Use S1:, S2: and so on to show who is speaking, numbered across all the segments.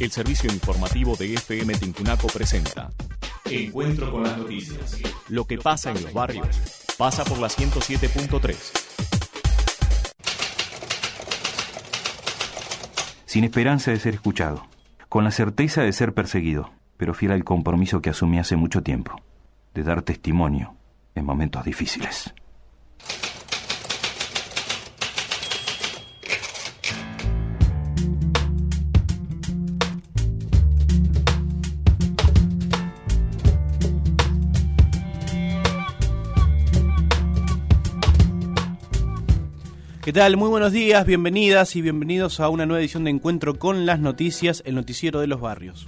S1: El servicio informativo de FM Tincunaco presenta Encuentro con las noticias. Lo que pasa en los barrios pasa por la 107.3.
S2: Sin esperanza de ser escuchado, con la certeza de ser perseguido, pero fiel al compromiso que asumí hace mucho tiempo, de dar testimonio en momentos difíciles.
S3: Tal? Muy buenos días, bienvenidas y bienvenidos a una nueva edición de Encuentro con las Noticias, el noticiero de los barrios.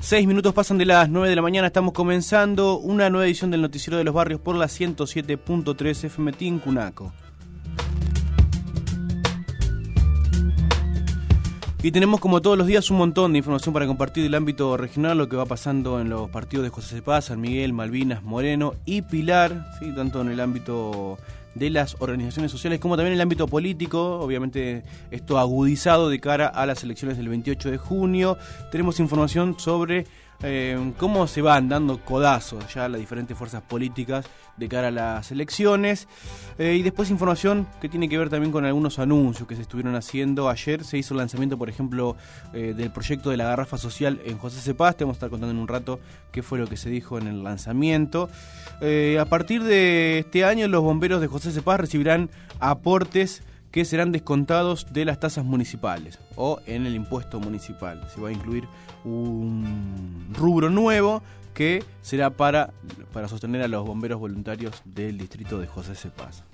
S3: Seis minutos pasan de las 9 de la mañana, estamos comenzando una nueva edición del noticiero de los barrios por la 107.3 FM Tincunaco. Y tenemos como todos los días un montón de información para compartir del ámbito regional, lo que va pasando en los partidos de José Cepaz, San Miguel, Malvinas, Moreno y Pilar, tanto en el ámbito de las organizaciones sociales como también en el ámbito político, obviamente esto agudizado de cara a las elecciones del 28 de junio. Tenemos información sobre eh, cómo se van dando codazos ya las diferentes fuerzas políticas de cara a las elecciones. Eh, y después información que tiene que ver también con algunos anuncios que se estuvieron haciendo. Ayer se hizo el lanzamiento, por ejemplo, eh, del proyecto de la garrafa social en José Cepaz. Te vamos a estar contando en un rato qué fue lo que se dijo en el lanzamiento. a partir de este año, los bomberos de José Cepaz recibirán aportes que serán descontados de las tasas municipales o en el impuesto municipal. Se va a incluir un rubro nuevo que será para, para sostener a los bomberos voluntarios del distrito de José Cepaz.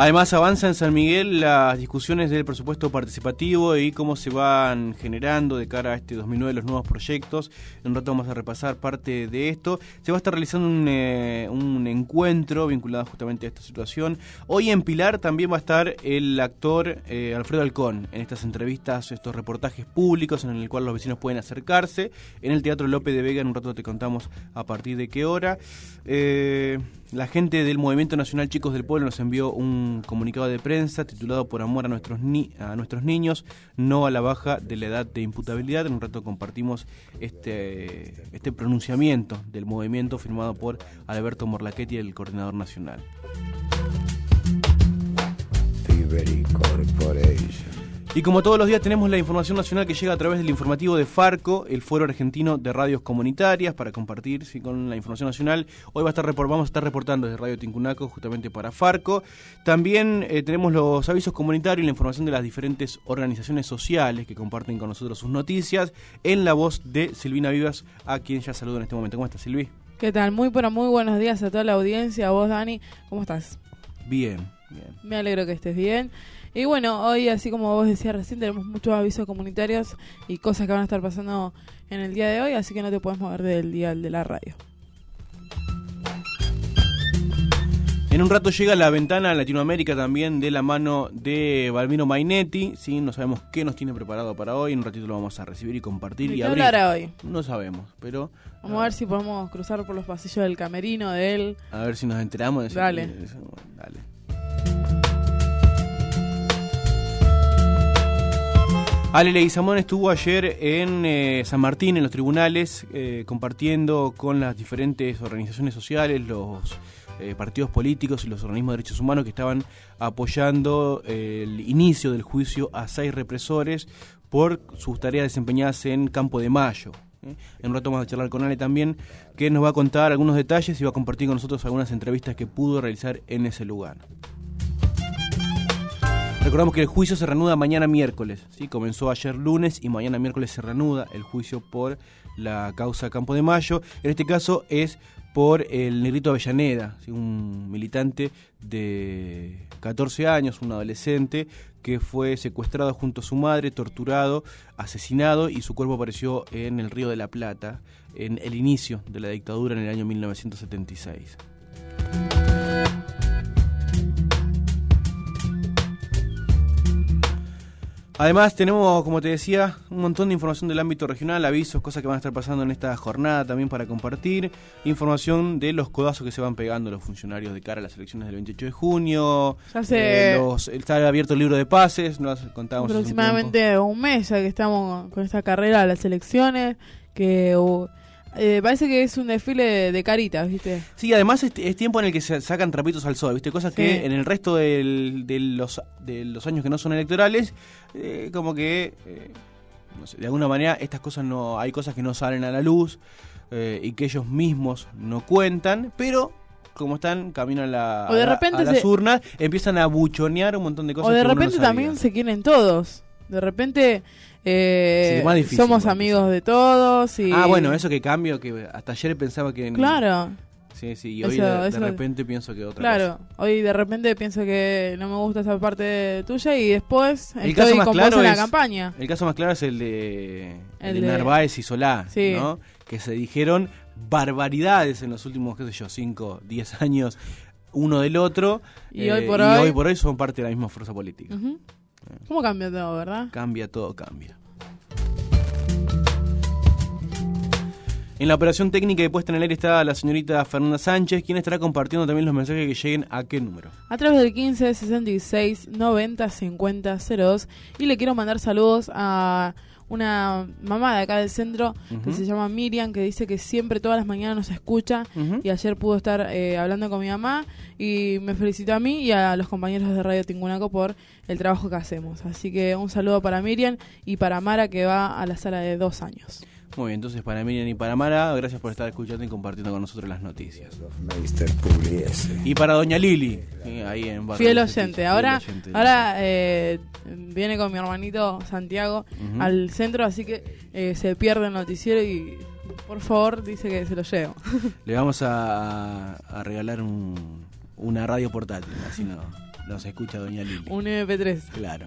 S3: Además avanza en San Miguel las discusiones del presupuesto participativo y cómo se van generando de cara a este 2009 los nuevos proyectos. En un rato vamos a repasar parte de esto. Se va a estar realizando un, eh, encuentro vinculado justamente a esta situación. Hoy en Pilar también va a estar el actor eh, Alfredo Alcón en estas entrevistas, estos reportajes públicos en el cual los vecinos pueden acercarse. En el Teatro López de Vega en un rato te contamos a partir de qué hora. Eh, la gente del Movimiento Nacional Chicos del Pueblo nos envió un comunicado de prensa titulado Por amor a nuestros, ni a nuestros niños, no a la baja de la edad de imputabilidad. En un rato compartimos este, este pronunciamiento del movimiento firmado por Alberto Morlachetti, el coordinador nacional. Y como todos los días tenemos la información nacional que llega a través del informativo de Farco, el Foro Argentino de Radios Comunitarias, para compartir con la información nacional. Hoy va a estar vamos a estar reportando desde Radio Tincunaco justamente para Farco. También eh, tenemos los avisos comunitarios y la información de las diferentes organizaciones sociales que comparten con nosotros sus noticias en la voz de Silvina Vivas, a quien ya saludo en este momento. ¿Cómo estás, Silvi?
S4: ¿Qué tal? Muy, pero muy buenos días a toda la audiencia, a vos, Dani. ¿Cómo estás?
S3: Bien, bien.
S4: Me alegro que estés bien. Y bueno, hoy, así como vos decías recién, tenemos muchos avisos comunitarios y cosas que van a estar pasando en el día de hoy, así que no te puedes mover del día de la radio.
S3: En un rato llega la ventana a Latinoamérica también de la mano de Balmino Mainetti. ¿sí? No sabemos qué nos tiene preparado para hoy. En un ratito lo vamos a recibir y compartir.
S4: ¿De
S3: y
S4: qué
S3: abrir.
S4: hablará hoy?
S3: No sabemos, pero.
S4: Vamos a ver si podemos cruzar por los pasillos del camerino de él.
S3: A ver si nos enteramos de.
S4: Dale.
S3: Dale. Ale Leguizamón estuvo ayer en eh, San Martín, en los tribunales, eh, compartiendo con las diferentes organizaciones sociales, los eh, partidos políticos y los organismos de derechos humanos que estaban apoyando el inicio del juicio a seis represores por sus tareas desempeñadas en Campo de Mayo. En un rato vamos a charlar con Ale también, que nos va a contar algunos detalles y va a compartir con nosotros algunas entrevistas que pudo realizar en ese lugar. Recordamos que el juicio se reanuda mañana miércoles, ¿sí? comenzó ayer lunes y mañana miércoles se reanuda el juicio por la causa Campo de Mayo. En este caso es por el Negrito Avellaneda, un militante de 14 años, un adolescente que fue secuestrado junto a su madre, torturado, asesinado y su cuerpo apareció en el Río de la Plata en el inicio de la dictadura en el año 1976. Además tenemos, como te decía, un montón de información del ámbito regional, avisos, cosas que van a estar pasando en esta jornada también para compartir, información de los codazos que se van pegando los funcionarios de cara a las elecciones del 28 de junio,
S4: Ya hace-
S3: eh, los- está abierto el libro de pases, nos contábamos hace un tiempo.
S4: aproximadamente un mes ya que estamos con esta carrera a las elecciones, que uh, eh, parece que es un desfile de, de caritas, ¿viste?
S3: Sí, además es, es tiempo en el que se sacan trapitos al sol, ¿viste? Cosas
S4: Sí.
S3: que en el resto del- de, los, de los años que no son electorales, eh, como que, eh, no sé, de alguna manera estas cosas no, hay cosas que no salen a la luz eh, y que ellos mismos no cuentan, pero como están camino a, la,
S4: O de
S3: a la-
S4: repente
S3: a las
S4: se-
S3: urnas, empiezan a buchonear un montón de cosas.
S4: O de
S3: que uno no
S4: repente también se quieren todos. De repente eh,
S3: Sí, más difícil,
S4: somos amigos de todos y...
S3: Ah, bueno, eso que cambio, que hasta ayer pensaba que...
S4: Claro,
S3: Sí, sí, y hoy de, de
S4: eso-
S3: repente pienso que otra
S4: claro.
S3: cosa.
S4: Hoy de repente pienso que no me gusta esa parte tuya y después
S3: El
S4: estoy
S3: caso más
S4: con
S3: claro
S4: vos en la
S3: es-
S4: campaña.
S3: El caso más claro es el de, el
S4: El
S3: de Narváez y Solá,
S4: Sí.
S3: ¿no? Que se dijeron barbaridades en los últimos, qué sé yo, 5, 10 años uno del otro. eh,
S4: Y hoy por
S3: y
S4: hoy-
S3: hoy por hoy son parte de la misma fuerza política.
S4: Ujú. ¿Cómo cambia todo, verdad?
S3: Cambia, todo cambia. En la operación técnica de puesta en el aire está la señorita Fernanda Sánchez, quien estará compartiendo también los mensajes que lleguen a qué número.
S4: A través del 15 66 90 50 02 y le quiero mandar saludos a una mamá de acá del centro que se llama Miriam que dice que siempre todas las mañanas nos escucha y ayer pudo estar eh, hablando con mi mamá y me felicitó a mí y a los compañeros de Radio Tingunaco por el trabajo que hacemos. Así que un saludo para Miriam y para Mara que va a la sala de dos años.
S3: Muy bien, entonces para Miriam y para Mara, gracias por estar escuchando y compartiendo con nosotros las noticias. Y para Doña Lili, sí, ahí en Barrio
S4: Fiel oyente.
S3: fiel
S4: Ahora,
S3: oyente.
S4: ahora eh, viene con mi hermanito Santiago al centro, así que eh, se pierde el noticiero y por favor dice que se lo llevo.
S3: Le vamos a, a regalar un- una radio portátil, así no, nos escucha Doña Lili.
S4: Un MP3.
S3: Claro.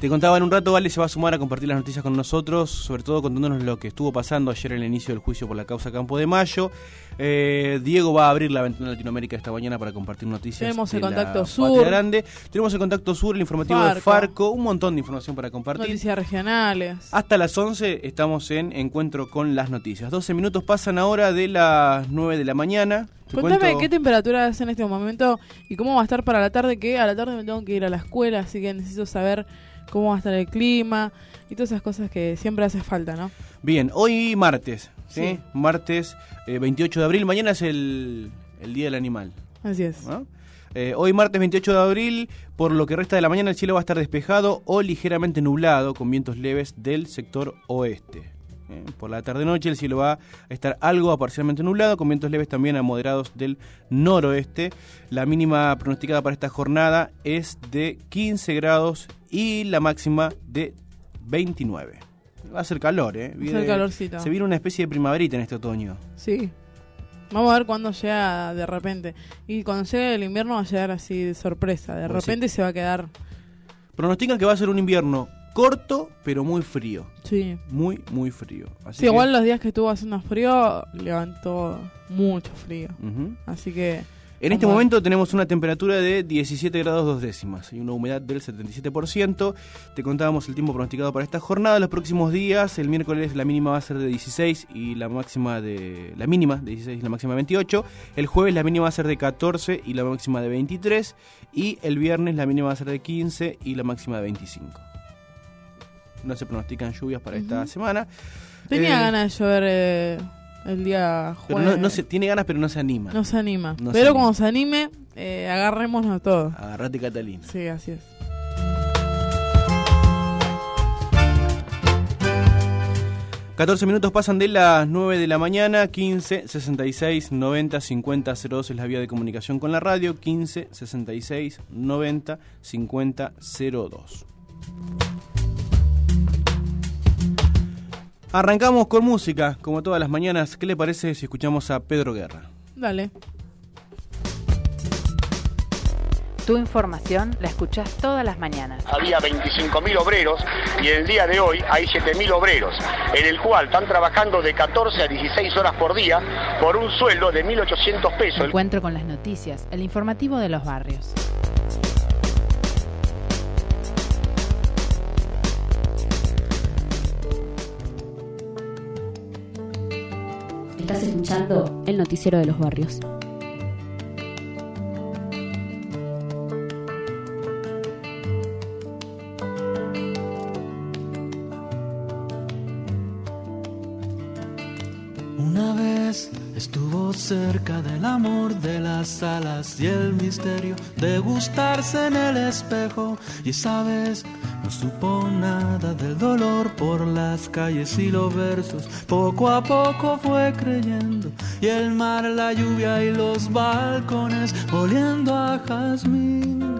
S3: Te contaba en un rato, Vale se va a sumar a compartir las noticias con nosotros, sobre todo contándonos lo que estuvo pasando ayer en el inicio del juicio por la causa Campo de Mayo. Eh, Diego va a abrir la ventana de Latinoamérica esta mañana para compartir noticias.
S4: Tenemos el
S3: de la
S4: Contacto
S3: Patria
S4: Sur.
S3: Grande. Tenemos el Contacto Sur, el informativo de
S4: Farco.
S3: Farco, un montón de información para compartir.
S4: Noticias regionales.
S3: Hasta las 11 estamos en Encuentro con las Noticias. 12 minutos pasan ahora de las 9 de la mañana. Te
S4: Contame
S3: cuento-
S4: qué temperatura hace en este momento y cómo va a estar para la tarde, que a la tarde me tengo que ir a la escuela, así que necesito saber cómo va a estar el clima y todas esas cosas que siempre hace falta, ¿no?
S3: Bien, hoy martes, ¿sí?
S4: Sí.
S3: Martes eh, 28 de abril, mañana es el, el Día del Animal.
S4: Así es.
S3: ¿no? Eh, hoy martes 28 de abril, por lo que resta de la mañana el cielo va a estar despejado o ligeramente nublado con vientos leves del sector oeste. Eh, Por la tarde-noche el cielo va a estar algo a parcialmente nublado, con vientos leves también a moderados del noroeste. La mínima pronosticada para esta jornada es de 15 grados y la máxima de 29. Va a ser calor, ¿eh?
S4: Va a ser calorcito.
S3: Se viene una especie de primaverita en este otoño.
S4: Sí. Vamos a ver cuándo llega de repente. Y cuando llegue el invierno va a llegar así de sorpresa. De
S3: Pues sí.
S4: repente se va a quedar.
S3: Pronostican que va a ser un invierno corto, pero muy frío.
S4: Sí.
S3: Muy, muy frío. Así
S4: Sí,
S3: que-
S4: igual los días que estuvo haciendo frío, levantó mucho frío.
S3: Ujú.
S4: Así que.
S3: En este momento tenemos una temperatura de 17 grados dos décimas y una humedad del 77%. Te contábamos el tiempo pronosticado para esta jornada. Los próximos días, el miércoles la mínima va a ser de 16 y la máxima de la mínima de 16 y la máxima de 28. El jueves la mínima va a ser de 14 y la máxima de 23 y el viernes la mínima va a ser de 15 y la máxima de 25. No se pronostican lluvias para esta semana.
S4: Tenía
S3: Eh,
S4: ganas de llover eh, el día
S3: Pero
S4: jueves.
S3: no, no se tiene ganas, pero no se anima.
S4: No se anima.
S3: No se
S4: Pero
S3: anima.
S4: cuando se anime, eh, agarrémonos todo.
S3: Agarrate Catalina.
S4: Sí, así es.
S3: 14 minutos pasan de las 9 de la mañana, 15 66 90 50 02 es la vía de comunicación con la radio, 15 66 90 50 02. Arrancamos con música, como todas las mañanas. ¿Qué le parece si escuchamos a Pedro Guerra?
S4: Dale.
S5: Tu información la escuchás todas las mañanas.
S6: había 25.000 obreros y en el día de hoy hay 7.000 obreros, en el cual están trabajando de 14 a 16 horas por día por un sueldo de 1.800 pesos.
S5: Encuentro con las noticias, el informativo de los barrios.
S7: Estás escuchando el noticiero de los barrios.
S8: Una vez estuvo cerca del amor de las alas y el misterio de gustarse en el espejo y no supo nada del dolor por las calles y los versos. Poco a poco fue creyendo y el mar, la lluvia y los balcones oliendo a jazmín.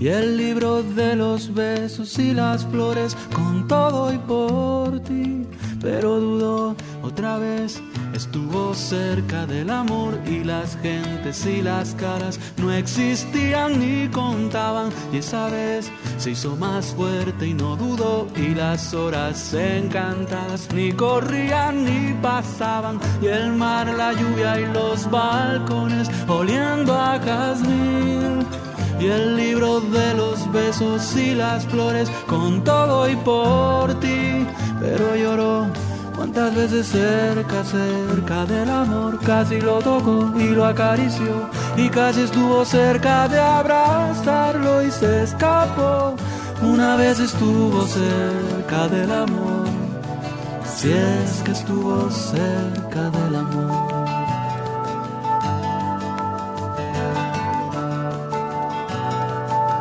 S8: Y el libro de los besos y las flores con todo y por ti, pero dudó otra vez. Estuvo cerca del amor y las gentes y las caras no existían ni contaban. Y esa vez se hizo más fuerte y no dudó. Y las horas encantadas ni corrían ni pasaban. Y el mar, la lluvia y los balcones oliendo a jazmín y el libro de los besos y las flores con todo y por ti, pero lloró. Cuántas veces cerca, cerca del amor, casi lo tocó y lo acarició, y casi estuvo cerca de abrazarlo y se escapó. Una vez estuvo cerca del amor, si es que estuvo cerca del amor.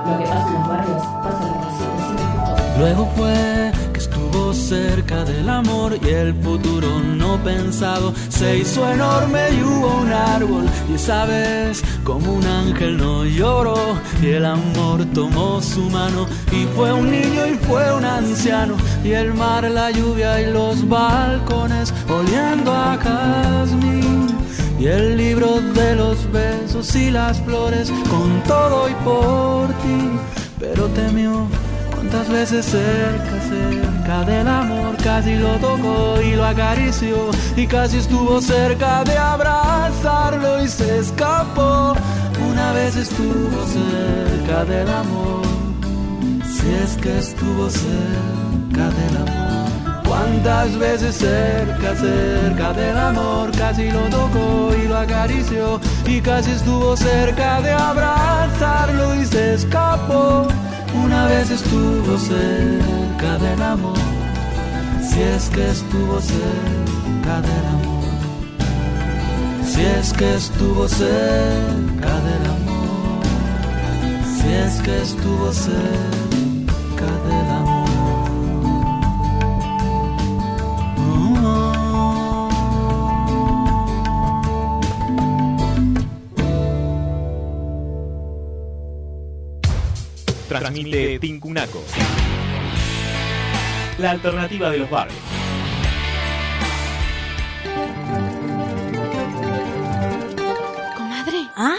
S7: Lo que pasa en los barrios pasa en las 107.3.
S8: Luego fue cerca del amor y el futuro no pensado. Se hizo enorme y hubo un árbol y esa vez como un ángel no lloró. Y el amor tomó su mano y fue un niño y fue un anciano. Y el mar, la lluvia y los balcones oliendo a jazmín. Y el libro de los besos y las flores con todo y por ti, pero temió cuántas veces cerca, del amor casi lo tocó y lo acarició y casi estuvo cerca de abrazarlo y se escapó. Una vez estuvo cerca del amor, si es que estuvo cerca del amor. Cuántas veces cerca, cerca del amor casi lo tocó y lo acarició y casi estuvo cerca de abrazarlo y se escapó. Una vez estuvo cerca del amor, si es que estuvo cerca del amor, si es que estuvo cerca del amor, si es que estuvo cerca del amor.
S1: Transmite Tincunaco. La alternativa de los barrios.
S9: Comadre, ¿ah?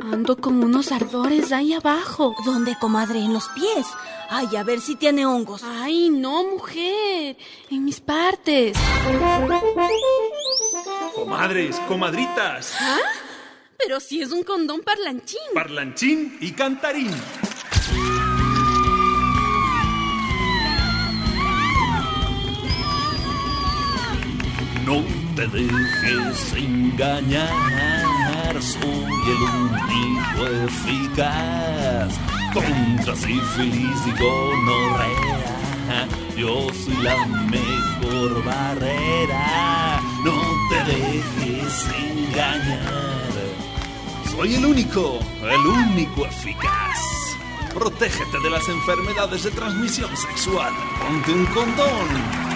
S9: Ando con unos ardores ahí abajo.
S10: ¿Dónde, comadre? En los pies. Ay, a ver si tiene hongos.
S9: Ay, no, mujer. En mis partes.
S11: Comadres, comadritas.
S9: ¿Ah? Pero si es un condón parlanchín.
S11: Parlanchín y cantarín.
S12: No te dejes engañar, soy el único eficaz contra sífilis y gonorrea. Yo soy la mejor barrera, no te dejes engañar.
S11: Soy el único, el único eficaz. Protégete de las enfermedades de transmisión sexual. Ponte un condón.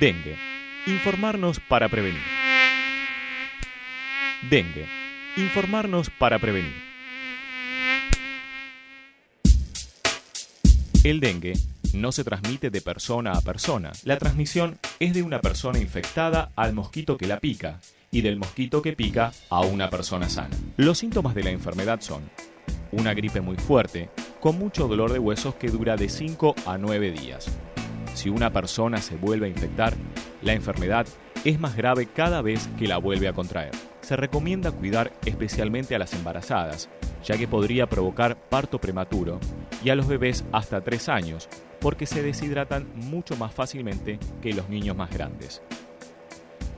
S1: Dengue. Informarnos para prevenir. Dengue. Informarnos para prevenir. El dengue no se transmite de persona a persona. La transmisión es de una persona infectada al mosquito que la pica y del mosquito que pica a una persona sana. Los síntomas de la enfermedad son una gripe muy fuerte, con mucho dolor de huesos que dura de 5 a 9 días. Si una persona se vuelve a infectar, la enfermedad es más grave cada vez que la vuelve a contraer. Se recomienda cuidar especialmente a las embarazadas, ya que podría provocar parto prematuro, y a los bebés hasta 3 años, porque se deshidratan mucho más fácilmente que los niños más grandes.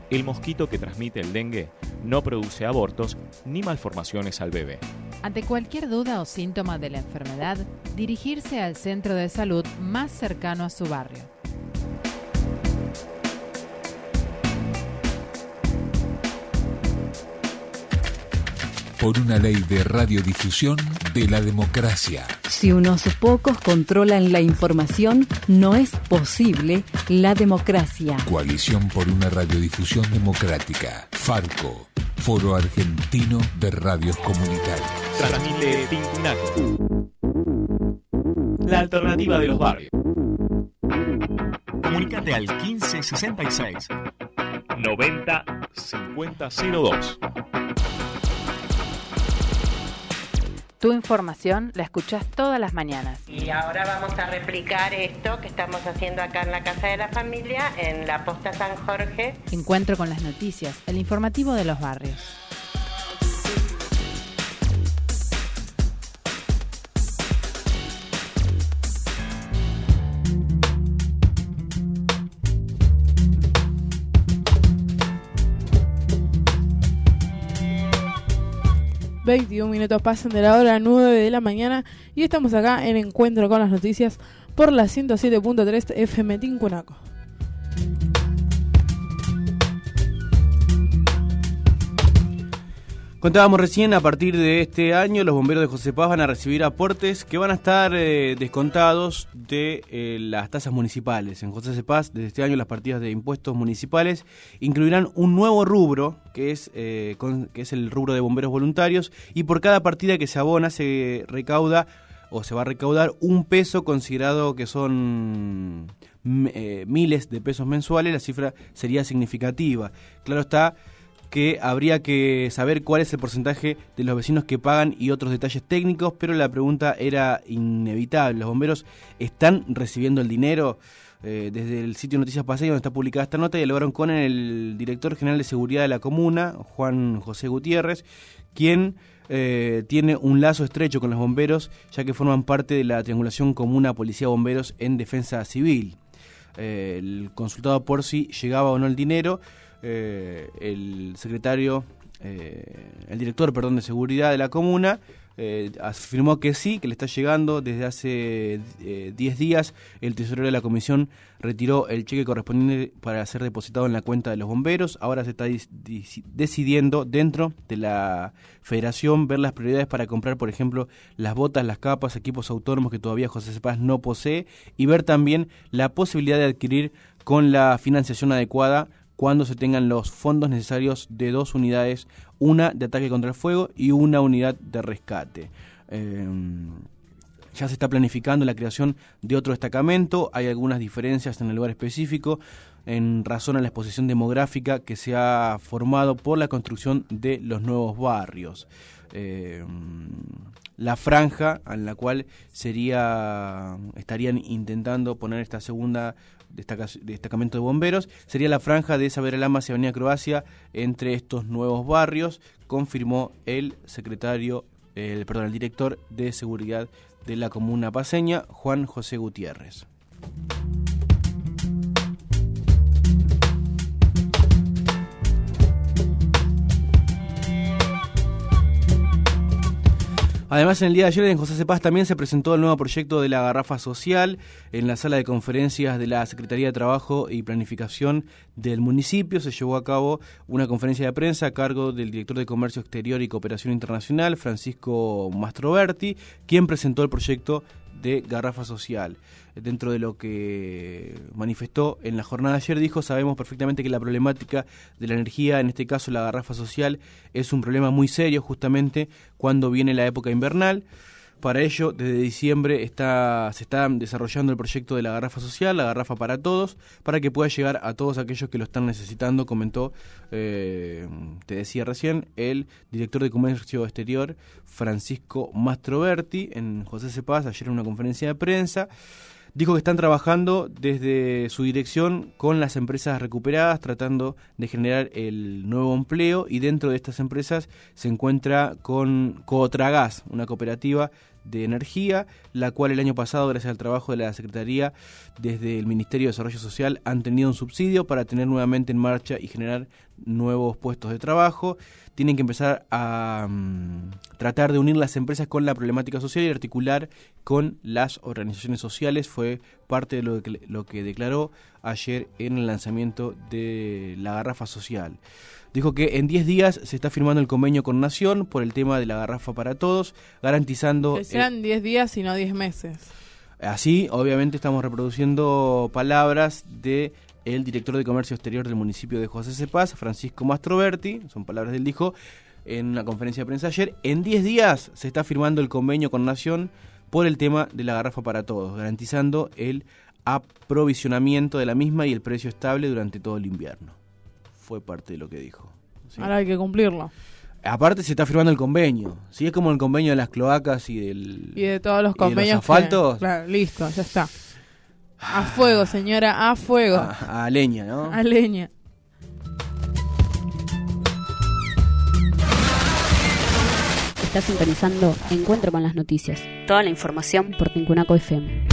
S1: El mosquito que transmite el dengue no produce abortos ni malformaciones al bebé.
S5: Ante cualquier duda o síntoma de la enfermedad, dirigirse al centro de salud más cercano a su barrio.
S13: Por una ley de radiodifusión de la democracia.
S14: Si unos pocos controlan la información, no es posible la democracia.
S13: Coalición por una radiodifusión democrática. Farco, Foro Argentino de Radios Comunitarias.
S1: Transmite Tincunaco. La alternativa de los barrios. Comunicate al 1566 90 50
S5: Tu información la escuchás todas las mañanas.
S15: Y ahora vamos a replicar esto que estamos haciendo acá en la Casa de la Familia, en la Posta San Jorge.
S5: Encuentro con las noticias, el informativo de los barrios.
S4: 21 minutos pasan de la hora 9 de la mañana y estamos acá en Encuentro con las Noticias por la 107.3 FM Tincunaco.
S3: Contábamos recién, a partir de este año, los bomberos de José Paz van a recibir aportes que van a estar eh, descontados de eh, las tasas municipales. En José Paz, desde este año, las partidas de impuestos municipales incluirán un nuevo rubro, que es, eh, que es el rubro de bomberos voluntarios, y por cada partida que se abona se recauda o se va a recaudar un peso considerado que son miles de pesos mensuales, la cifra sería significativa. Claro está que habría que saber cuál es el porcentaje de los vecinos que pagan y otros detalles técnicos, pero la pregunta era inevitable. ¿Los bomberos están recibiendo el dinero? Eh, desde el sitio Noticias Paseo, donde está publicada esta nota, dialogaron con el director general de seguridad de la comuna, Juan José Gutiérrez, quien eh, tiene un lazo estrecho con los bomberos, ya que forman parte de la triangulación comuna Policía-Bomberos en Defensa Civil. Eh, el consultado por si llegaba o no el dinero, eh, el secretario, eh, el director, perdón, de seguridad de la comuna, eh, afirmó que sí, que le está llegando desde hace 10 días. El tesorero de la comisión retiró el cheque correspondiente para ser depositado en la cuenta de los bomberos. Ahora se está decidiendo dentro de la federación ver las prioridades para comprar, por ejemplo, las botas, las capas, equipos autónomos que todavía José Cepaz no posee y ver también la posibilidad de adquirir con la financiación adecuada cuando se tengan los fondos necesarios de dos unidades, una de ataque contra el fuego y una unidad de rescate. Em, ya se está planificando la creación de otro destacamento, hay algunas diferencias en el lugar específico en razón a la exposición demográfica que se ha formado por la construcción de los nuevos barrios. Em, la franja en la cual sería estarían intentando poner esta segunda destacamento de bomberos, sería la franja de Saber Lamas y Avenida Croacia entre estos nuevos barrios, confirmó el secretario, perdón, el director de seguridad de la comuna paseña, Juan José Gutiérrez. Además, en el día de ayer en José Cepaz también se presentó el nuevo proyecto de la garrafa social en la sala de conferencias de la Secretaría de Trabajo y Planificación del municipio. Se llevó a cabo una conferencia de prensa a cargo del director de Comercio Exterior y Cooperación Internacional, Francisco Mastroberti, quien presentó el proyecto de garrafa social. Dentro de lo que manifestó en la jornada de ayer, dijo, sabemos perfectamente que la problemática de la energía, en este caso la garrafa social, es un problema muy serio justamente cuando viene la época invernal. Para ello, desde diciembre está, se está desarrollando el proyecto de la garrafa social, la garrafa para todos, para que pueda llegar a todos aquellos que lo están necesitando, comentó, eh, te decía recién, el director de Comercio Exterior, Francisco Mastroberti, en José Cepaz, ayer en una conferencia de prensa. Dijo que están trabajando desde su dirección con las empresas recuperadas, tratando de generar el nuevo empleo y dentro de estas empresas se encuentra con Cotragas, una cooperativa de Energía, la cual el año pasado, gracias al trabajo de la Secretaría desde el Ministerio de Desarrollo Social, han tenido un subsidio para tener nuevamente en marcha y generar nuevos puestos de trabajo. Tienen que empezar a um, tratar de unir las empresas con la problemática social y articular con las organizaciones sociales. Fue parte de lo que, lo que declaró ayer en el lanzamiento de la garrafa social. Dijo que en 10 días se está firmando el convenio con Nación por el tema de la garrafa para todos, garantizando...
S4: Que sean 10 días y no 10 meses.
S3: Así, obviamente, estamos reproduciendo palabras de el director de Comercio Exterior del municipio de José Cepaz, Francisco Mastroberti, son palabras del dijo en una conferencia de prensa ayer. En 10 días se está firmando el convenio con Nación por el tema de la garrafa para todos, garantizando el aprovisionamiento de la misma y el precio estable durante todo el invierno fue parte de lo que dijo.
S4: Ahora hay que cumplirlo.
S3: Aparte se está firmando el convenio. Si es como el convenio de las cloacas y del
S4: y de todos los convenios.
S3: asfaltos.
S4: claro, listo, ya está. A fuego, señora, a fuego.
S3: A, leña, ¿no?
S4: A leña.
S7: Está sintonizando Encuentro con las noticias. Toda la información por Tincunaco FM.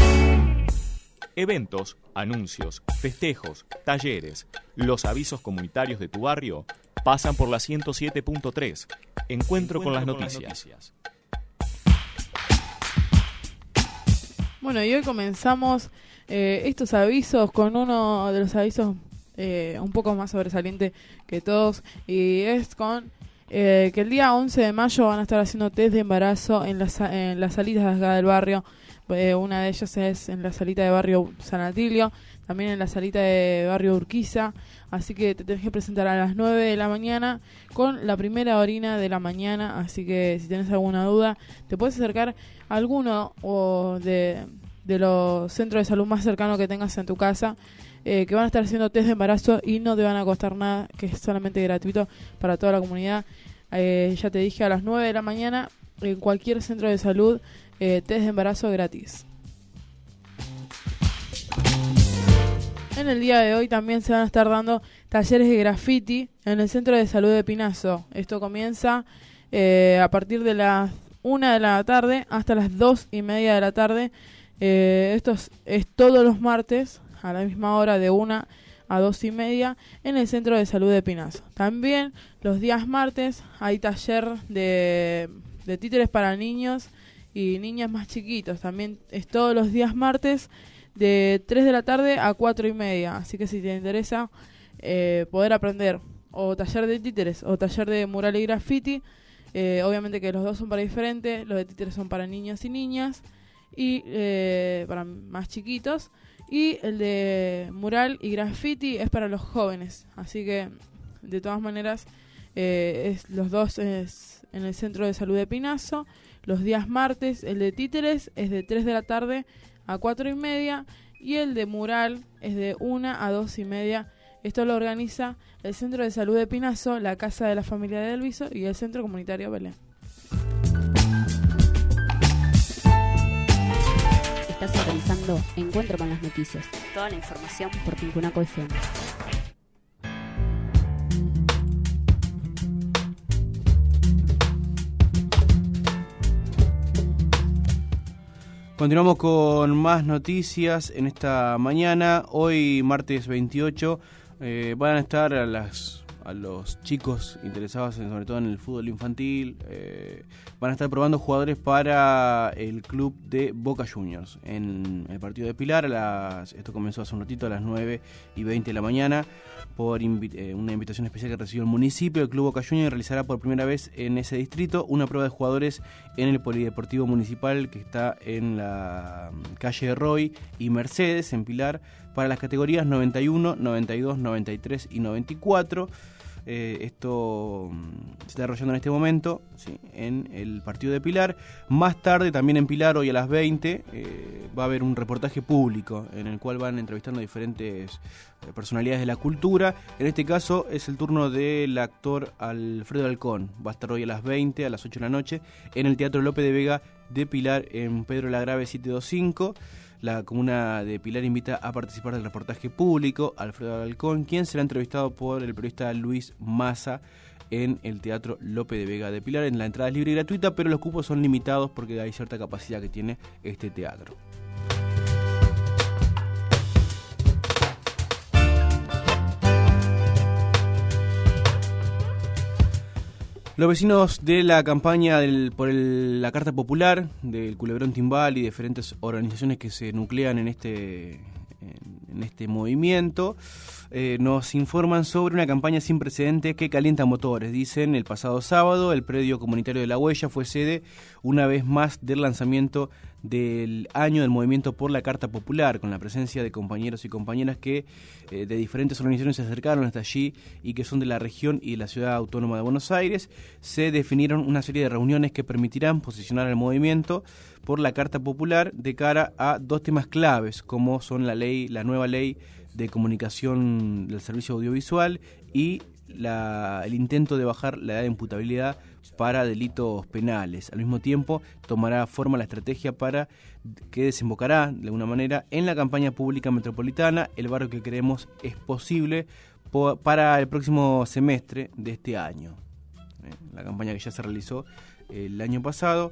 S1: Eventos, anuncios, festejos, talleres, los avisos comunitarios de tu barrio pasan por la 107.3. Encuentro, con, las, noticias.
S4: Bueno, y hoy comenzamos eh, estos avisos con uno de los avisos eh, un poco más sobresaliente que todos y es con eh, que el día 11 de mayo van a estar haciendo test de embarazo en las, en las salidas de acá del barrio eh, una de ellas es en la salita de barrio San Atilio, también en la salita de barrio Urquiza. Así que te tenés que presentar a las 9 de la mañana con la primera orina de la mañana. Así que si tienes alguna duda, te puedes acercar a alguno o de, los centros de salud más cercanos que tengas en tu casa. Eh, que van a estar haciendo test de embarazo y no te van a costar nada, que es solamente gratuito para toda la comunidad. Eh, ya te dije a las 9 de la mañana en cualquier centro de salud eh, test de embarazo gratis. En el día de hoy también se van a estar dando talleres de graffiti en el Centro de Salud de Pinazo. Esto comienza a partir de las 1 de la tarde hasta las 2 y media de la tarde. Eh, esto es, todos los martes a la misma hora de 1 a 2 y media en el Centro de Salud de Pinazo. También los días martes hay taller de, de títeres para niños y niñas más chiquitos. También es todos los días martes de 3 de la tarde a 4 y media. Así que si te interesa eh, poder aprender o taller de títeres o taller de mural y graffiti, eh, obviamente que los dos son para diferentes. Los de títeres son para niños y niñas y eh, para más chiquitos. Y el de mural y graffiti es para los jóvenes. Así que de todas maneras, es, los dos es en el Centro de Salud de Pinazo los días martes. El de títeres es de 3 de la tarde a 4 y media y el de mural es de 1 a 2 y media. Esto lo organiza el Centro de Salud de Pinazo, la Casa de la Familia de Elviso y el Centro Comunitario Belén.
S7: Estás organizando Encuentro con las Noticias. Toda la información por Tincunaco FM.
S3: Continuamos con más noticias en esta mañana. Hoy, martes 28, eh, van a estar a las a los chicos interesados sobre todo en el fútbol infantil. Eh, van a estar probando jugadores para el club de Boca Juniors en el partido de Pilar. las, esto comenzó hace un ratito a las 9 y 20 de la mañana por eh, una invitación especial que recibió el municipio. El club Boca Juniors realizará por primera vez en ese distrito una prueba de jugadores en el Polideportivo Municipal que está en la mm, calle Roy y Mercedes en Pilar para las categorías 91, 92, 93 y 94. Eh, esto mm, se está desarrollando en este momento en el partido de Pilar. Más tarde, también en Pilar, hoy a las 20, eh, va a haber un reportaje público en el cual van entrevistando diferentes eh, personalidades de la cultura. En este caso es el turno del actor Alfredo Alcón. Va a estar hoy a las 20, a las 8 de la noche, en el Teatro López de Vega de Pilar, en Pedro Lagrave 725. La comuna de Pilar invita a participar del reportaje público Alfredo Alcón, quien será entrevistado por el periodista Luis Massa en el Teatro Lope de Vega de Pilar. En la entrada es libre y gratuita, pero los cupos son limitados porque hay cierta capacidad que tiene este teatro. Los vecinos de la campaña por la Carta Popular, del Culebrón Timbal y diferentes organizaciones que se nuclean en este, en este movimiento, eh, nos informan sobre una campaña sin precedentes que calienta motores. Dicen, el pasado sábado el predio comunitario de La Huella fue sede una vez más del lanzamiento del año del movimiento por la Carta Popular, con la presencia de compañeros y compañeras que eh, de diferentes organizaciones se acercaron hasta allí y que son de la región y de la ciudad autónoma de Buenos Aires. Se definieron una serie de reuniones que permitirán posicionar al movimiento por la Carta Popular de cara a dos temas claves, como son la ley, la nueva ley de comunicación del servicio audiovisual y el intento de bajar la edad de imputabilidad para delitos penales. Al mismo tiempo, tomará forma la estrategia para que desembocará, de alguna manera, en la campaña pública metropolitana. El barrio que queremos es posible para el próximo semestre de este año. ¿eh? La campaña que ya se realizó el año pasado.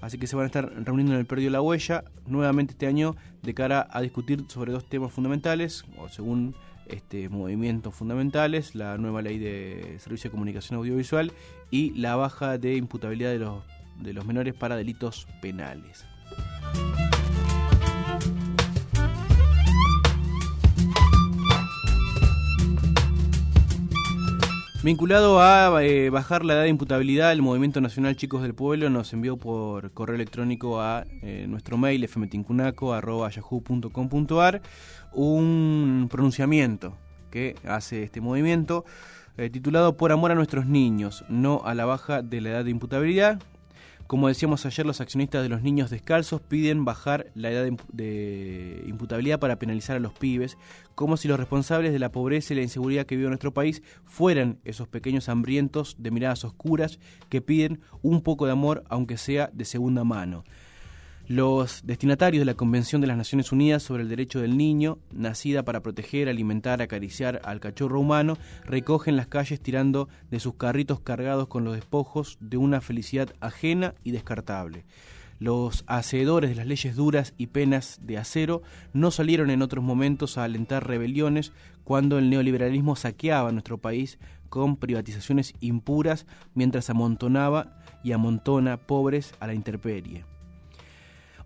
S3: Así que se van a estar reuniendo en el Perdio La Huella nuevamente este año de cara a discutir sobre dos temas fundamentales, o según este, movimientos fundamentales, la nueva ley de servicio de comunicación audiovisual y la baja de imputabilidad de los, de los menores para delitos penales. Vinculado a eh, bajar la edad de imputabilidad, el Movimiento Nacional Chicos del Pueblo nos envió por correo electrónico a eh, nuestro mail fmtincunaco.yahoo.com.ar un pronunciamiento que hace este movimiento eh, titulado Por amor a nuestros niños, no a la baja de la edad de imputabilidad, como decíamos ayer, los accionistas de los niños descalzos piden bajar la edad de, imputabilidad para penalizar a los pibes, como si los responsables de la pobreza y la inseguridad que vive nuestro país fueran esos pequeños hambrientos de miradas oscuras que piden un poco de amor, aunque sea de segunda mano. Los destinatarios de la Convención de las Naciones Unidas sobre el Derecho del Niño, nacida para proteger, alimentar, acariciar al cachorro humano, recogen las calles tirando de sus carritos cargados con los despojos de una felicidad ajena y descartable. Los hacedores de las leyes duras y penas de acero no salieron en otros momentos a alentar rebeliones cuando el neoliberalismo saqueaba nuestro país con privatizaciones impuras mientras amontonaba y amontona pobres a la intemperie.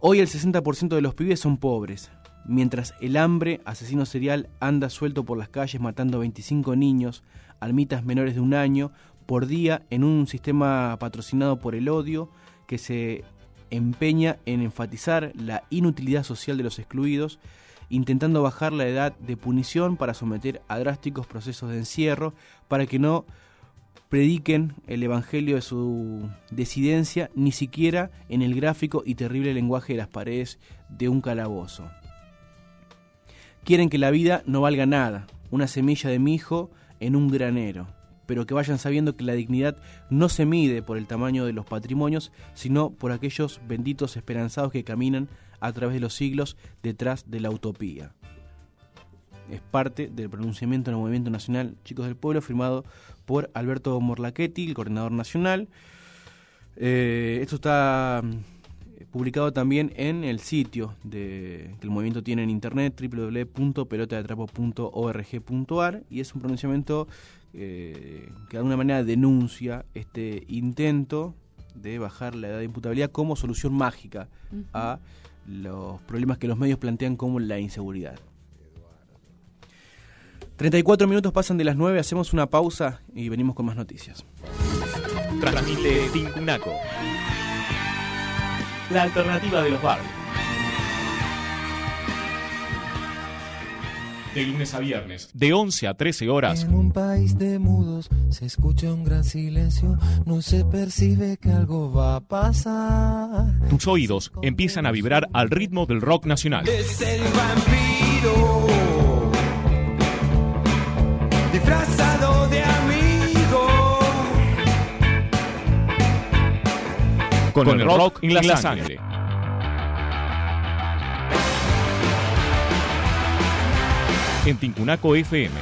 S3: Hoy el 60% de los pibes son pobres, mientras el hambre, asesino serial, anda suelto por las calles matando a 25 niños, almitas menores de un año, por día en un sistema patrocinado por el odio que se empeña en enfatizar la inutilidad social de los excluidos, intentando bajar la edad de punición para someter a drásticos procesos de encierro para que no prediquen el evangelio de su desidencia, ni siquiera en el gráfico y terrible lenguaje de las paredes de un calabozo. Quieren que la vida no valga nada, una semilla de mijo en un granero, pero que vayan sabiendo que la dignidad no se mide por el tamaño de los patrimonios, sino por aquellos benditos esperanzados que caminan a través de los siglos detrás de la utopía es parte del pronunciamiento del Movimiento Nacional Chicos del Pueblo, firmado por Alberto Morlachetti, el coordinador nacional. Eh, esto está mm, publicado también en el sitio de, que el movimiento tiene en internet www.pelotadetrapo.org.ar y es un pronunciamiento eh, que de alguna manera denuncia este intento de bajar la edad de imputabilidad como solución mágica a los problemas que los medios plantean como la inseguridad. 34 minutos pasan de las 9, hacemos una pausa y venimos con más noticias.
S1: Transmite Tincunaco. La alternativa de los barrios. De lunes a viernes, de 11 a 13 horas.
S16: En un país de mudos se escucha un gran silencio, no se percibe que algo va a pasar.
S1: Tus oídos empiezan a vibrar al ritmo del rock nacional.
S16: Es el vampiro disfrazado de amigo.
S1: Con, el rock, en la, sangre. en Tincunaco FM.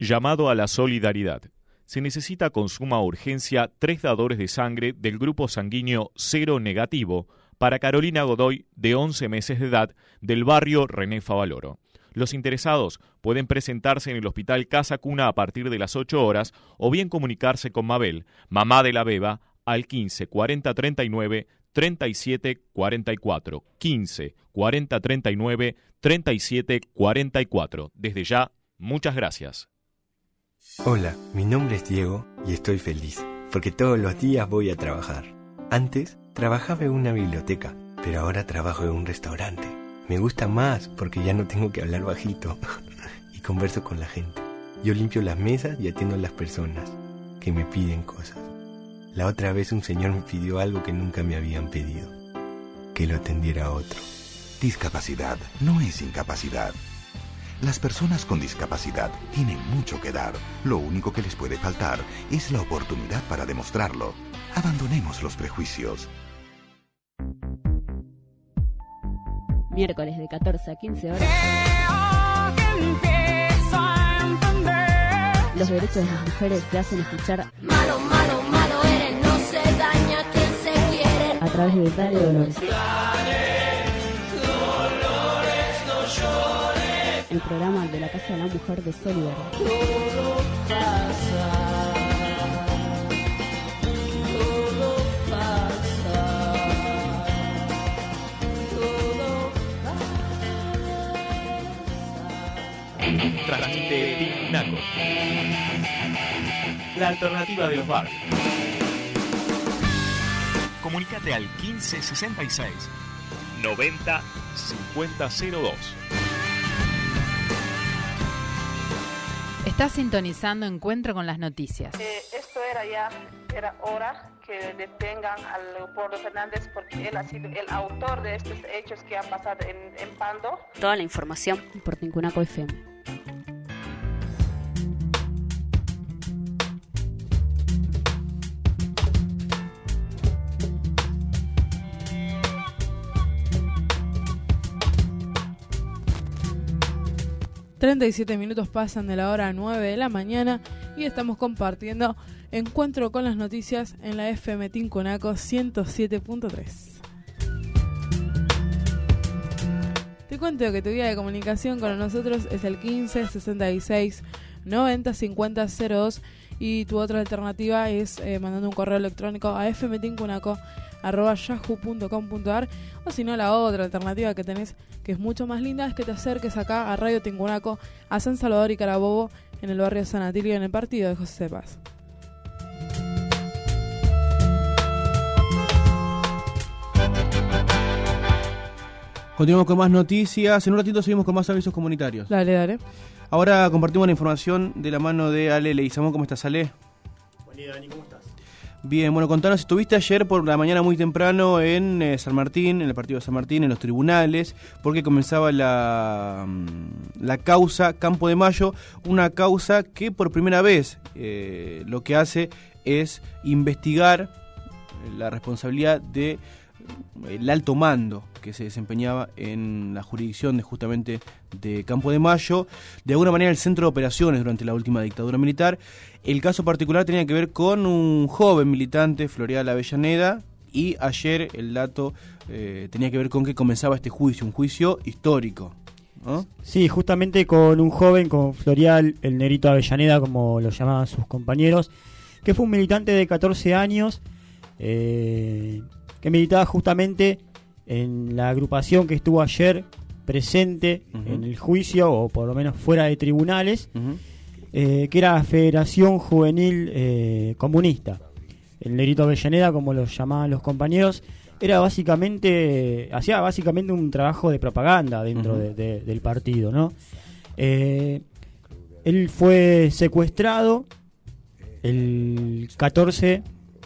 S1: Llamado a la solidaridad. Se necesita con suma urgencia tres dadores de sangre del grupo sanguíneo cero negativo para Carolina Godoy, de 11 meses de edad, del barrio René Favaloro. Los interesados pueden presentarse en el Hospital Casa Cuna a partir de las 8 horas o bien comunicarse con Mabel, mamá de la beba, al 15 40 39 37 44. 15 40 39 37 44. Desde ya, muchas gracias.
S17: Hola, mi nombre es Diego y estoy feliz porque todos los días voy a trabajar. Antes trabajaba en una biblioteca, pero ahora trabajo en un restaurante. Me gusta más porque ya no tengo que hablar bajito y converso con la gente. Yo limpio las mesas y atiendo a las personas que me piden cosas. La otra vez un señor me pidió algo que nunca me habían pedido, que lo atendiera otro.
S18: Discapacidad no es incapacidad. Las personas con discapacidad tienen mucho que dar. Lo único que les puede faltar es la oportunidad para demostrarlo. Abandonemos los prejuicios.
S7: Miércoles de 14 a 15 horas. Los derechos de las mujeres se hacen escuchar.
S9: Malo, malo, malo eres, no se daña quien se quiere.
S7: A través de Dale Dolores. El programa de la Casa de la Mujer de Solidaridad.
S1: Transmite Tincunaco. La alternativa de los barrios. Comunícate al 1566 90 5002.
S5: Está sintonizando Encuentro con las Noticias.
S19: Eh, esto era ya, era hora que detengan al Leopoldo Fernández porque él ha sido el autor de estos hechos que han pasado en, en Pando.
S7: Toda la información por Tincunaco FM.
S4: Treinta y siete minutos pasan de la hora 9 de la mañana y estamos compartiendo Encuentro con las noticias en la FM Tincunaco 107.3. Cuento que tu vía de comunicación con nosotros es el 15 66 90 50 02 y tu otra alternativa es eh, mandando un correo electrónico a fmtincunaco.yahoo.com.ar o si no la otra alternativa que tenés que es mucho más linda es que te acerques acá a Radio Tincunaco a San Salvador y Carabobo en el barrio San Atilio en el partido de José Paz.
S3: Continuamos con más noticias. En un ratito seguimos con más avisos comunitarios.
S4: Dale, dale.
S3: Ahora compartimos la información de la mano de Ale Leizamón. ¿Cómo estás, Ale?
S20: Buen día, Dani. ¿Cómo estás?
S3: Bien, bueno, contanos, estuviste ayer por la mañana muy temprano en eh, San Martín, en el partido de San Martín, en los tribunales, porque comenzaba la, mm, la causa Campo de Mayo, una causa que por primera vez eh, lo que hace es investigar la responsabilidad de el alto mando que se desempeñaba en la jurisdicción de justamente de Campo de Mayo, de alguna manera el centro de operaciones durante la última dictadura militar. El caso particular tenía que ver con un joven militante, Floreal Avellaneda, y ayer el dato eh, tenía que ver con que comenzaba este juicio, un juicio histórico.
S20: Sí, justamente con un joven, con Florial, el negrito Avellaneda, como lo llamaban sus compañeros, que fue un militante de 14 años, eh, que militaba justamente en la agrupación que estuvo ayer presente en el juicio, o por lo menos fuera de tribunales, eh, que era Federación Juvenil eh, Comunista. El negrito Avellaneda, como lo llamaban los compañeros, era básicamente, hacía básicamente un trabajo de propaganda dentro
S3: Ujú.
S20: de- de- del partido, ¿no? Eh, él fue secuestrado el 14,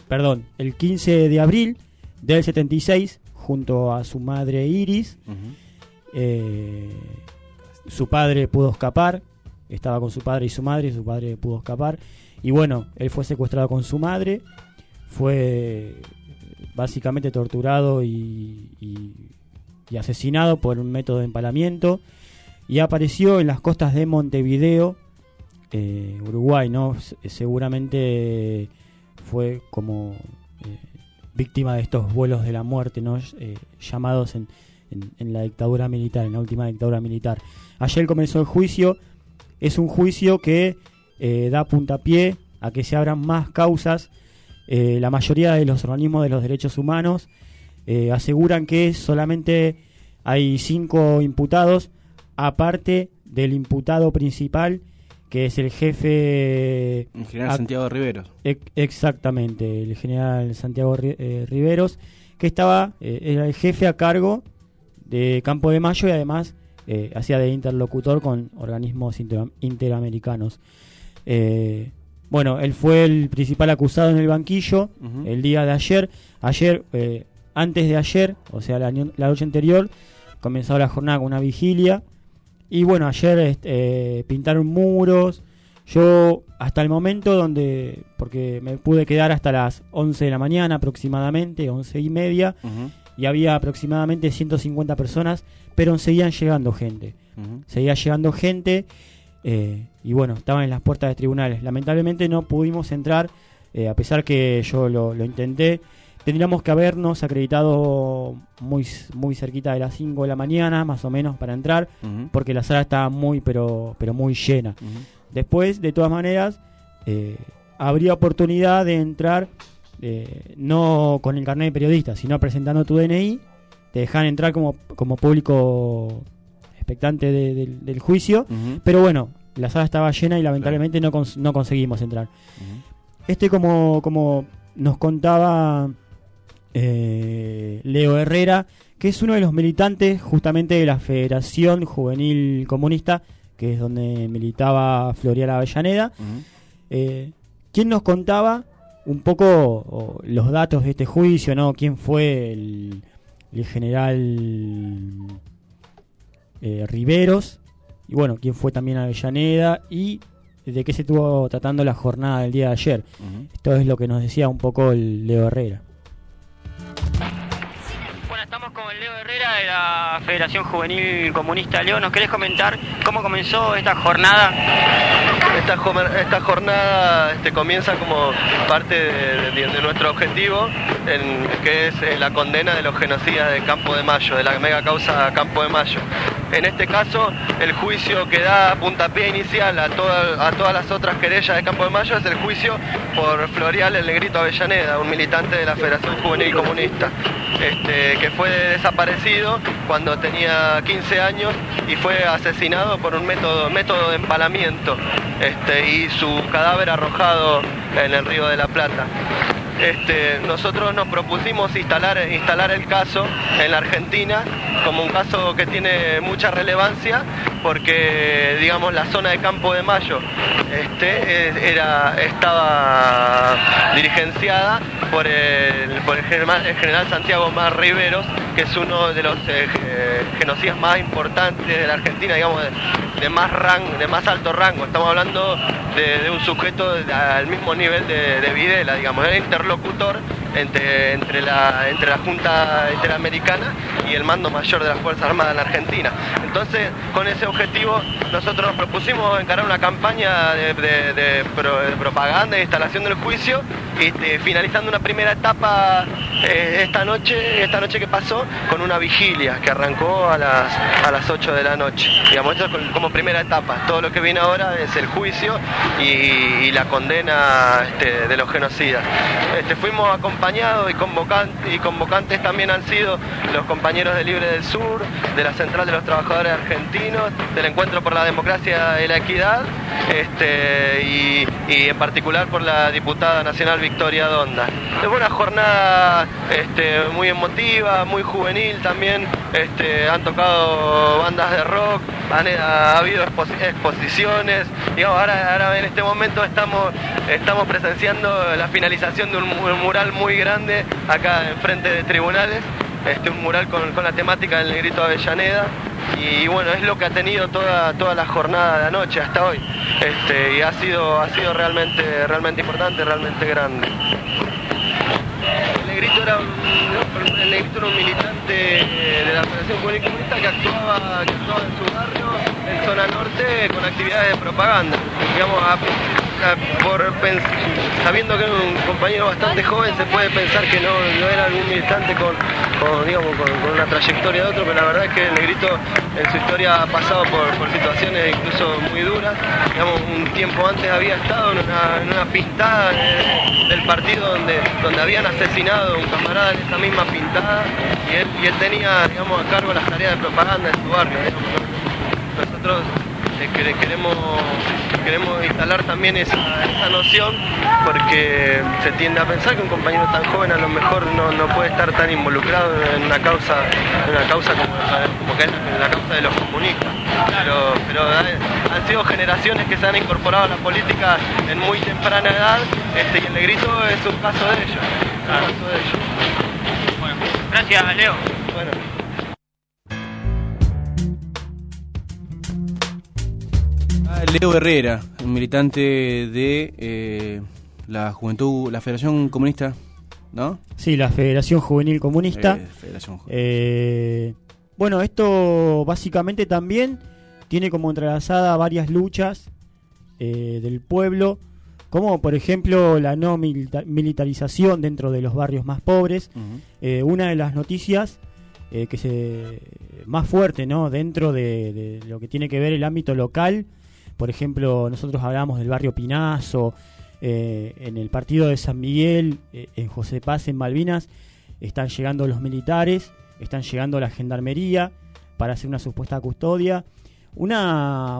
S20: perdón, el 15 de abril del 76 junto a su madre Iris. Eh, su padre pudo escapar, estaba con su padre y su madre, su padre pudo escapar. Y bueno, él fue secuestrado con su madre, fue básicamente torturado y, y- y asesinado por un método de empalamiento y apareció en las costas de Montevideo, eh, Uruguay, ¿no? seguramente fue como eh, víctima de estos vuelos de la muerte, ¿no? Eh, llamados en, en, la dictadura militar, en la última dictadura militar. Ayer comenzó el juicio, es un juicio que da puntapié a que se abran más causas. la mayoría de los organismos de los derechos humanos aseguran que solamente hay cinco imputados, aparte del imputado principal, que es el jefe...
S3: El general Santiago Riveros.
S20: exactamente, el general Santiago eh, Riveros, que estaba, eh, era el jefe a cargo de Campo de Mayo y además eh, hacía de interlocutor con organismos interamericanos. bueno, él fue el principal acusado en el banquillo el día de ayer. Ayer, antes de ayer, o sea, la, la noche anterior, comenzó la jornada con una vigilia y bueno, ayer este, pintaron muros. Yo hasta el momento donde, porque me pude quedar hasta las 11 de la mañana aproximadamente, 11 y media, y había aproximadamente 150 personas, pero seguían llegando gente. Seguía llegando gente eh, y bueno, estaban en las puertas de tribunales. Lamentablemente no pudimos entrar, eh, a pesar que yo lo, lo intenté tendríamos que habernos acreditado muy, muy cerquita de las 5 de la mañana, más o menos, para entrar, porque la sala estaba muy, pero, pero muy llena. Después, de todas maneras, eh, habría oportunidad de entrar, eh, no con el carnet de periodista, sino presentando tu DNI, te dejan entrar como, como público expectante del juicio, pero bueno, la sala estaba llena y lamentablemente no, no conseguimos entrar. Este como, como nos contaba eh, Leo Herrera, que es uno de los militantes justamente de la Federación Juvenil Comunista, que es donde militaba Floriana Avellaneda, eh, quien nos contaba un poco los datos de este juicio, ¿no? ¿Quién fue el, general eh, Riveros? Y bueno, quién fue también Avellaneda y de qué se estuvo tratando la jornada del día de ayer. Esto es lo que nos decía un poco el Leo Herrera.
S21: Bueno, estamos con Leo Herrera de la Federación Juvenil Comunista. Leo, ¿nos querés comentar cómo comenzó esta jornada?
S22: Esta, jornada este, comienza como parte de, nuestro objetivo, que es eh, la condena de los genocidas de Campo de Mayo, de la mega causa Campo de Mayo. En este caso, el juicio que da puntapié inicial a, a todas las otras querellas de Campo de Mayo es el juicio por Florial el Negrito Avellaneda, un militante de la Federación Juvenil Comunista, este, que fue desaparecido cuando tenía 15 años y fue asesinado por un método, método de empalamiento este, y su cadáver arrojado en el río de la Plata. Este, nosotros nos propusimos instalar, instalar el caso en la Argentina como un caso que tiene mucha relevancia porque digamos la zona de Campo de Mayo este, era, estaba dirigenciada por el, por el, general, Santiago Mar Riveros, que es uno de los eh, genocidas más importantes de la Argentina, digamos, de, más rango, de más alto rango. Estamos hablando de, un sujeto al mismo nivel de, de Videla, digamos, era interlocutor entre, entre, la, entre la Junta Interamericana y el mando mayor de las Fuerzas Armadas en Argentina. Entonces, con ese objetivo, nosotros nos propusimos encarar una campaña de, propaganda e instalación del juicio, y, este, finalizando una primera etapa eh, esta noche, esta noche que pasó, con una vigilia que arrancó a las, a las 8 de la noche. Digamos, esto como primera etapa. Todo lo que viene ahora es el juicio y, la condena este, de los genocidas. Este, fuimos y convocantes, y también han sido los compañeros de Libre del Sur, de la Central de los Trabajadores Argentinos, del Encuentro por la Democracia y la Equidad, este, y, en particular por la diputada nacional Victoria Donda. Es una jornada este, muy emotiva, muy juvenil también, este, han tocado bandas de rock, ha habido exposiciones, digamos, ahora, ahora en este momento estamos, estamos presenciando la finalización de un mural muy grande acá enfrente de tribunales este, un mural con, la temática del negrito Avellaneda. Y bueno, es lo que ha tenido toda, toda la jornada de anoche hasta hoy. Este, y ha sido, ha sido realmente, realmente importante, realmente grande. Negrito era un, el negrito era un militante de la Federación Juvenil Comunista que actuaba, en su barrio, en zona norte, con actividades de propaganda. A, por sabiendo que era un compañero bastante joven, se puede pensar que no, no era algún militante con, digamos, con, una trayectoria de otro, pero la verdad es que el negrito en su historia ha pasado por, situaciones incluso muy duras. Digamos, un tiempo antes había estado en una, en una pintada del partido donde, donde habían asesinado a un camarada en esa misma pintada y él, y él tenía digamos, a cargo las tareas de propaganda en su barrio. Nosotros queremos, queremos instalar también esa, noción porque se tiende a pensar que un compañero tan joven a lo mejor no, puede estar tan involucrado en una causa, en una causa como, que es la causa de los comunistas. Pero, pero han sido generaciones que se han incorporado a la política en muy temprana edad este, y el negrito es un caso de ellos.
S21: gracias Leo.
S3: Leo Herrera, un militante de eh, la Juventud, la Federación Comunista, ¿no?
S20: Sí, la Federación Juvenil Comunista. Eh, eh, bueno, esto básicamente también tiene como entrelazada varias luchas del pueblo, como por ejemplo la no militarización dentro de los barrios más pobres. una de las noticias que se más fuerte, ¿no? Dentro de lo que tiene que ver el ámbito local por ejemplo, nosotros hablamos del barrio Pinazo, eh, en el partido de San Miguel, eh, en José Paz, en Malvinas, están llegando los militares, están llegando la gendarmería para hacer una supuesta custodia. Una,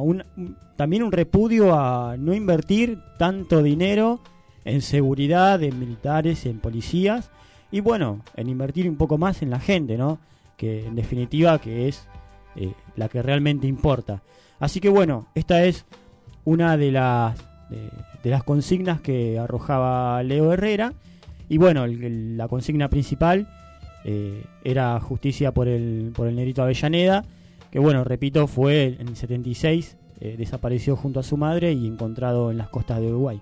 S20: también un repudio a no invertir tanto dinero en seguridad, en militares, en policías y bueno, en invertir un poco más en la gente, ¿no? Que en definitiva que es eh, la que realmente importa. Así que bueno, esta es una de las, de, las consignas que arrojaba Leo Herrera. Y bueno, la consigna principal eh, era justicia por el, por el negrito Avellaneda, que bueno, repito, fue en el 76, eh, desapareció junto a su madre y encontrado en las costas de Uruguay.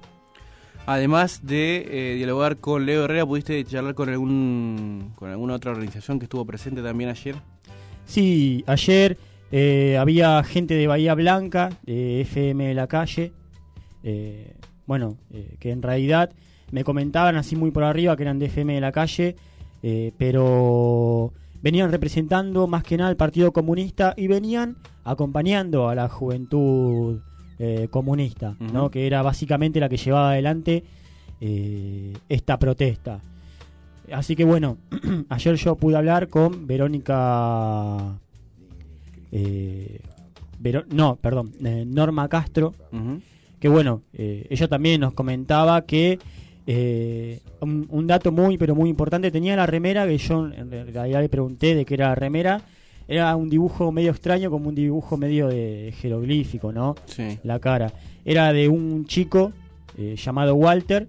S3: Además de eh, dialogar con Leo Herrera, ¿pudiste charlar con algún con alguna otra organización que estuvo presente también ayer?
S20: Sí, ayer eh, había gente de Bahía Blanca, de FM de la calle, eh, bueno, eh, que en realidad me comentaban así muy por arriba que eran de FM de la calle, pero venían representando más que nada al Partido Comunista y venían acompañando a la juventud comunista, ¿no? que era básicamente la que llevaba adelante esta protesta. Así que bueno, ayer yo pude hablar con Verónica eh, no, perdón, eh, Norma Castro, que bueno, eh, ella también nos comentaba que un, dato muy, pero muy importante, tenía la remera, que yo en realidad le pregunté de qué era la remera, era un dibujo medio extraño, como un dibujo medio de jeroglífico, ¿no? La cara. Era de un chico llamado Walter,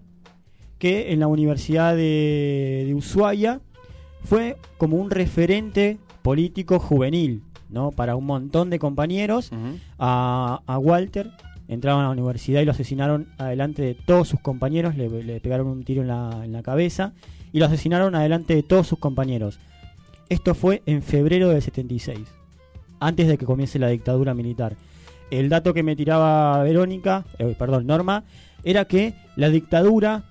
S20: que en la Universidad de, de Ushuaia fue como un referente político juvenil, ¿no? Para un montón de compañeros. a, Walter entraron a la universidad y lo asesinaron adelante de todos sus compañeros, le, pegaron un tiro en la, en la, cabeza y lo asesinaron adelante de todos sus compañeros. Esto fue en febrero del 76, antes de que comience la dictadura militar. El dato que me tiraba Verónica, eh, perdón, Norma, era que la dictadura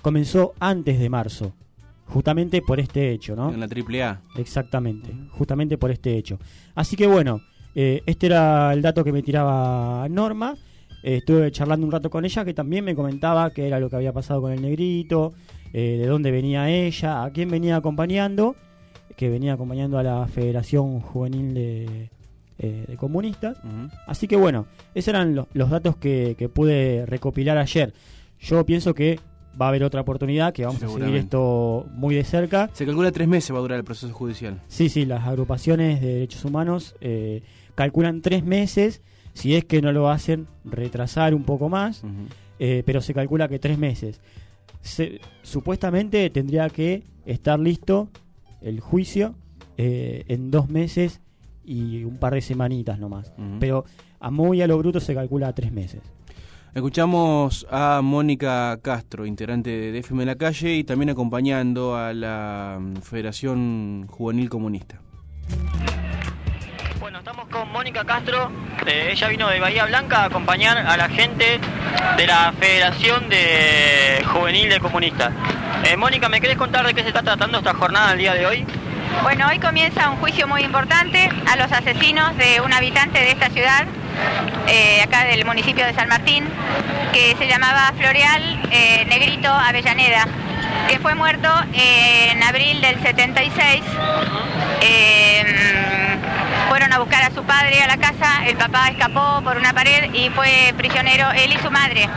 S20: comenzó antes de marzo justamente por este hecho, ¿no?
S3: En la AAA.
S20: Exactamente, justamente por este hecho. Así que bueno, eh, este era el dato que me tiraba Norma. Eh, estuve charlando un rato con ella que también me comentaba qué era lo que había pasado con el negrito, eh, de dónde venía ella, a quién venía acompañando, que venía acompañando a la Federación Juvenil de, Comunistas. Así que bueno, esos eran los datos que, que pude recopilar ayer. Yo pienso que va a haber otra oportunidad, que vamos a seguir esto muy de cerca.
S3: Se calcula tres meses va a durar el proceso judicial.
S20: Sí, sí, las agrupaciones de derechos humanos eh, calculan tres meses, si es que no lo hacen, retrasar un poco más, eh, pero se calcula que tres meses. supuestamente tendría que estar listo el juicio eh, en dos meses y un par de semanitas nomás, pero a muy a lo bruto se calcula tres meses.
S3: Escuchamos a Mónica Castro, integrante de FM en la calle y también acompañando a la mm, Federación Juvenil Comunista.
S21: Bueno, estamos con Mónica Castro. eh, ella vino de Bahía Blanca a acompañar a la gente de la Federación de Juvenil de Comunistas. Eh, Mónica, ¿me querés contar de qué se está tratando esta jornada el día de hoy?
S23: Bueno, hoy comienza un juicio muy importante a los asesinos de un habitante de esta ciudad, eh, acá del municipio de San Martín, que se llamaba Floreal eh, Negrito Avellaneda, que fue muerto en abril del 76. Fueron a buscar a su padre a la casa, el papá escapó por una pared y fue prisionero él y su madre.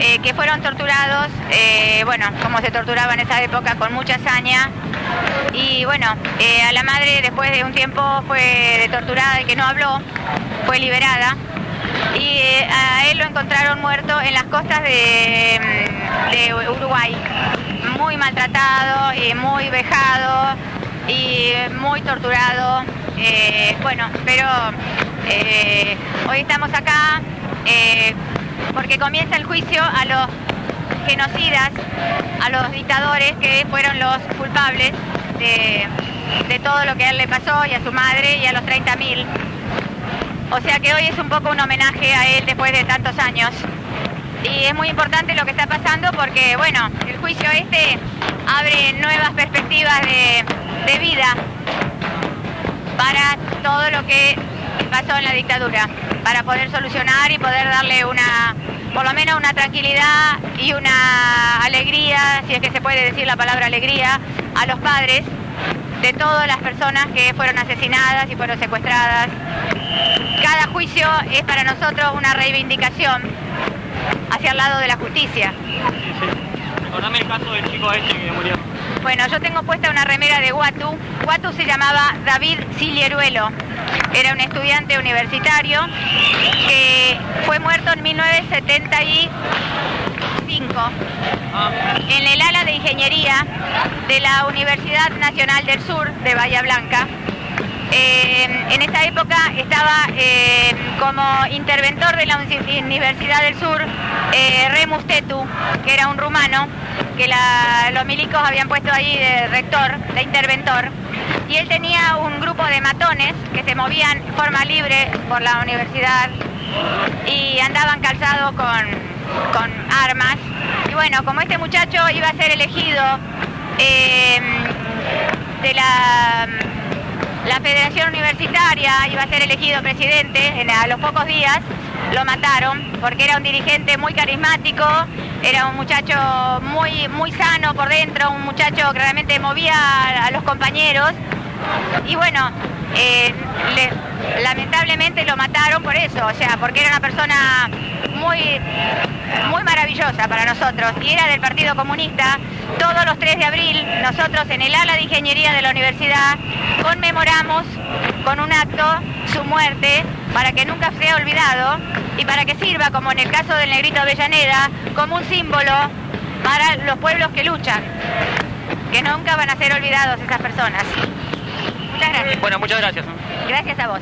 S23: eh, que fueron torturados, eh, bueno, como se torturaba en esa época, con mucha hazaña. Y bueno, eh, a la madre después de un tiempo fue torturada y que no habló, fue liberada. Y a él lo encontraron muerto en las costas de, mm, de Uruguay, muy maltratado y muy vejado y muy torturado. Eh, bueno, pero eh, hoy estamos acá eh, porque comienza el juicio a los genocidas, a los dictadores que fueron los culpables de, todo lo que a él le pasó y a su madre y a los 30.000. O sea que hoy es un poco un homenaje a él después de tantos años. Y es muy importante lo que está pasando porque, bueno, el juicio este abre nuevas perspectivas de vida para todo lo que pasó en la dictadura, para poder solucionar y poder darle una, por lo menos una tranquilidad y una alegría, si es que se puede decir la palabra alegría, a los padres de todas las personas que fueron asesinadas y fueron secuestradas. Cada juicio es para nosotros una reivindicación hacia el lado de la justicia.
S21: Recordame el caso del chico este que murió.
S23: Bueno, yo tengo puesta una remera de Guatu. Guatu se llamaba David Silieruelo. Era un estudiante universitario que fue muerto en 1975 en el ala de ingeniería de la Universidad Nacional del Sur de Bahía Blanca. Eh, en esa época estaba eh, como interventor de la Uni- Universidad del Sur eh, Remus Tetu, que era un rumano, que los milicos habían puesto ahí de rector, de interventor. Y él tenía un grupo de matones que se movían en forma libre por la universidad y andaban calzados con, con armas. Y bueno, como este muchacho iba a ser elegido eh, de la la Federación Universitaria iba a ser elegido presidente en- a los pocos días, lo mataron porque era un dirigente muy carismático, era un muchacho muy, muy sano por dentro, un muchacho que realmente movía a, a los compañeros. Y bueno, eh, le- lamentablemente lo mataron por eso, o sea, porque era una persona muy, muy maravillosa para nosotros y era del Partido Comunista. Todos los 3 de abril, nosotros en el ala de ingeniería de la universidad conmemoramos con un acto su muerte para que nunca sea olvidado y para que sirva, como en el caso del negrito Avellaneda, como un símbolo para los pueblos que luchan, que nunca van a ser olvidados esas personas. Muchas gracias.
S21: Bueno, muchas gracias.
S23: Gracias a vos.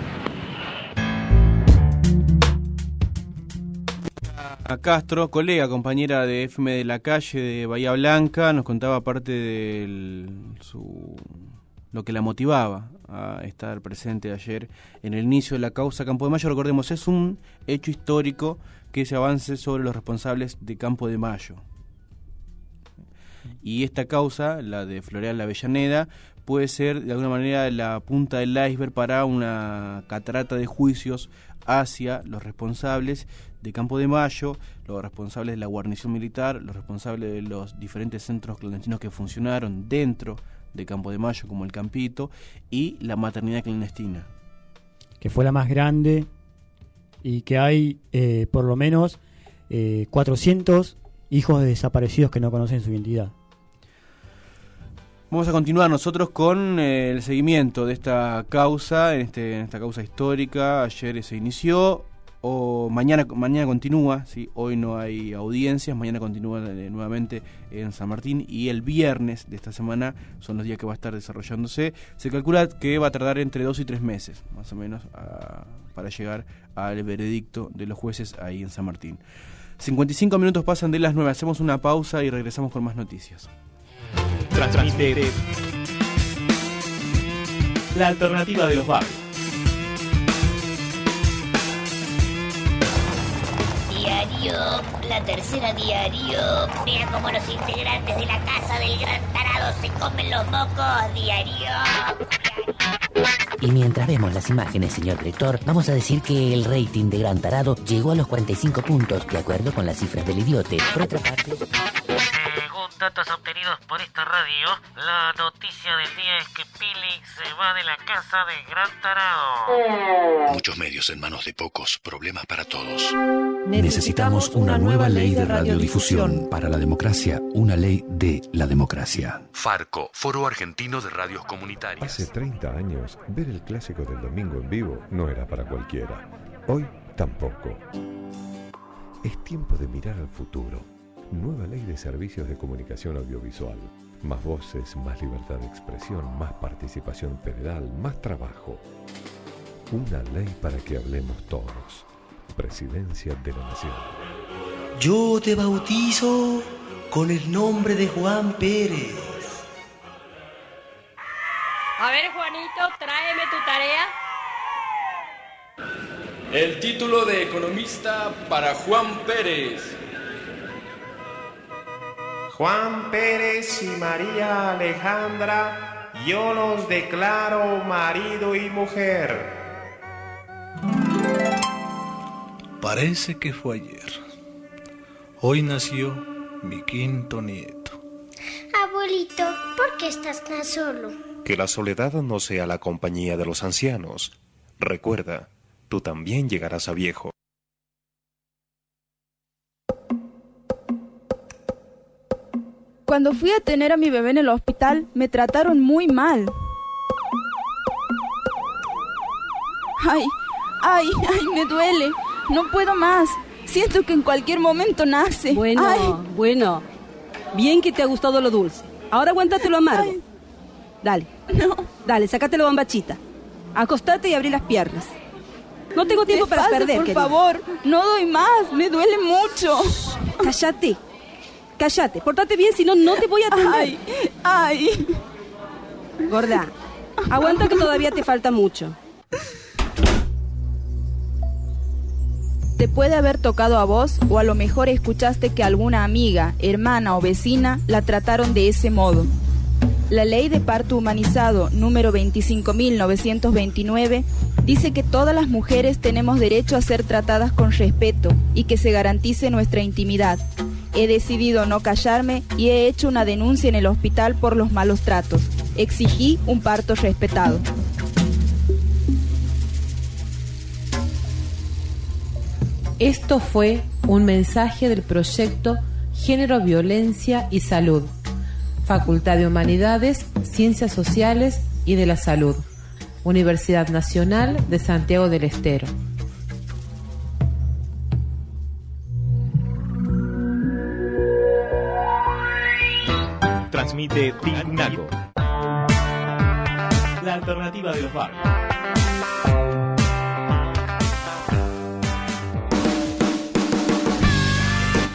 S3: A Castro, colega, compañera de FM de la calle de Bahía Blanca, nos contaba parte de su, lo que la motivaba a estar presente ayer en el inicio de la causa Campo de Mayo. Recordemos, es un hecho histórico que se avance sobre los responsables de Campo de Mayo. Y esta causa, la de Floreal La Avellaneda, puede ser de alguna manera la punta del iceberg para una catarata de juicios hacia los responsables de Campo de Mayo, los responsables de la guarnición militar, los responsables de los diferentes centros clandestinos que funcionaron dentro de Campo de Mayo, como el Campito, y la maternidad clandestina.
S20: que fue la más grande y que hay eh, por lo menos eh, 400 hijos de desaparecidos que no conocen su identidad.
S3: Vamos a continuar nosotros con eh, el seguimiento de esta causa, en, este, esta causa histórica. Ayer se inició, o mañana, mañana continúa, ¿sí? hoy no hay audiencias, mañana continúa eh, nuevamente en San Martín y el viernes de esta semana son los días que va a estar desarrollándose. Se calcula que va a tardar entre dos y tres meses, más o menos, a- para llegar al veredicto de los jueces ahí en San Martín. 55 minutos pasan de las 9, hacemos una pausa y regresamos con más noticias.
S1: Transmite la alternativa de los barrios.
S24: Diario, la tercera diario. Mira cómo los integrantes de la casa del gran tarado se comen los mocos. Diario.
S25: Y mientras vemos las imágenes, señor director, vamos a decir que el rating de Gran Tarado llegó a los 45 puntos, de acuerdo con las cifras del idiote. Por otra parte...
S26: Datos obtenidos por esta radio, la noticia del día es que Pili se va de la casa de Gran Tarado.
S27: Muchos medios en manos de pocos, problemas para todos.
S28: Necesitamos una nueva ley de radiodifusión para la democracia, una ley de la democracia.
S27: Farco, Foro Argentino de Radios Comunitarias.
S29: Hace 30 años, ver el clásico del domingo en vivo no era para cualquiera. Hoy tampoco. Es tiempo de mirar al futuro. Nueva ley de servicios de comunicación audiovisual. Más voces, más libertad de expresión, más participación federal, más trabajo. Una ley para que hablemos todos. Presidencia de la Nación.
S30: Yo te bautizo con el nombre de Juan Pérez.
S31: A ver, Juanito, tráeme tu tarea.
S32: El título de economista para Juan Pérez.
S33: Juan Pérez y María Alejandra, yo los declaro marido y mujer.
S34: Parece que fue ayer. Hoy nació mi quinto nieto.
S35: Abuelito, ¿por qué estás tan solo?
S33: Que la soledad no sea la compañía de los ancianos. Recuerda, tú también llegarás a viejo.
S36: Cuando fui a tener a mi bebé en el hospital, me trataron muy mal. Ay, ay, ay, me duele. No puedo más. Siento que en cualquier momento nace.
S37: Bueno,
S36: Ay.
S37: bueno. Bien que te ha gustado lo dulce. Ahora aguántate lo amargo. Dale.
S36: No.
S37: Dale, sácate la bombachita. Acostate y abrí las piernas. No tengo tiempo para perder,
S36: por favor. No doy más. Me duele mucho.
S37: Cállate. Cállate. Portate bien, si no, no te voy a atender.
S36: Ay, ay.
S37: Gorda, aguanta que todavía te falta mucho.
S36: Te puede haber tocado a vos o a lo mejor escuchaste que alguna amiga, hermana o vecina la trataron de ese modo. La ley de parto humanizado número 25.929 dice que todas las mujeres tenemos derecho a ser tratadas con respeto y que se garantice nuestra intimidad. He decidido no callarme y he hecho una denuncia en el hospital por los malos tratos. Exigí un parto respetado.
S5: Esto fue un mensaje del proyecto Género, Violencia y Salud, Facultad de Humanidades, Ciencias Sociales y de la Salud, Universidad Nacional de Santiago del Estero.
S1: Transmite Tincunaco. La alternativa de los barrios.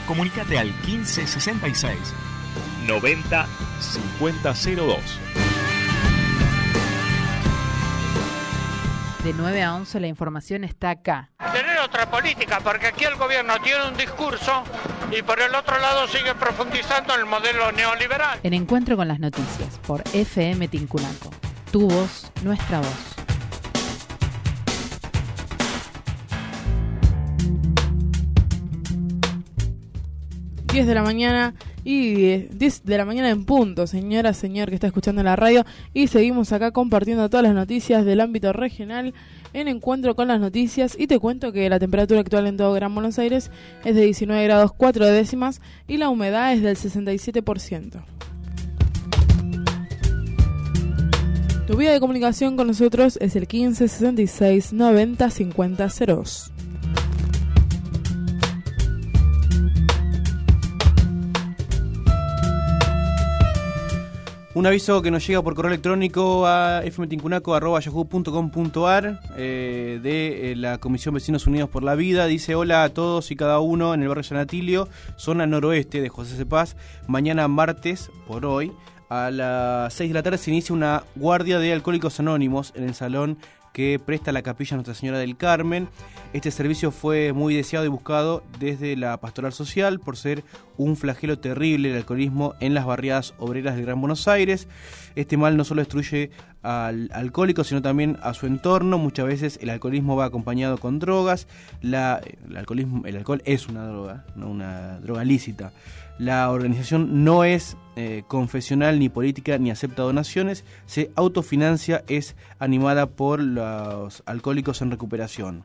S1: Comunícate al 1566 90 5002.
S5: De 9 a 11 la información está acá.
S38: Tener otra política, porque aquí el gobierno tiene un discurso y por el otro lado sigue profundizando en el modelo neoliberal.
S5: En Encuentro con las Noticias por FM Tincunaco. Tu voz, nuestra voz.
S4: 10 de la mañana y 10, 10 de la mañana en punto, señora, señor que está escuchando la radio. Y seguimos acá compartiendo todas las noticias del ámbito regional en encuentro con las noticias. Y te cuento que la temperatura actual en todo Gran Buenos Aires es de 19 grados 4 décimas y la humedad es del 67%. Tu vía de comunicación con nosotros es el 15 66 90 50 02.
S3: Un aviso que nos llega por correo electrónico a fmtincunaco.yahoo.com.ar eh, de eh, la Comisión Vecinos Unidos por la Vida. Dice, hola a todos y cada uno en el barrio San Atilio, zona noroeste de José Cepaz. Mañana martes, por hoy, a las 6 de la tarde se inicia una guardia de alcohólicos anónimos en el salón que presta la capilla Nuestra Señora del Carmen. Este servicio fue muy deseado y buscado desde la pastoral social por ser un flagelo terrible el alcoholismo en las barriadas obreras del Gran Buenos Aires. Este mal no solo destruye al alcohólico, sino también a su entorno. Muchas veces el alcoholismo va acompañado con drogas. La, el, alcoholismo, el alcohol es una droga, no una droga lícita. La organización no es eh, confesional ni política ni acepta donaciones, se autofinancia, es animada por los alcohólicos en recuperación.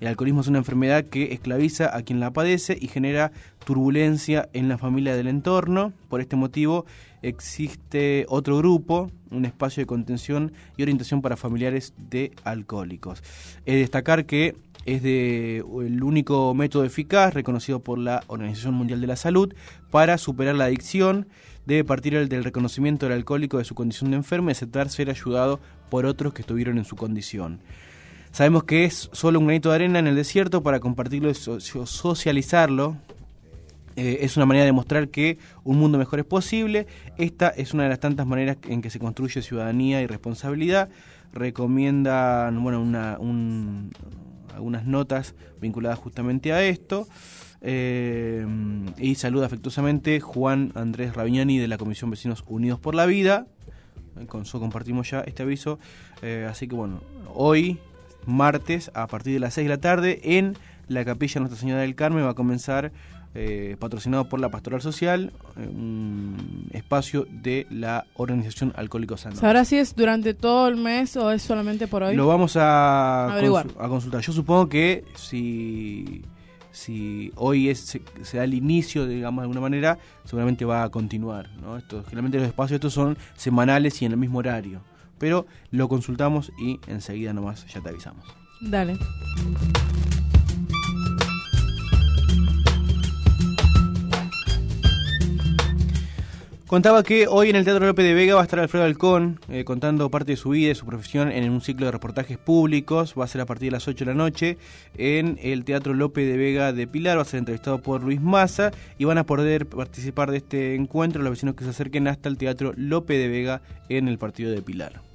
S3: El alcoholismo es una enfermedad que esclaviza a quien la padece y genera turbulencia en la familia del entorno. Por este motivo existe otro grupo, un espacio de contención y orientación para familiares de alcohólicos. Es destacar que es de, el único método eficaz reconocido por la Organización Mundial de la Salud para superar la adicción. Debe partir del reconocimiento del alcohólico de su condición de enfermo y aceptar ser ayudado por otros que estuvieron en su condición. Sabemos que es solo un granito de arena en el desierto para compartirlo y socializarlo. Eh, es una manera de mostrar que un mundo mejor es posible. Esta es una de las tantas maneras en que se construye ciudadanía y responsabilidad. Recomiendan bueno, una, un, algunas notas vinculadas justamente a esto. Eh, y saluda afectuosamente Juan Andrés Raviñani de la Comisión Vecinos Unidos por la Vida. Con eso compartimos ya este aviso. Eh, así que bueno, hoy, martes, a partir de las 6 de la tarde, en la capilla Nuestra Señora del Carmen va a comenzar eh, patrocinado por la Pastoral Social, eh, un espacio de la organización Alcohólicos Anónimos.
S4: ¿Sabrá si es durante todo el mes o es solamente por hoy?
S3: Lo vamos a, a consultar. Yo supongo que si, si hoy es, se, da el inicio, digamos, de alguna manera, seguramente va a continuar. ¿no? Esto, generalmente los espacios estos son semanales y en el mismo horario. Pero lo consultamos y enseguida nomás ya te avisamos.
S4: Dale.
S3: Contaba que hoy en el Teatro López de Vega va a estar Alfredo Alcón eh, contando parte de su vida y su profesión en un ciclo de reportajes públicos. Va a ser a partir de las 8 de la noche en el Teatro López de Vega de Pilar. Va a ser entrevistado por Luis Massa y van a poder participar de este encuentro los vecinos que se acerquen hasta el Teatro López de Vega en el partido de Pilar.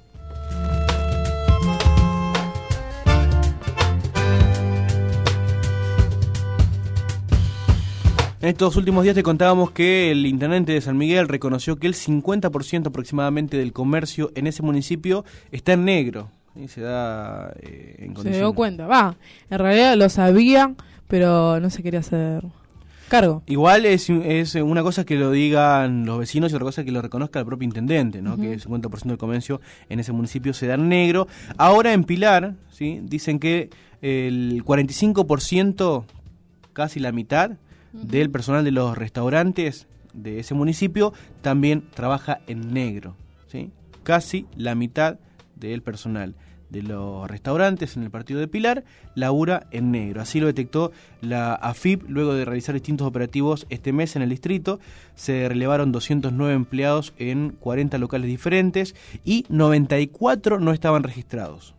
S3: En estos últimos días te contábamos que el intendente de San Miguel reconoció que el 50% aproximadamente del comercio en ese municipio está en negro. Y se da eh, en
S4: Se dio cuenta, va. En realidad lo sabía, pero no se quería hacer cargo.
S3: Igual es, es una cosa que lo digan los vecinos y otra cosa que lo reconozca el propio intendente, ¿no? que el 50% del comercio en ese municipio se da en negro. Ahora en Pilar, ¿sí? dicen que el 45%, casi la mitad, del personal de los restaurantes de ese municipio también trabaja en negro. ¿sí? Casi la mitad del personal de los restaurantes en el partido de Pilar labura en negro. Así lo detectó la AFIP luego de realizar distintos operativos este mes en el distrito. Se relevaron 209 empleados en 40 locales diferentes y 94 no estaban registrados.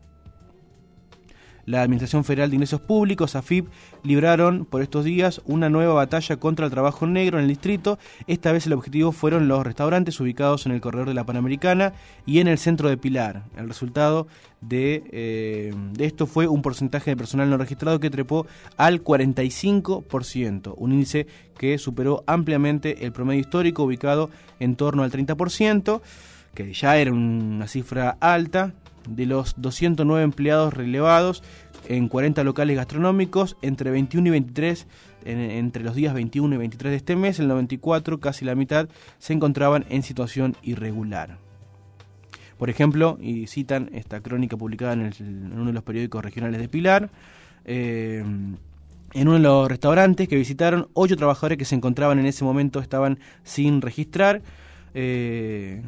S3: La Administración Federal de Ingresos Públicos, AFIP, libraron por estos días una nueva batalla contra el trabajo negro en el distrito. Esta vez el objetivo fueron los restaurantes ubicados en el corredor de la Panamericana y en el centro de Pilar. El resultado de, eh, esto fue un porcentaje de personal no registrado que trepó al 45%, un índice que superó ampliamente el promedio histórico ubicado en torno al 30%, que ya era una cifra alta, de los 209 empleados relevados en 40 locales gastronómicos entre 21 y 23 entre los días 21 y 23 de este mes, el 94, casi la mitad, se encontraban en situación irregular. Por ejemplo, y citan esta crónica publicada en, uno de los periódicos regionales de Pilar, eh, en uno de los restaurantes que visitaron, ocho trabajadores que se encontraban en ese momento estaban sin registrar. Eh,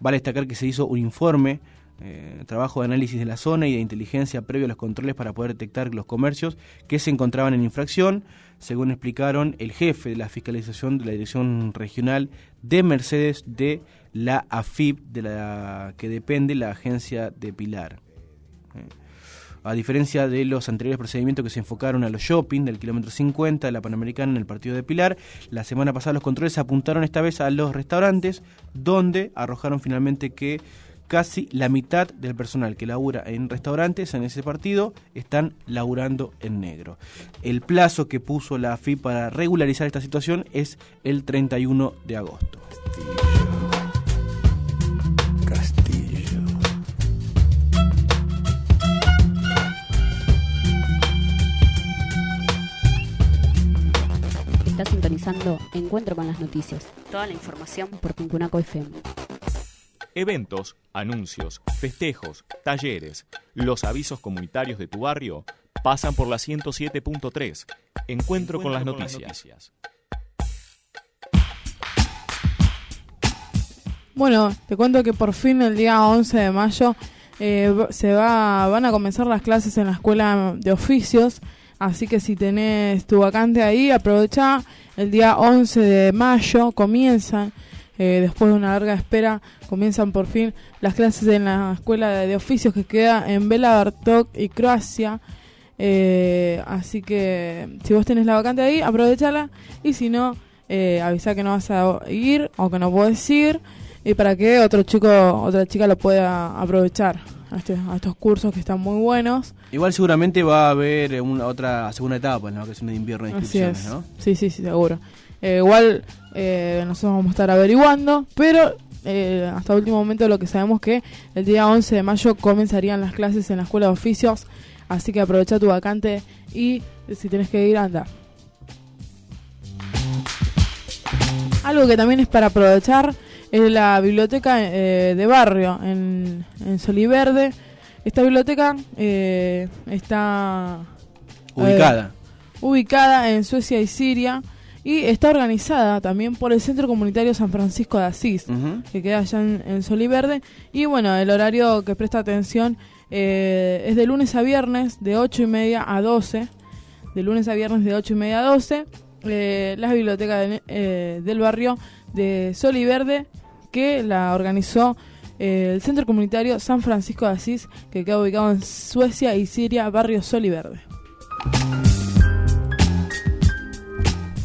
S3: vale destacar que se hizo un informe eh, trabajo de análisis de la zona y de inteligencia previo a los controles para poder detectar los comercios que se encontraban en infracción, según explicaron el jefe de la fiscalización de la Dirección Regional de Mercedes de la AFIP, de la que depende la agencia de Pilar. Eh, A diferencia de los anteriores procedimientos que se enfocaron a los shopping del kilómetro 50 de la Panamericana en el partido de Pilar, la semana pasada los controles apuntaron esta vez a los restaurantes, donde arrojaron finalmente que casi la mitad del personal que labura en restaurantes en ese partido están laburando en negro. El plazo que puso la AFI para regularizar esta situación es el 31 de agosto.
S39: Está sintonizando Encuentro con las Noticias. Toda la información por Tincunaco FM.
S1: Eventos, anuncios, festejos, talleres, los avisos comunitarios de tu barrio pasan por la 107.3. Encuentro, con, las, noticias.
S4: Bueno, te cuento que por fin el día 11 de mayo eh, se va, van a comenzar las clases en la escuela de oficios, así que si tenés tu vacante ahí, aprovecha. El día 11 de mayo comienzan, eh, después de una larga espera, comienzan por fin las clases en la escuela de, oficios que queda en Bela Bartok y Croacia. Eh, así que si vos tenés la vacante ahí, aprovechala y si no, eh, avisa que no vas a ir o que no puedes ir y para que otro chico, otra chica lo pueda aprovechar a, este- a estos cursos que están muy buenos.
S3: Igual seguramente va a haber una otra segunda etapa en la vacaciones de invierno de inscripciones,
S4: es.
S3: ¿no?
S4: Sí, sí, sí, seguro. Eh, igual eh, nosotros vamos a estar averiguando, pero eh, hasta último momento lo que sabemos que el día 11 de mayo comenzarían las clases en la escuela de oficios, así que aprovecha tu vacante y si tenés que ir, anda. Algo que también es para aprovechar es la biblioteca eh, de barrio en, en Soliverde. Esta biblioteca eh, está
S3: Ubicada.
S4: eh, ubicada en Suecia y Siria y está organizada también por el Centro Comunitario San Francisco de Asís, que queda allá en, en Soliverde. Y bueno, el horario que presta atención eh, es de lunes a viernes de 8 y media a 12. De lunes a viernes de 8 y media a 12. Eh, la biblioteca de- eh, del barrio de Soliverde que la organizó eh, el Centro Comunitario San Francisco de Asís, que queda ubicado en Suecia y Siria, barrio Soliverde.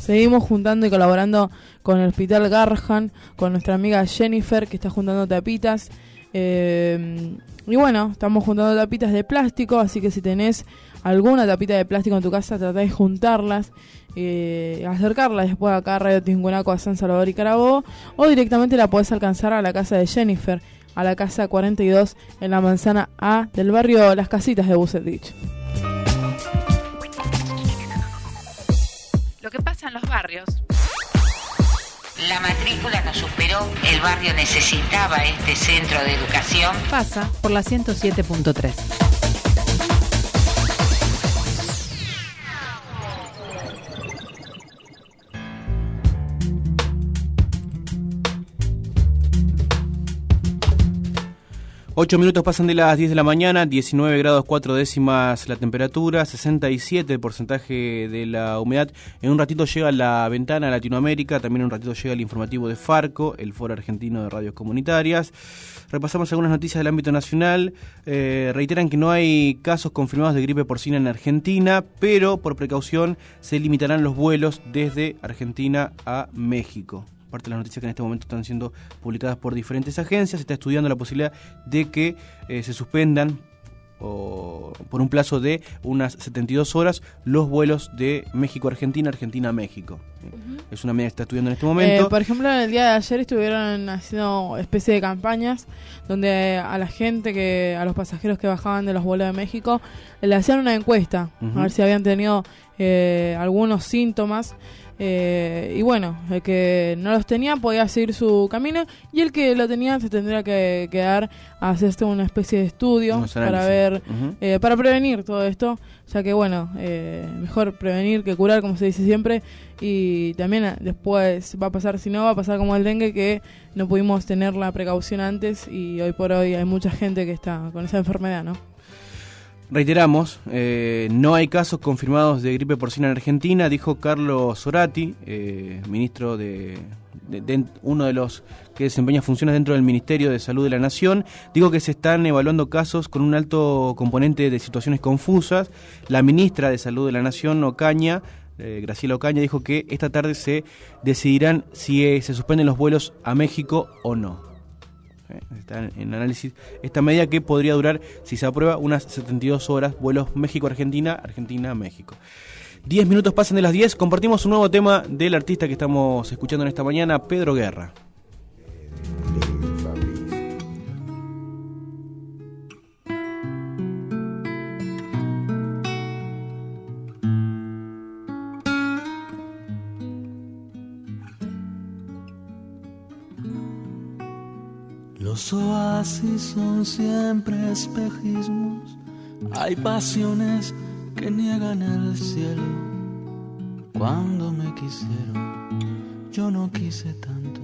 S4: Seguimos juntando y colaborando con el Hospital Garhan, con nuestra amiga Jennifer, que está juntando tapitas. Eh, y bueno, estamos juntando tapitas de plástico, así que si tenés alguna tapita de plástico en tu casa, tratá de juntarlas, eh, acercarlas después acá a Radio Tingunaco, a San Salvador y Carabobo, o directamente la podés alcanzar a la casa de Jennifer, a la casa 42 en la manzana A del barrio Las Casitas de Bucetich.
S40: Lo que pasa en los barrios.
S41: La matrícula no superó, el barrio necesitaba este centro de educación.
S5: Pasa por la 107.3.
S3: Ocho minutos pasan de las 10 de la mañana, 19 grados 4 décimas la temperatura, 67 el porcentaje de la humedad. En un ratito llega la ventana a Latinoamérica, también en un ratito llega el informativo de Farco, el Foro Argentino de Radios Comunitarias. Repasamos algunas noticias del ámbito nacional. Eh, reiteran que no hay casos confirmados de gripe porcina en Argentina, pero por precaución se limitarán los vuelos desde Argentina a México parte de las noticias que en este momento están siendo publicadas por diferentes agencias, se está estudiando la posibilidad de que eh, se suspendan o, por un plazo de unas 72 horas los vuelos de México-Argentina, Argentina-México. Es una medida que está estudiando en este momento.
S4: Eh, por ejemplo, en el día de ayer estuvieron haciendo especie de campañas donde a la gente, que a los pasajeros que bajaban de los vuelos de México, le hacían una encuesta a ver si habían tenido eh, algunos síntomas Eh, y bueno, el que no los tenía podía seguir su camino y el que lo tenía se tendría que quedar a hacerse una especie de estudio para ver, eh, para prevenir todo esto, ya que bueno, eh, mejor prevenir que curar, como se dice siempre, y también ah, después va a pasar, si no va a pasar como el dengue, que no pudimos tener la precaución antes y hoy por hoy hay mucha gente que está con esa enfermedad, ¿no?
S3: Reiteramos, eh, no hay casos confirmados de gripe porcina en Argentina, dijo Carlos Sorati, eh, ministro de, uno de los que desempeña funciones dentro del Ministerio de Salud de la Nación. Digo que se están evaluando casos con un alto componente de situaciones confusas. La ministra de Salud de la Nación, Ocaña, eh, Graciela Ocaña, dijo que esta tarde se decidirán si eh, se suspenden los vuelos a México o no. Eh, Está en- análisis esta medida que podría durar, si se aprueba, unas 72 horas, vuelos México-Argentina, Argentina-México. 10 minutos pasan de las 10, compartimos un nuevo tema del artista que estamos escuchando en esta mañana, Pedro Guerra.
S8: Los oasis son siempre espejismos, hay pasiones que niegan el cielo. Cuando me quisieron, yo no quise tanto,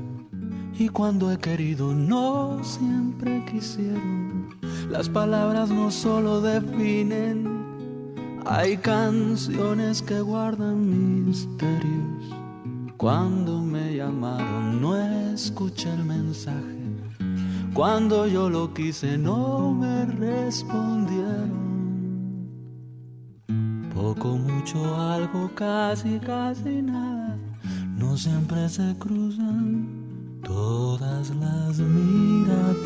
S8: y cuando he querido, no siempre quisieron. Las palabras no solo definen, hay canciones que guardan misterios. Cuando me llamaron, no escuché el mensaje. Cuando yo lo quise no me respondieron. Poco, mucho, algo, casi, casi nada. No siempre se cruzan todas las miradas.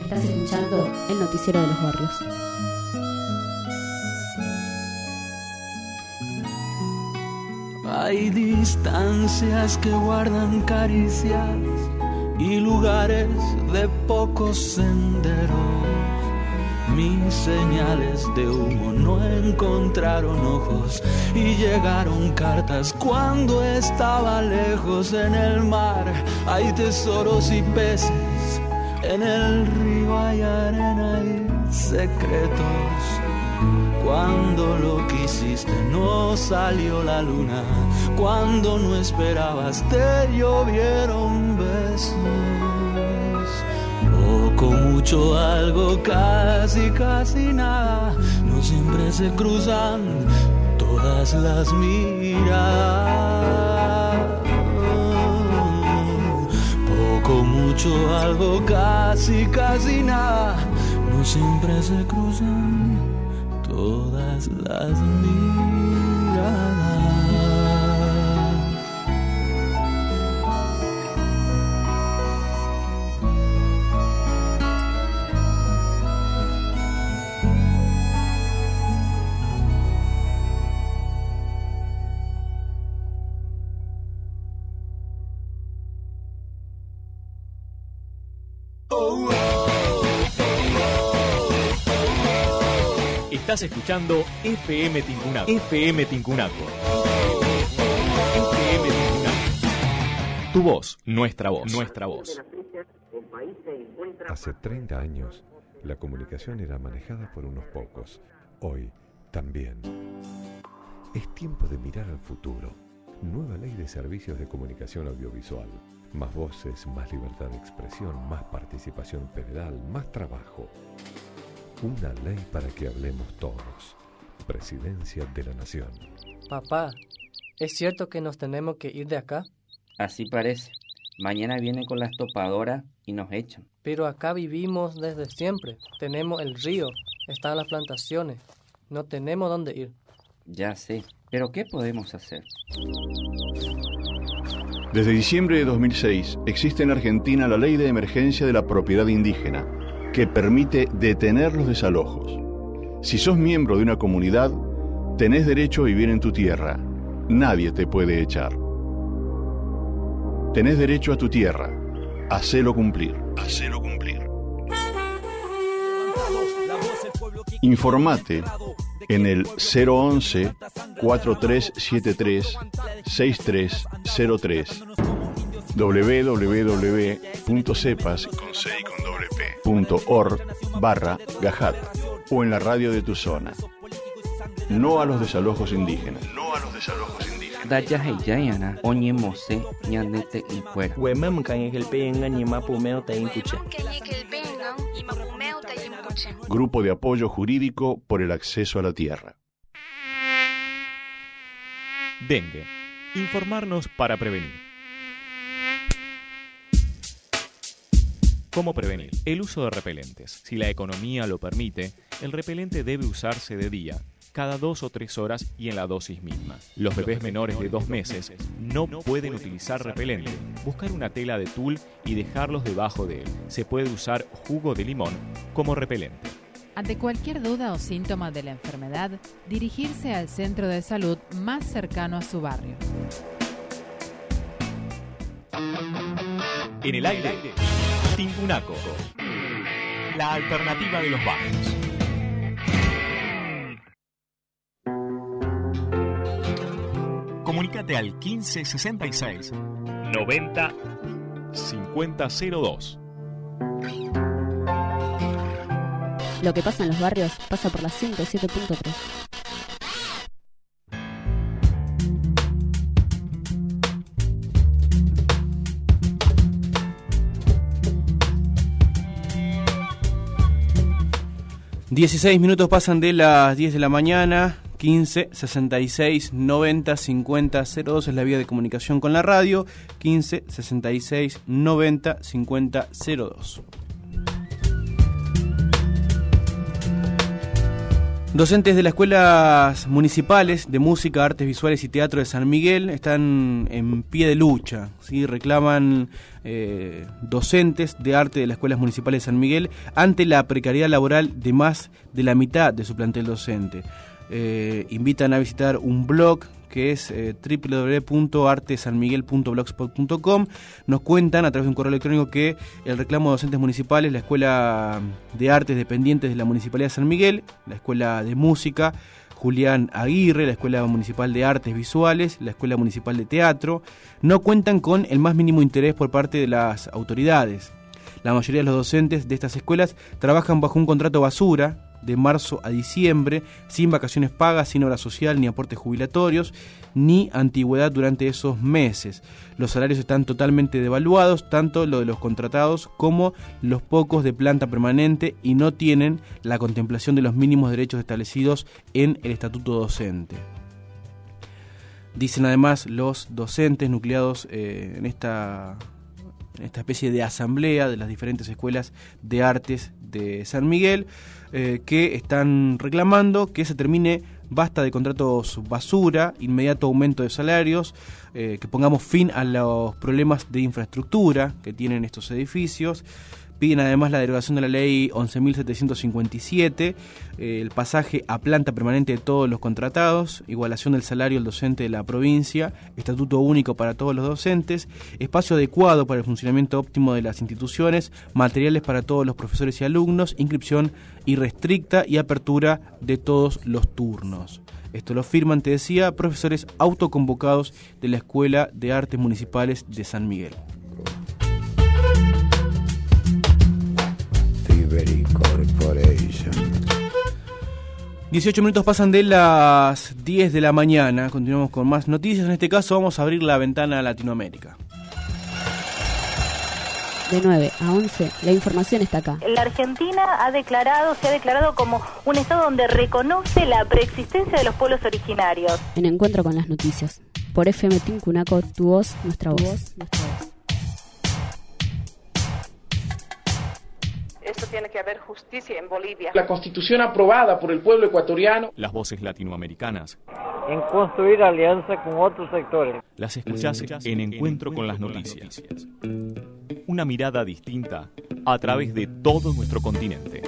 S39: Estás escuchando el noticiero de los barrios.
S8: Hay distancias que guardan caricias y lugares de pocos senderos. Mis señales de humo no encontraron ojos y llegaron cartas cuando estaba lejos en el mar. Hay tesoros y peces, en el río hay arena y secretos. Cuando lo quisiste no salió la luna, cuando no esperabas te llovieron besos. Poco, mucho, algo, casi, casi nada, no siempre se cruzan todas las miradas. Poco, mucho, algo, casi, casi nada, no siempre se cruzan todas las miradas.
S1: Estás escuchando FM Tincunaco. FM Tincunaco. FM Tincunaco. Tu voz, nuestra voz. Nuestra voz.
S29: Hace 30 años, la comunicación era manejada por unos pocos. Hoy, también. Es tiempo de mirar al futuro. Nueva ley de servicios de comunicación audiovisual. Más voces, más libertad de expresión, más participación federal, más trabajo. Una ley para que hablemos todos. Presidencia de la Nación.
S42: Papá, ¿es cierto que nos tenemos que ir de acá?
S43: Así parece. Mañana vienen con las topadoras y nos echan.
S42: Pero acá vivimos desde siempre. Tenemos el río, están las plantaciones. No tenemos dónde ir.
S43: Ya sé. Pero ¿qué podemos hacer?
S44: Desde diciembre de 2006 existe en Argentina la Ley de Emergencia de la Propiedad Indígena, que permite detener los desalojos. Si sos miembro de una comunidad, tenés derecho a vivir en tu tierra. Nadie te puede echar. Tenés derecho a tu tierra. Hacelo cumplir. Hacelo cumplir. Informate en el 011 4373 6303 www.cepas.org barra Gajat o en la radio de tu zona. No a los desalojos indígenas. No a los desalojos indígenas.
S43: Daya heyayana, oñe mose, ñanete y fuera.
S45: Huemam ni mapumeo te impuche.
S44: Grupo de apoyo jurídico por el acceso a la tierra.
S1: Dengue. Informarnos para prevenir. ¿Cómo prevenir? El uso de repelentes. Si la economía lo permite, el repelente debe usarse de día, cada dos o tres horas y en la dosis misma. Los bebés menores de dos meses no pueden utilizar repelente. Buscar una tela de tul y dejarlos debajo de él. Se puede usar jugo de limón como repelente.
S46: Ante cualquier duda o síntoma de la enfermedad, dirigirse al centro de salud más cercano a su barrio.
S1: En el aire, Tingunaco. La alternativa de los barrios. Comunícate al 1566 90 5002.
S39: Lo que pasa en los barrios pasa por la 107.3.
S3: Dieciséis minutos pasan de las 10 de la mañana. 15 66 90 50 02 es la vía de comunicación con la radio. 15 66 90 50 02. Docentes de las escuelas municipales de música, artes visuales y teatro de San Miguel están en pie de lucha. ¿sí? Reclaman eh, docentes de arte de las escuelas municipales de San Miguel ante la precariedad laboral de más de la mitad de su plantel docente. Eh, invitan a visitar un blog que es eh, www.artesanmiguel.blogspot.com. Nos cuentan a través de un correo electrónico que el reclamo de docentes municipales, la Escuela de Artes dependientes de la Municipalidad de San Miguel, la Escuela de Música, Julián Aguirre, la Escuela Municipal de Artes Visuales, la Escuela Municipal de Teatro, no cuentan con el más mínimo interés por parte de las autoridades. La mayoría de los docentes de estas escuelas trabajan bajo un contrato basura, de marzo a diciembre, sin vacaciones pagas, sin hora social, ni aportes jubilatorios, ni antigüedad durante esos meses. Los salarios están totalmente devaluados, tanto lo de los contratados como los pocos de planta permanente, y no tienen la contemplación de los mínimos derechos establecidos en el estatuto docente. Dicen además los docentes nucleados eh, en esta esta especie de asamblea de las diferentes escuelas de artes de San Miguel, eh, que están reclamando que se termine basta de contratos basura, inmediato aumento de salarios, eh, que pongamos fin a los problemas de infraestructura que tienen estos edificios. Piden además la derogación de la ley 11.757, eh, el pasaje a planta permanente de todos los contratados, igualación del salario del docente de la provincia, estatuto único para todos los docentes, espacio adecuado para el funcionamiento óptimo de las instituciones, materiales para todos los profesores y alumnos, inscripción irrestricta y apertura de todos los turnos. Esto lo firman, te decía, profesores autoconvocados de la Escuela de Artes Municipales de San Miguel. 18 minutos pasan de las 10 de la mañana. Continuamos con más noticias. En este caso vamos a abrir la ventana a Latinoamérica.
S39: De 9 a 11, la información está acá.
S47: La Argentina ha declarado, se ha declarado como un estado donde reconoce la preexistencia de los pueblos originarios.
S39: En encuentro con las noticias. Por FM Tincunaco, tu voz, nuestra voz. nuestra voz.
S48: Esto tiene que haber justicia en Bolivia.
S32: La constitución aprobada por el pueblo ecuatoriano.
S1: Las voces latinoamericanas.
S49: En construir alianza con otros sectores.
S1: Las escuchás en Encuentro con las Noticias. Una mirada distinta a través de todo nuestro continente.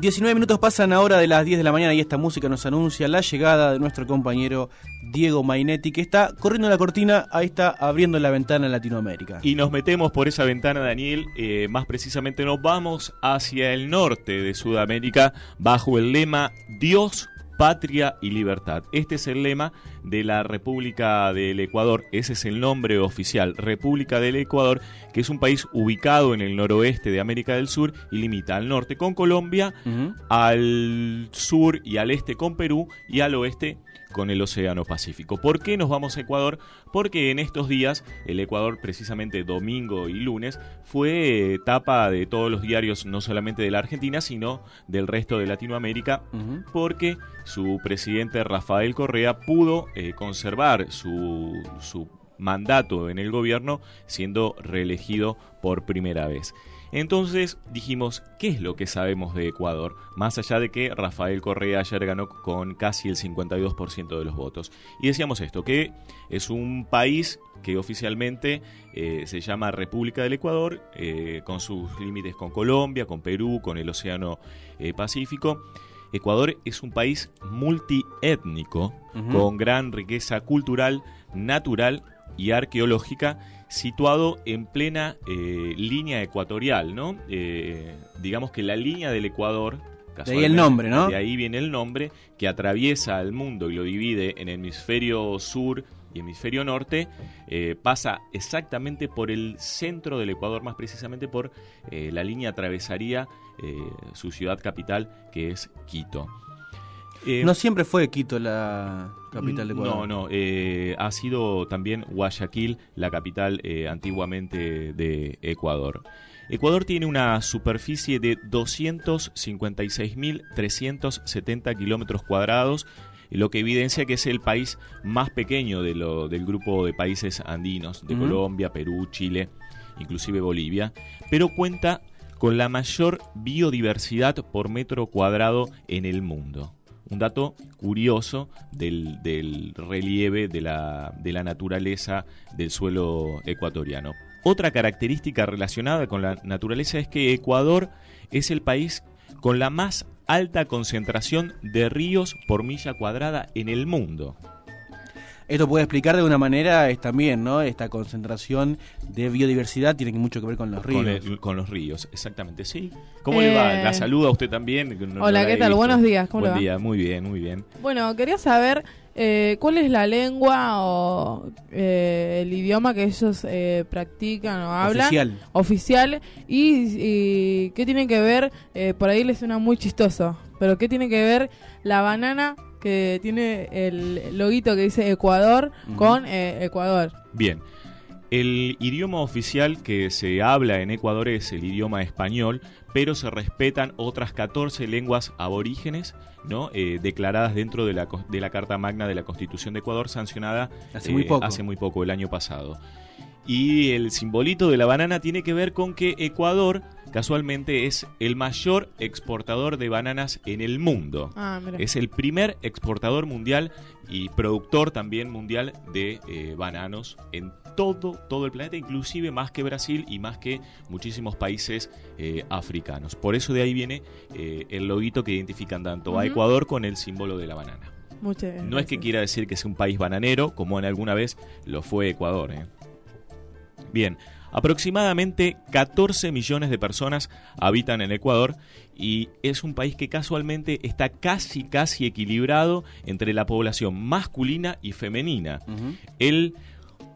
S3: 19 minutos pasan ahora de las 10 de la mañana y esta música nos anuncia la llegada de nuestro compañero Diego Mainetti, que está corriendo la cortina, ahí está abriendo la ventana en Latinoamérica.
S1: Y nos metemos por esa ventana, Daniel, eh, más precisamente nos vamos hacia el norte de Sudamérica bajo el lema Dios patria y libertad. Este es el lema de la República del Ecuador, ese es el nombre oficial, República del Ecuador, que es un país ubicado en el noroeste de América del Sur y limita al norte con Colombia, al sur y al este con Perú y al oeste con el Océano Pacífico. ¿Por qué nos vamos a Ecuador? Porque en estos días, el Ecuador, precisamente domingo y lunes, fue tapa de todos los diarios, no solamente de la Argentina, sino del resto de Latinoamérica, porque su presidente Rafael Correa pudo eh, conservar su, su mandato en el gobierno siendo reelegido por primera vez. Entonces dijimos, ¿qué es lo que sabemos de Ecuador? Más allá de que Rafael Correa ayer ganó con casi el 52% de los votos. Y decíamos esto, que es un país que oficialmente eh, se llama República del Ecuador, eh, con sus límites con Colombia, con Perú, con el Océano eh, Pacífico. Ecuador es un país multiétnico, con gran riqueza cultural, natural y arqueológica situado en plena eh, línea ecuatorial, ¿no? Eh, digamos que la línea del Ecuador...
S3: De ahí el nombre, ¿no?
S1: De ahí viene el nombre, que atraviesa el mundo y lo divide en hemisferio sur y hemisferio norte, eh, pasa exactamente por el centro del Ecuador, más precisamente por la línea atravesaría su ciudad capital, que es Quito.
S3: no siempre fue Quito la capital de Ecuador.
S1: No, no, eh, ha sido también Guayaquil la capital eh, antiguamente de Ecuador. Ecuador tiene una superficie de 256.370 kilómetros cuadrados, lo que evidencia que es el país más pequeño de lo, del grupo de países andinos, de Colombia, Perú, Chile, inclusive Bolivia, pero cuenta con la mayor biodiversidad por metro cuadrado en el mundo un dato curioso del, relieve de la, naturaleza del suelo ecuatoriano. Otra característica relacionada con la naturaleza es que Ecuador es el país con la más alta concentración de ríos por milla cuadrada en el mundo.
S3: Esto puede explicar de una manera es también, ¿no? Esta concentración de biodiversidad tiene mucho que ver con los ríos.
S1: Con, los ríos, exactamente, sí. ¿Cómo le va? La eh, saluda a usted también.
S4: hola, ¿qué tal? Buenos días, ¿cómo
S1: Buen
S4: le va?
S1: día, muy bien, muy bien.
S4: Bueno, quería saber eh, cuál es la lengua o eh, el idioma que ellos practican o hablan.
S3: Oficial.
S4: Oficial. Y, y qué tiene que ver, por ahí les suena muy chistoso, pero qué tiene que ver la banana que tiene el loguito que dice Ecuador con eh, Ecuador.
S1: Bien. El idioma oficial que se habla en Ecuador es el idioma español, pero se respetan otras 14 lenguas aborígenes ¿no? Eh, declaradas dentro de la, de la Carta Magna de la Constitución de Ecuador, sancionada
S3: hace, muy poco.
S1: hace muy poco, el año pasado. Y el simbolito de la banana tiene que ver con que Ecuador casualmente es el mayor exportador de bananas en el mundo.
S4: Ah,
S1: es el primer exportador mundial y productor también mundial de eh, bananos en todo, todo el planeta, inclusive más que Brasil y más que muchísimos países eh, africanos. Por eso de ahí viene eh, el loguito que identifican tanto a Ecuador con el símbolo de la banana. no es que quiera decir que sea un país bananero, como en alguna vez lo fue Ecuador. Bien, Aproximadamente 14 millones de personas habitan en Ecuador y es un país que casualmente está casi, casi equilibrado entre la población masculina y femenina. El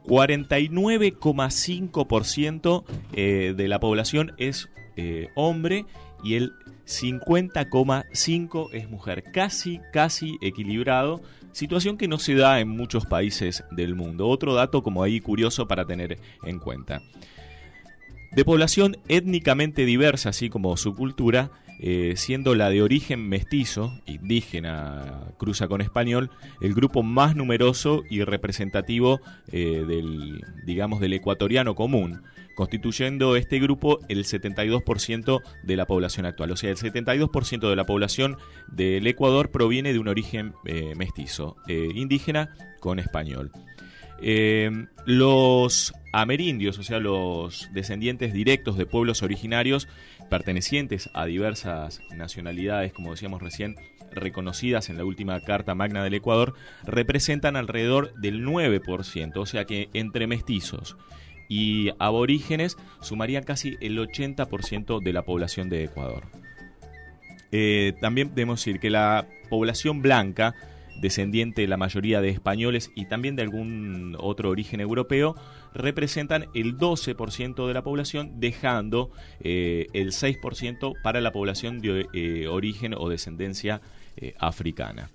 S1: 49,5% eh, de la población es eh, hombre y el 50,5% es mujer. Casi, casi equilibrado situación que no se da en muchos países del mundo. Otro dato como ahí curioso para tener en cuenta. De población étnicamente diversa, así como su cultura, eh, siendo la de origen mestizo, indígena, cruza con español, el grupo más numeroso y representativo eh, del, digamos, del ecuatoriano común constituyendo este grupo el 72% de la población actual. O sea, el 72% de la población del Ecuador proviene de un origen eh, mestizo, indígena con español. Los amerindios, o sea, los descendientes directos de pueblos originarios pertenecientes a diversas nacionalidades, como decíamos recién, reconocidas en la última Carta Magna del Ecuador, representan alrededor del 9%, o sea que entre mestizos y aborígenes sumarían casi el 80% de la población de Ecuador. Eh, también debemos decir que la población blanca, descendiente la mayoría de españoles y también de algún otro origen europeo, representan el 12% de la población, dejando eh, el 6% para la población de eh, origen o descendencia eh, africana.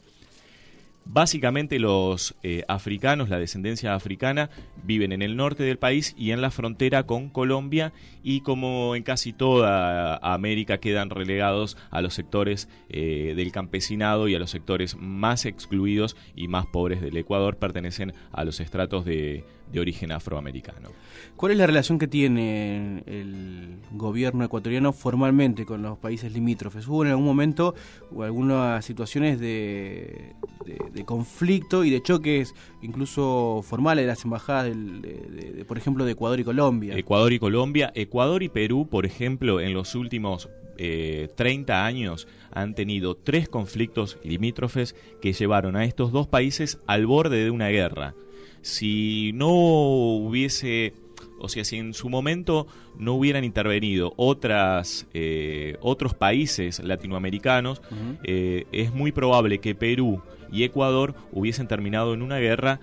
S1: Básicamente los africanos, la descendencia africana, viven en el norte del país y en la frontera con Colombia y como en casi toda América quedan relegados a los sectores del campesinado y a los sectores más excluidos y más pobres del Ecuador, pertenecen a los estratos de, de origen afroamericano.
S3: ¿Cuál es la relación que tiene el gobierno ecuatoriano formalmente con los países limítrofes? ¿Hubo en algún momento algunas situaciones de, de, de conflicto y de choques incluso formales de las embajadas, del, de, de, por ejemplo, de Ecuador y Colombia?
S1: Ecuador y Colombia, Ecuador y Perú, por ejemplo, en los últimos eh, 30 años han tenido tres conflictos limítrofes que llevaron a estos dos países al borde de una guerra. Si no hubiese o sea, si en su momento no hubieran intervenido otras, eh, otros países latinoamericanos, uh -huh. eh, es muy probable que Perú y Ecuador hubiesen terminado en una guerra.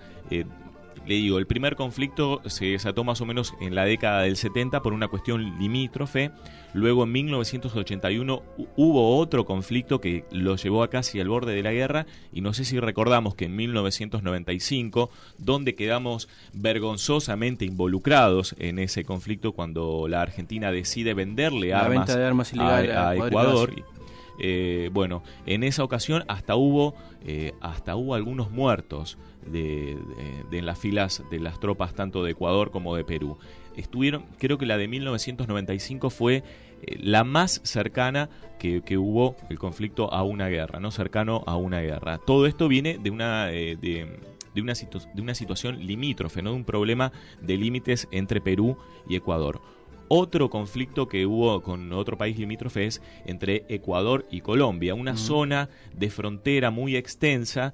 S1: Le digo, el primer conflicto se desató más o menos en la década del 70 por una cuestión limítrofe. Luego en 1981 hubo otro conflicto que lo llevó a casi al borde de la guerra y no sé si recordamos que en 1995, donde quedamos vergonzosamente involucrados en ese conflicto cuando la Argentina decide venderle
S3: la
S1: armas,
S3: de armas
S1: a Ecuador. Eh, bueno, en esa ocasión hasta hubo, eh, hasta hubo algunos muertos de, de, de, en las filas de las tropas tanto de Ecuador como de Perú. Estuvieron, creo que la de 1995 fue eh, la más cercana que, que, hubo el conflicto a una guerra, no cercano a una guerra. Todo esto viene de una eh, de, de, una de una situación limítrofe, no de un problema de límites entre Perú y Ecuador. Otro conflicto que hubo con otro país limítrofe es entre Ecuador y Colombia, una zona de frontera muy extensa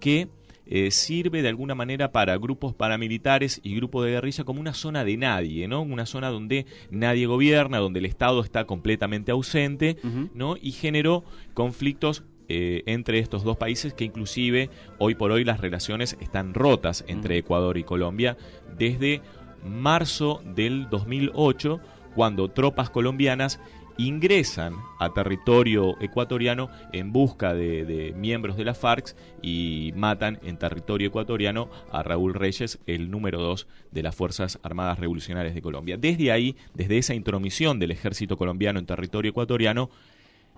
S1: que eh, sirve de alguna manera para grupos paramilitares y grupos de guerrilla como una zona de nadie, ¿no? Una zona donde nadie gobierna, donde el Estado está completamente ausente, uh -huh. ¿no? Y generó conflictos eh, entre estos dos países que inclusive hoy por hoy las relaciones están rotas entre. Ecuador y Colombia desde marzo del 2008 cuando tropas colombianas ingresan a territorio ecuatoriano en busca de, miembros de la FARC y matan en territorio ecuatoriano a Raúl Reyes, el número dos de las Fuerzas Armadas Revolucionarias de Colombia. Desde ahí, desde esa intromisión del ejército colombiano en territorio ecuatoriano,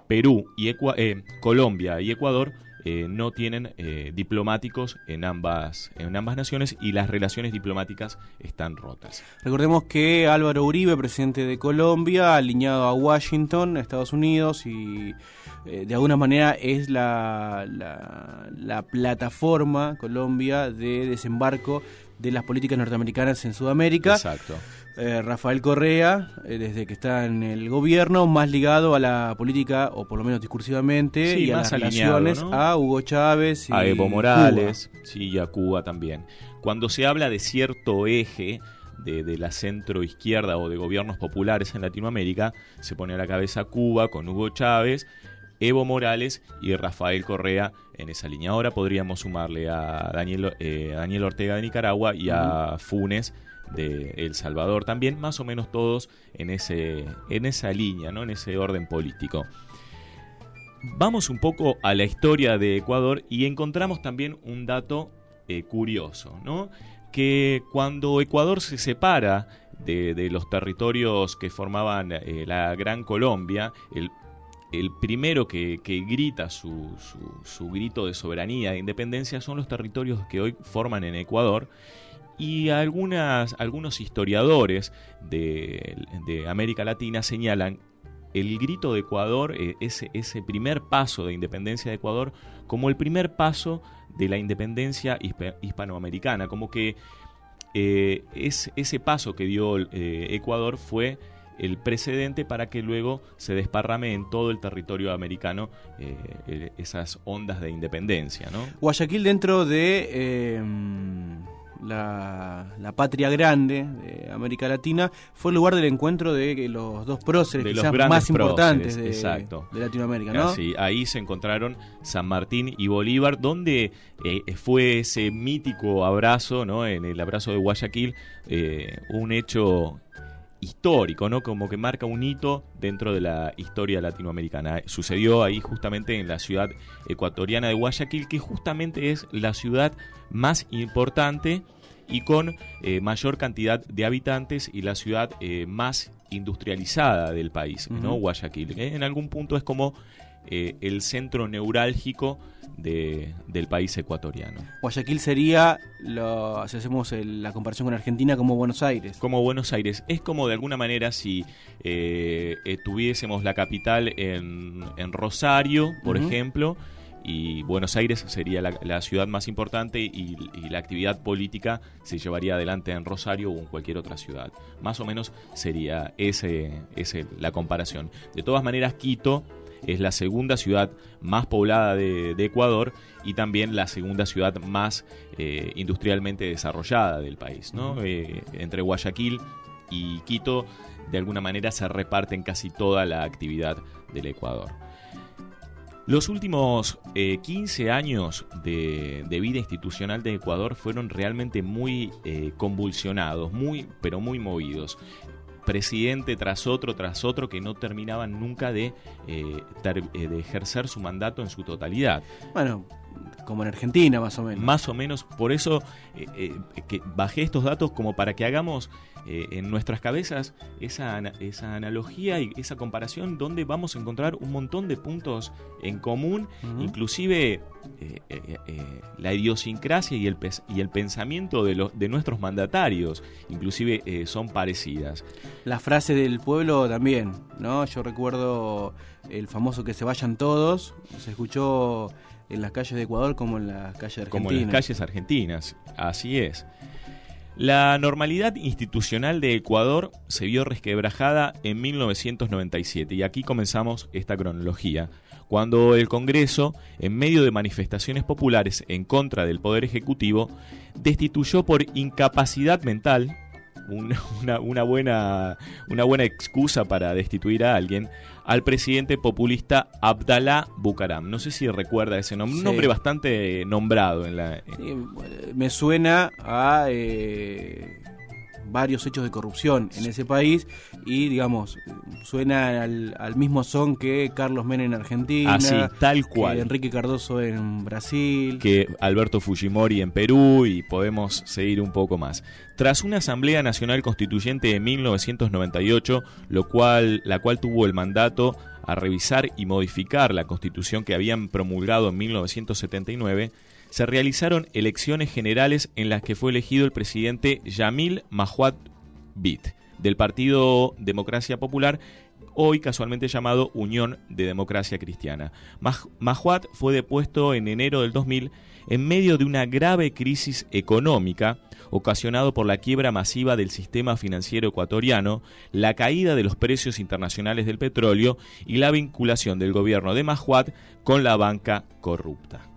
S1: Perú y eh, Colombia y Ecuador eh, no tienen eh, diplomáticos en ambas, en ambas naciones y las relaciones diplomáticas están rotas.
S3: Recordemos que Álvaro Uribe, presidente de Colombia, alineado a Washington, Estados Unidos, y eh, de alguna manera es la, la plataforma Colombia de desembarco de las políticas norteamericanas en Sudamérica.
S1: Exacto.
S3: Eh, Rafael Correa, eh, desde que está en el gobierno, más ligado a la política, o por lo menos discursivamente,
S1: sí,
S3: y a
S1: las
S3: relaciones
S1: ¿no?
S3: a Hugo Chávez y
S1: a Evo Morales,
S3: Cuba.
S1: sí, y a Cuba también. Cuando se habla de cierto eje de, de, la centro izquierda o de gobiernos populares en Latinoamérica, se pone a la cabeza Cuba con Hugo Chávez, Evo Morales y Rafael Correa en esa línea. Ahora podríamos sumarle a Daniel, eh, a Daniel Ortega de Nicaragua y a Funes de El Salvador también, más o menos todos en, ese, en esa línea, ¿no? en ese orden político. Vamos un poco a la historia de Ecuador y encontramos también un dato eh, curioso, ¿no? que cuando Ecuador se separa de, de los territorios que formaban eh, la Gran Colombia, el, el primero que, grita su, su, grito de soberanía, de independencia, son los territorios que hoy forman en Ecuador y algunas, algunos historiadores de, de, América Latina señalan el grito de Ecuador, eh, ese, ese primer paso de independencia de Ecuador, como el primer paso de la independencia hispanoamericana, como que eh, es, ese paso que dio eh, Ecuador fue el precedente para que luego se desparrame en todo el territorio americano esas ondas de independencia. ¿no?
S3: Guayaquil dentro de la, patria grande de América Latina, fue el lugar del encuentro de los dos próceres más importantes de, Latinoamérica.
S1: ahí se encontraron San Martín y Bolívar, donde eh, fue ese mítico abrazo, ¿no? en el abrazo de Guayaquil, eh, un hecho histórico, ¿no? Como que marca un hito dentro de la historia latinoamericana. Sucedió ahí justamente en la ciudad ecuatoriana de Guayaquil, que justamente es la ciudad más importante y con eh, mayor cantidad de habitantes y la ciudad eh, más industrializada del país, ¿no? Guayaquil. En algún punto es como eh, el centro neurálgico del país ecuatoriano.
S3: Guayaquil sería, lo, si hacemos la comparación con Argentina, como Buenos Aires.
S1: Como Buenos Aires. Es como de alguna manera si eh, tuviésemos la capital en, Rosario, por ejemplo, y Buenos Aires sería la, ciudad más importante y, la actividad política se llevaría adelante en Rosario o en cualquier otra ciudad. Más o menos sería ese, ese la comparación. De todas maneras, Quito es la segunda ciudad más poblada de, Ecuador y también la segunda ciudad más eh, industrialmente desarrollada del país. Eh, entre Guayaquil y Quito, de alguna manera, se reparten casi toda la actividad del Ecuador. Los últimos 15 eh, años de, vida institucional de Ecuador fueron realmente muy convulsionados, muy, pero muy movidos presidente tras otro, tras otro, que no terminaban nunca de, eh, eh, de ejercer su mandato en su totalidad.
S3: Bueno, como en Argentina más o menos.
S1: Más o menos, por eso eh, que bajé estos datos como para que hagamos en nuestras cabezas esa, esa analogía y esa comparación donde vamos a encontrar un montón de puntos en común, inclusive eh, eh, eh, la idiosincrasia y el, y el pensamiento de, los de nuestros mandatarios, inclusive son parecidas.
S3: La frase del pueblo también, ¿no? Yo recuerdo el famoso que se vayan todos, se escuchó en las calles de Ecuador como en las calles argentinas.
S1: Como en las calles argentinas, así es. La normalidad institucional de Ecuador se vio resquebrajada en 1997 y aquí comenzamos esta cronología cuando el Congreso, en medio de manifestaciones populares en contra del Poder Ejecutivo, destituyó por incapacidad mental, una, buena, una buena excusa para destituir a alguien, al presidente populista Abdalá Bucaram. No sé si recuerda ese nombre, un nombre bastante nombrado en la...
S3: me suena a... Eh, varios hechos de corrupción en ese país y, digamos, suena al, mismo son que Carlos Menem en Argentina,
S1: Así, tal cual.
S3: Que Enrique Cardoso en Brasil,
S1: que Alberto Fujimori en Perú y podemos seguir un poco más. Tras una Asamblea Nacional Constituyente de 1998, lo cual, la cual tuvo el mandato a revisar y modificar la constitución que habían promulgado en 1979, se realizaron elecciones generales en las que fue elegido el presidente Yamil Mahuad Bit, del Partido Democracia Popular, hoy casualmente llamado Unión de Democracia Cristiana. Mahuad fue depuesto en enero del 2000 en medio de una grave crisis económica ocasionado por la quiebra masiva del sistema financiero ecuatoriano, la caída de los precios internacionales del petróleo y la vinculación del gobierno de Mahuad con la banca corrupta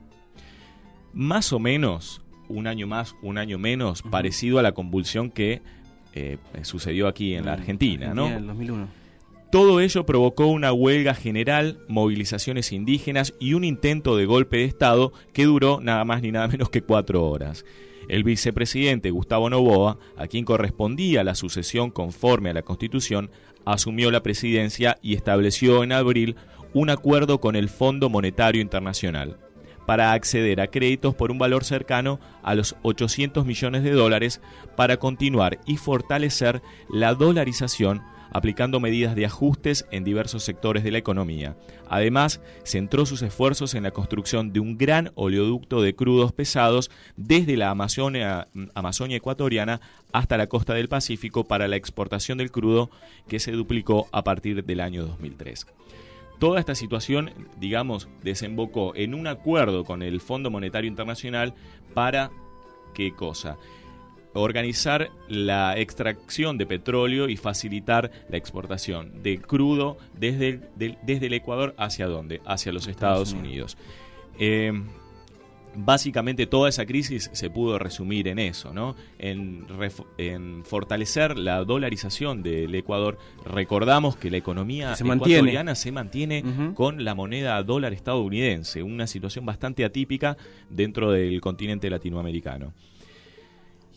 S1: más o menos un año más, un año menos, parecido a la convulsión que eh, sucedió aquí en la Argentina, ¿no?
S3: En 2001.
S1: Todo ello provocó una huelga general, movilizaciones indígenas y un intento de golpe de Estado que duró nada más ni nada menos que cuatro horas. El vicepresidente Gustavo Novoa, a quien correspondía la sucesión conforme a la Constitución, asumió la presidencia y estableció en abril un acuerdo con el Fondo Monetario Internacional para acceder a créditos por un valor cercano a los 800 millones de dólares para continuar y fortalecer la dolarización aplicando medidas de ajustes en diversos sectores de la economía. Además, centró sus esfuerzos en la construcción de un gran oleoducto de crudos pesados desde la Amazonia, ecuatoriana hasta la costa del Pacífico para la exportación del crudo que se duplicó a partir del año 2003. Toda esta situación, digamos, desembocó en un acuerdo con el Fondo Monetario Internacional para qué cosa? organizar la extracción de petróleo y facilitar la exportación de crudo desde el, desde el Ecuador hacia dónde? Hacia los Estados Unidos. Eh, básicamente toda esa crisis se pudo resumir en eso, ¿no? En, fortalecer la dolarización del Ecuador. Recordamos que la economía ecuatoriana se mantiene con la moneda dólar estadounidense, una situación bastante atípica dentro del continente latinoamericano.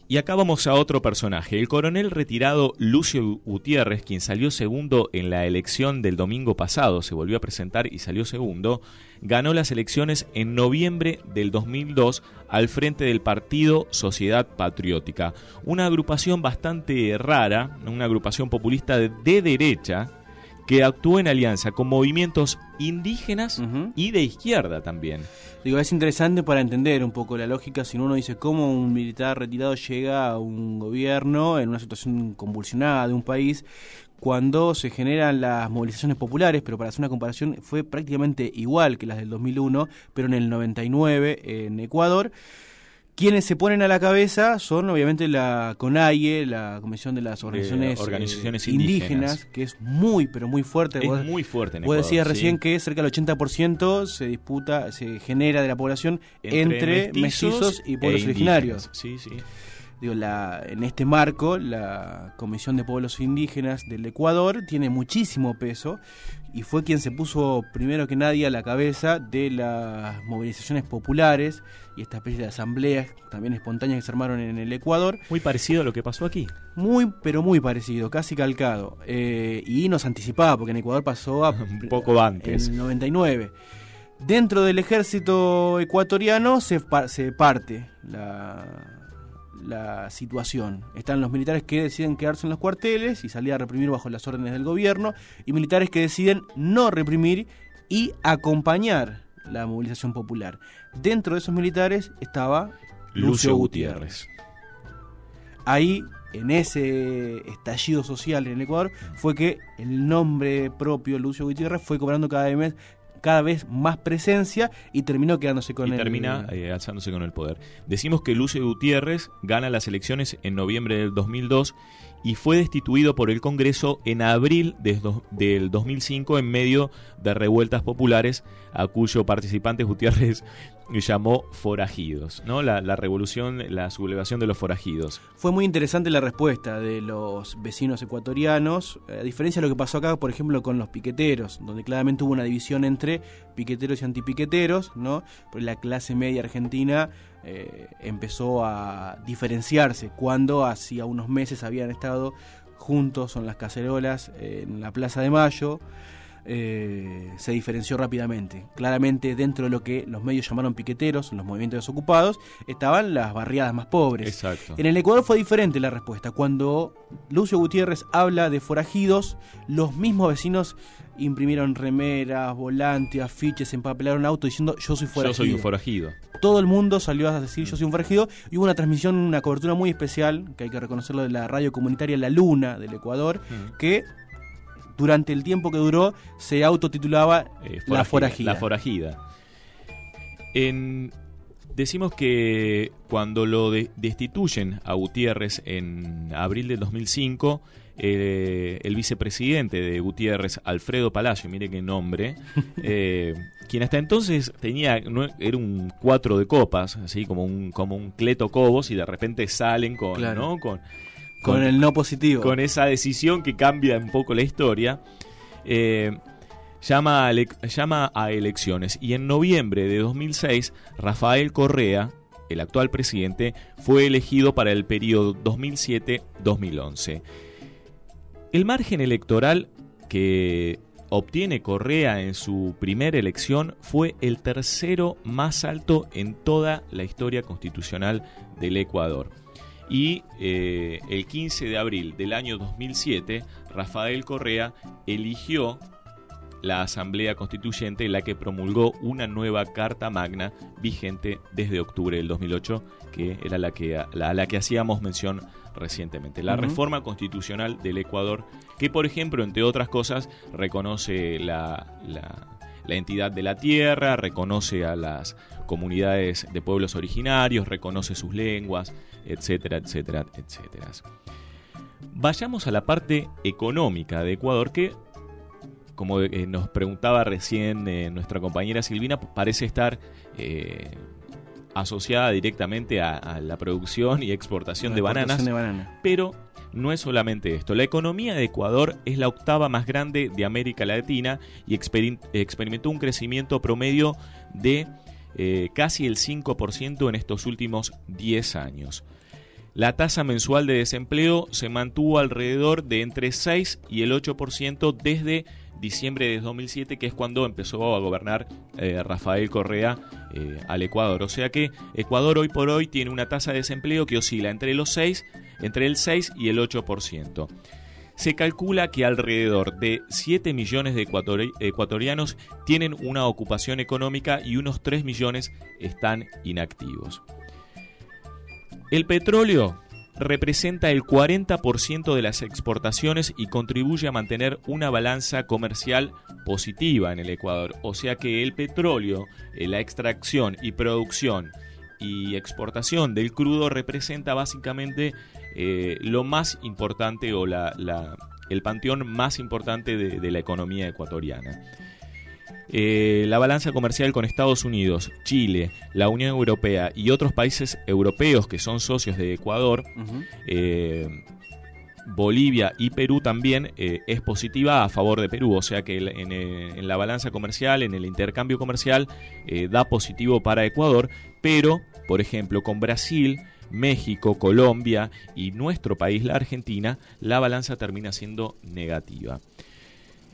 S1: Y acá vamos a otro personaje, el coronel retirado Lucio Gutiérrez, quien salió segundo en la elección del domingo pasado, se volvió a presentar y salió segundo, ganó las elecciones en noviembre del 2002 al frente del partido Sociedad Patriótica, una agrupación bastante rara, una agrupación populista de, derecha, que actuó en alianza con movimientos indígenas y de izquierda también.
S3: Digo, es interesante para entender un poco la lógica si uno dice cómo un militar retirado llega a un gobierno en una situación convulsionada de un país cuando se generan las movilizaciones populares, pero para hacer una comparación fue prácticamente igual que las del 2001, pero en el 99 en Ecuador. Quienes se ponen a la cabeza son obviamente la CONAIE, la Comisión de las Organizaciones,
S1: organizaciones eh, indígenas.
S3: que es muy, pero muy fuerte.
S1: Es muy fuerte en
S3: Vos decías recién que cerca del 80% se disputa, se genera de la población entre, mestizos, y pueblos
S1: e
S3: originarios.
S1: Sí, sí.
S3: Digo, la, en este marco, la Comisión de Pueblos Indígenas del Ecuador tiene muchísimo peso y fue quien se puso primero que nadie a la cabeza de las movilizaciones populares y esta especie de asambleas también espontáneas que se armaron en el Ecuador.
S1: Muy parecido a lo que pasó aquí.
S3: Muy, pero muy parecido, casi calcado. Eh, y nos anticipaba, porque en Ecuador pasó a,
S1: un poco antes.
S3: En el 99. Dentro del ejército ecuatoriano se, se parte la, la situación. Están los militares que deciden quedarse en los cuarteles y salir a reprimir bajo las órdenes del gobierno, y militares que deciden no reprimir y acompañar la movilización popular. Dentro de esos militares estaba Lucio, Gutiérrez. Ahí, en ese estallido social en el Ecuador, fue que el nombre propio Lucio Gutiérrez fue cobrando cada vez cada vez más presencia y terminó quedándose con
S1: y termina eh, alzándose con el poder. Decimos que Lucio Gutiérrez gana las elecciones en noviembre del 2002 y fue destituido por el Congreso en abril del 2005 en medio de revueltas populares a cuyo participante Gutiérrez llamó forajidos, ¿no? La, revolución, la sublevación de los forajidos.
S3: Fue muy interesante la respuesta de los vecinos ecuatorianos, a diferencia de lo que pasó acá, por ejemplo, con los piqueteros, donde claramente hubo una división entre piqueteros y antipiqueteros, ¿no? Pues la clase media argentina eh, empezó a diferenciarse cuando hacía unos meses habían estado juntos en las cacerolas en la Plaza de Mayo. Eh, se diferenció rápidamente. Claramente dentro de lo que los medios llamaron piqueteros, los movimientos desocupados, estaban las barriadas más pobres.
S1: Exacto.
S3: En el Ecuador fue diferente la respuesta. Cuando Lucio Gutiérrez habla de forajidos, los mismos vecinos imprimieron remeras, volantes, afiches, empapelaron autos diciendo yo soy forajido.
S1: Yo soy un forajido.
S3: Todo el mundo salió a decir yo soy un forajido y hubo una transmisión, una cobertura muy especial, que hay que reconocerlo, de la radio comunitaria La Luna del Ecuador, mm. que durante el tiempo que duró se autotitulaba
S1: eh, La Foragida. decimos que cuando lo destituyen a Gutiérrez en abril del 2005, eh, el vicepresidente de Gutiérrez, Alfredo Palacio, mire qué nombre, eh, quien hasta entonces tenía, era un cuatro de copas, así como un, como un Cleto Cobos, y de repente salen con, ¿no? con
S3: con, el no positivo.
S1: Con esa decisión que cambia un poco la historia. Eh, llama, a llama a elecciones y en noviembre de 2006 Rafael Correa, el actual presidente, fue elegido para el periodo 2007-2011. El margen electoral que obtiene Correa en su primera elección fue el tercero más alto en toda la historia constitucional del Ecuador. Y eh, el 15 de abril del año 2007 Rafael Correa eligió la Asamblea Constituyente, la que promulgó una nueva Carta Magna vigente desde octubre del 2008, que era la que, la, la que hacíamos mención recientemente. La reforma constitucional del Ecuador, que por ejemplo, entre otras cosas, reconoce la, la- la entidad de la tierra, reconoce a las comunidades de pueblos originarios, reconoce sus lenguas, etcétera, etcétera, etcétera. Vayamos a la parte económica de Ecuador, que como eh, nos preguntaba recién eh, nuestra compañera Silvina, parece estar eh, asociada directamente a, a la producción y exportación de bananas.
S3: exportación de banana.
S1: Pero no es solamente esto. La economía de Ecuador es la octava más grande de América Latina y experimentó un crecimiento promedio de eh, casi el 5% en estos últimos 10 años. La tasa mensual de desempleo se mantuvo alrededor de entre 6 y el 8% desde diciembre de 2007, que es cuando empezó a gobernar eh, Rafael Correa eh, al Ecuador. O sea que Ecuador hoy por hoy tiene una tasa de desempleo que oscila entre los 6, entre el 6 y el 8%. Se calcula que alrededor de 7 millones de ecuatori- ecuatorianos tienen una ocupación económica y unos 3 millones están inactivos. El petróleo representa el 40% de las exportaciones y contribuye a mantener una balanza comercial positiva en el Ecuador. O sea que el petróleo, eh, la extracción y producción y exportación del crudo representa básicamente eh, lo más importante o la- el panteón más importante de la economía ecuatoriana. Eh, la balanza comercial con Estados Unidos, Chile, la Unión Europea y otros países europeos que son socios de Ecuador, eh, Bolivia y Perú también eh, es positiva a favor de Perú, o sea que en, en la balanza comercial, en el intercambio comercial, da positivo para Ecuador, pero, por ejemplo, con Brasil, México, Colombia y nuestro país, la Argentina, la balanza termina siendo negativa.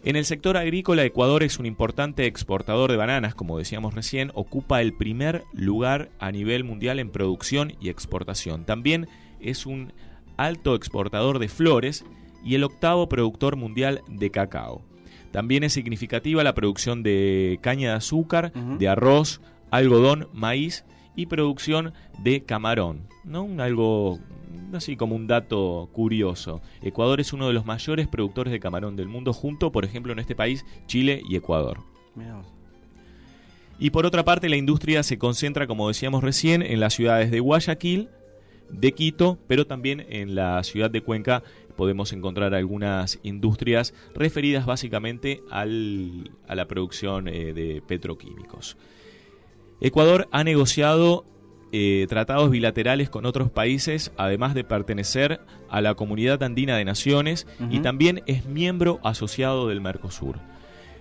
S1: En el sector agrícola, Ecuador es un importante exportador de bananas, como decíamos recién, ocupa el primer lugar a nivel mundial en producción y exportación. También es un alto exportador de flores y el octavo productor mundial de cacao. También es significativa la producción de caña de azúcar, de arroz, algodón, maíz y producción de camarón. ¿no? Algo así como un dato curioso. Ecuador es uno de los mayores productores de camarón del mundo, junto, por ejemplo, en este país, Chile y Ecuador.
S3: Mirá.
S1: Y por otra parte, la industria se concentra, como decíamos recién, en las ciudades de Guayaquil, de Quito, pero también en la ciudad de Cuenca podemos encontrar algunas industrias referidas básicamente al- a la producción eh, de petroquímicos. Ecuador ha negociado eh, tratados bilaterales con otros países, además de pertenecer a la Comunidad Andina de Naciones y también es miembro asociado del Mercosur.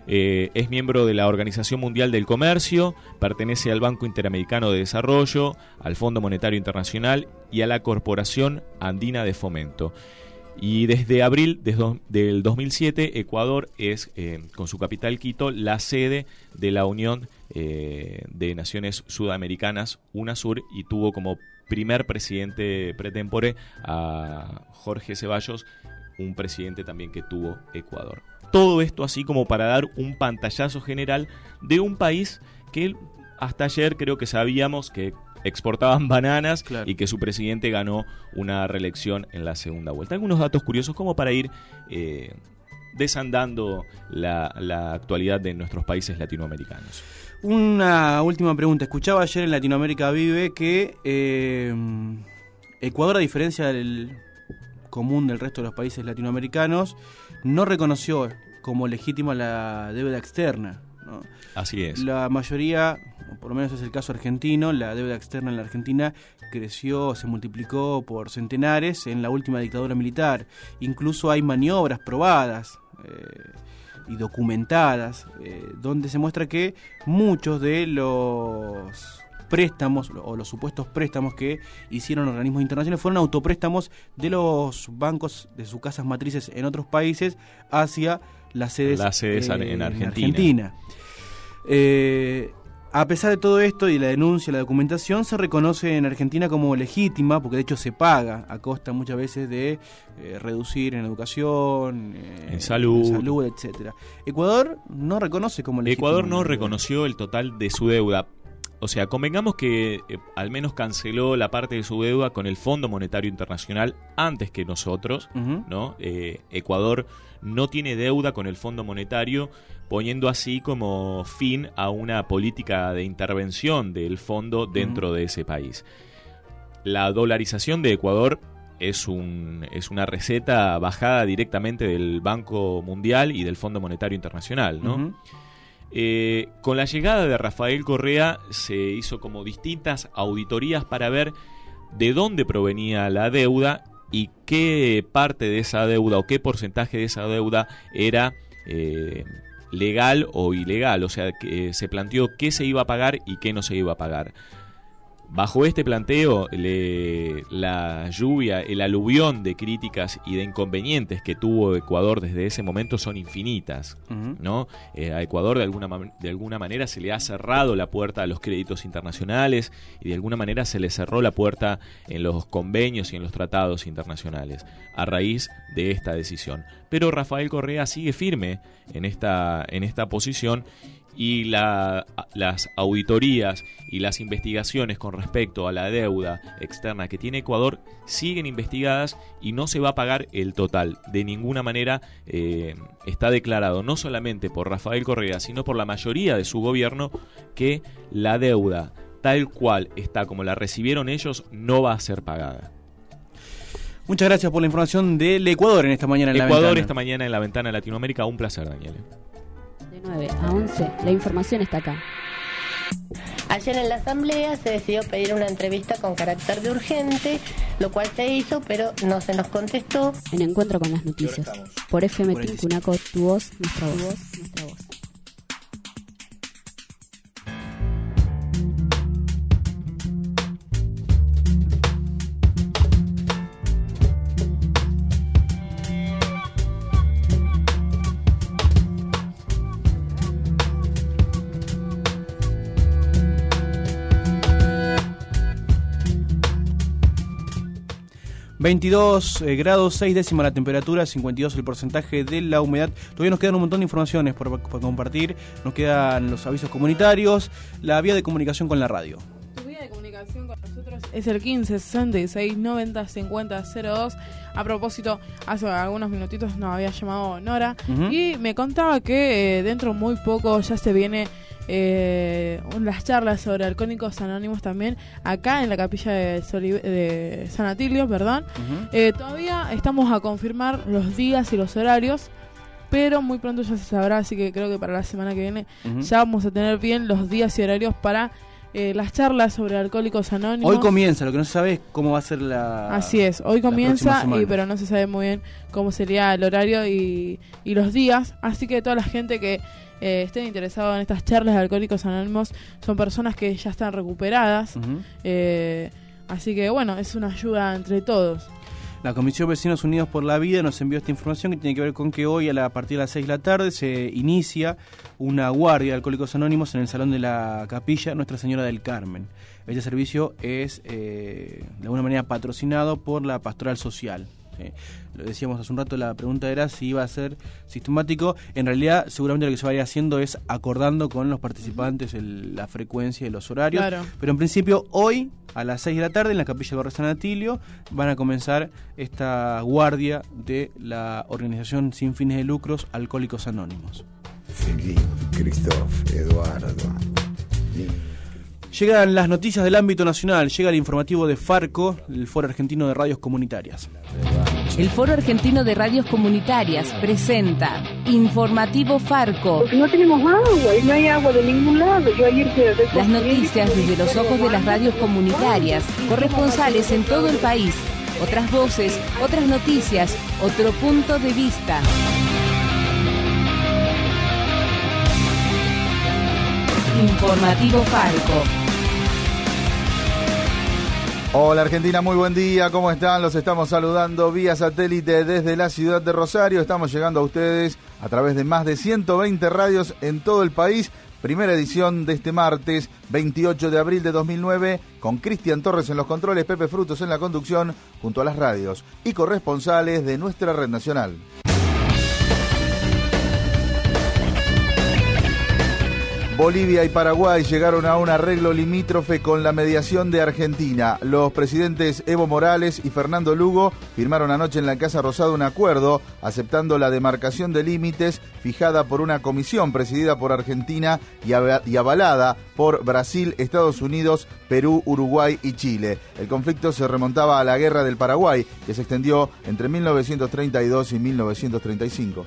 S1: Eh, es miembro de la Organización Mundial del Comercio, pertenece al Banco Interamericano de Desarrollo, al Fondo Monetario Internacional y a la Corporación Andina de Fomento. Y desde abril del 2007, Ecuador es, eh, con su capital Quito, la sede de la Unión eh, de Naciones Sudamericanas, UNASUR, y tuvo como primer presidente pretempore a Jorge Ceballos, un presidente también que tuvo Ecuador. Todo esto así como para dar un pantallazo general de un país que hasta ayer creo que sabíamos que exportaban bananas y que su presidente ganó una reelección en la segunda vuelta. Algunos datos curiosos como para ir eh, desandando la, la actualidad de nuestros países latinoamericanos.
S3: Una última pregunta. Escuchaba ayer en Latinoamérica Vive que eh, Ecuador, a diferencia del común del resto de los países latinoamericanos, no reconoció como legítima la deuda externa. ¿no?
S1: Así es.
S3: La mayoría, o por lo menos es el caso argentino, la deuda externa en la Argentina creció, se multiplicó por centenares en la última dictadura militar. Incluso hay maniobras probadas eh, y documentadas eh, donde se muestra que muchos de los préstamos o los supuestos préstamos que hicieron organismos internacionales fueron autopréstamos de los bancos de sus casas matrices en otros países hacia las sedes,
S1: Las sedes
S3: eh,
S1: en Argentina.
S3: Argentina. Eh, A pesar de todo esto y la denuncia, la documentación se reconoce en Argentina como legítima, porque de hecho se paga a costa muchas veces de eh, reducir en educación, eh,
S1: En salud.
S3: en salud, etcétera. Ecuador no reconoce como legítima.
S1: Ecuador no reconoció el total de su deuda. O sea, convengamos que eh, al menos canceló la parte de su deuda con el Fondo Monetario Internacional antes que nosotros. ¿no? Eh, Ecuador no tiene deuda con el Fondo Monetario, poniendo así como fin a una política de intervención del fondo dentro de ese país. La dolarización de Ecuador es, un, es una receta bajada directamente del Banco Mundial y del Fondo Monetario Internacional, ¿no? Eh, con la llegada de Rafael Correa se hizo como distintas auditorías para ver de dónde provenía la deuda y qué parte de esa deuda o qué porcentaje de esa deuda era eh, legal o ilegal. O sea, que se planteó qué se iba a pagar y qué no se iba a pagar. Bajo este planteo, le- la lluvia, el aluvión de críticas y de inconvenientes que tuvo Ecuador desde ese momento son infinitas. ¿no? Eh, a Ecuador de alguna, de alguna manera se le ha cerrado la puerta a los créditos internacionales y de alguna manera se le cerró la puerta en los convenios y en los tratados internacionales a raíz de esta decisión. Pero Rafael Correa sigue firme en esta, en esta posición y la- las auditorías y las investigaciones con respecto a la deuda externa que tiene Ecuador siguen investigadas y no se va a pagar el total. De ninguna manera eh, está declarado no solamente por Rafael Correa, sino por la mayoría de su gobierno que la deuda tal cual está como la recibieron ellos no va a ser pagada.
S3: Muchas gracias por la información del Ecuador en esta mañana en la
S1: Ecuador
S3: ventana.
S1: esta mañana en la ventana Latinoamérica, un placer Daniel.
S39: De 9 a 11, la información está acá.
S50: Ayer en la asamblea se decidió pedir una entrevista con carácter de urgente, lo cual se hizo, pero no se nos contestó.
S39: En encuentro con las noticias. Por FM Tincunaco, tu voz, nuestra voz. nuestra voz.
S3: 22 eh, grados 6 décimas la temperatura, 52 el porcentaje de la humedad. Todavía nos quedan un montón de informaciones por, por compartir. Nos quedan los avisos comunitarios, la vía de comunicación con la radio.
S4: Tu vía de comunicación con nosotros es el 15 66 90 50 02. A propósito, hace algunos minutitos nos había llamado Nora y me contaba que eh, dentro muy poco ya se viene eh, las charlas sobre alcohólicos anónimos también acá en la capilla de, de San Atilio, perdón. Eh, todavía estamos a confirmar los días y los horarios. Pero muy pronto ya se sabrá, así que creo que para la semana que viene ya vamos a tener bien los días y horarios para eh, las charlas sobre alcohólicos anónimos.
S3: Hoy comienza, lo que no se sabe es cómo va a ser la.
S4: Así es, hoy comienza, y, pero no se sabe muy bien cómo sería el horario y, y los días. Así que toda la gente que eh, estén interesados en estas charlas de Alcohólicos Anónimos son personas que ya están recuperadas. Eh, así que bueno, es una ayuda entre todos.
S3: La Comisión Vecinos Unidos por la Vida nos envió esta información que tiene que ver con que hoy a, la, a partir de las 6 de la tarde se inicia una guardia de Alcohólicos Anónimos en el Salón de la Capilla Nuestra Señora del Carmen. Este servicio es eh, de alguna manera patrocinado por la Pastoral Social. ¿Sí? Lo decíamos hace un rato, la pregunta era si iba a ser sistemático. En realidad, seguramente lo que se va a ir haciendo es acordando con los participantes el- la frecuencia y los horarios.
S4: Claro.
S3: Pero en principio, hoy, a las 6 de la tarde, en la capilla de San Atilio, van a comenzar esta guardia de la organización sin fines de lucros Alcohólicos Anónimos.
S51: Felipe, Christophe, Eduardo.
S3: Llegan las noticias del ámbito nacional, llega el informativo de Farco, el Foro Argentino de Radios Comunitarias.
S5: El Foro Argentino de Radios Comunitarias presenta Informativo Farco.
S48: Porque no tenemos agua y no hay agua de ningún lado. Yo ayer
S5: Las noticias desde los ojos de las radios comunitarias, corresponsales en todo el país, otras voces, otras noticias, otro punto de vista. Informativo Farco.
S52: Hola Argentina, muy buen día, ¿cómo están? Los estamos saludando vía satélite desde la ciudad de Rosario. Estamos llegando a ustedes a través de más de 120 radios en todo el país primera edición de este martes 28 de abril de 2009 con Cristian Torres en los controles, Pepe Frutos en la conducción, junto a las radios y corresponsales de nuestra red nacional. Bolivia y Paraguay llegaron a un arreglo limítrofe con la mediación de Argentina. Los presidentes Evo Morales y Fernando Lugo firmaron anoche en la Casa Rosada un acuerdo aceptando la demarcación de límites fijada por una comisión presidida por Argentina y avalada por Brasil, Estados Unidos, Perú, Uruguay y Chile. El conflicto se remontaba a la Guerra del Paraguay, que se extendió entre 1932 y 1935.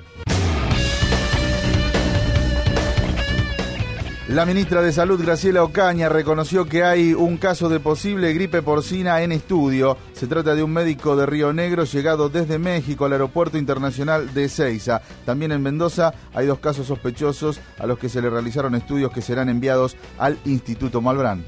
S52: La ministra de Salud, Graciela Ocaña, reconoció que hay un caso de posible gripe porcina en estudio. Se trata de un médico de Río Negro llegado desde México al Aeropuerto Internacional de Ceiza. También en Mendoza hay dos casos sospechosos a los que se le realizaron estudios que serán enviados al Instituto Malbrán.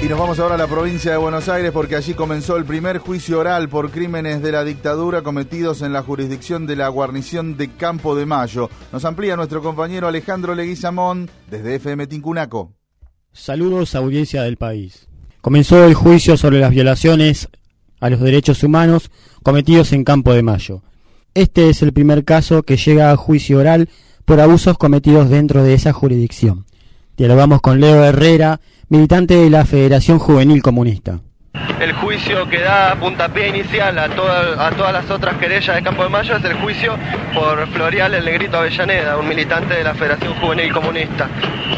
S52: Y nos vamos ahora a la provincia de Buenos Aires porque allí comenzó el primer juicio oral por crímenes de la dictadura cometidos en la jurisdicción de la guarnición de Campo de Mayo. Nos amplía nuestro compañero Alejandro Leguizamón desde FM Tincunaco.
S20: Saludos audiencia del país. Comenzó el juicio sobre las violaciones a los derechos humanos cometidos en Campo de Mayo. Este es el primer caso que llega a juicio oral por abusos cometidos dentro de esa jurisdicción. Dialogamos con Leo Herrera, militante de la Federación Juvenil Comunista.
S22: El juicio que da puntapié inicial a, a todas las otras querellas de Campo de Mayo es el juicio por Florial el Negrito Avellaneda, un militante de la Federación Juvenil Comunista,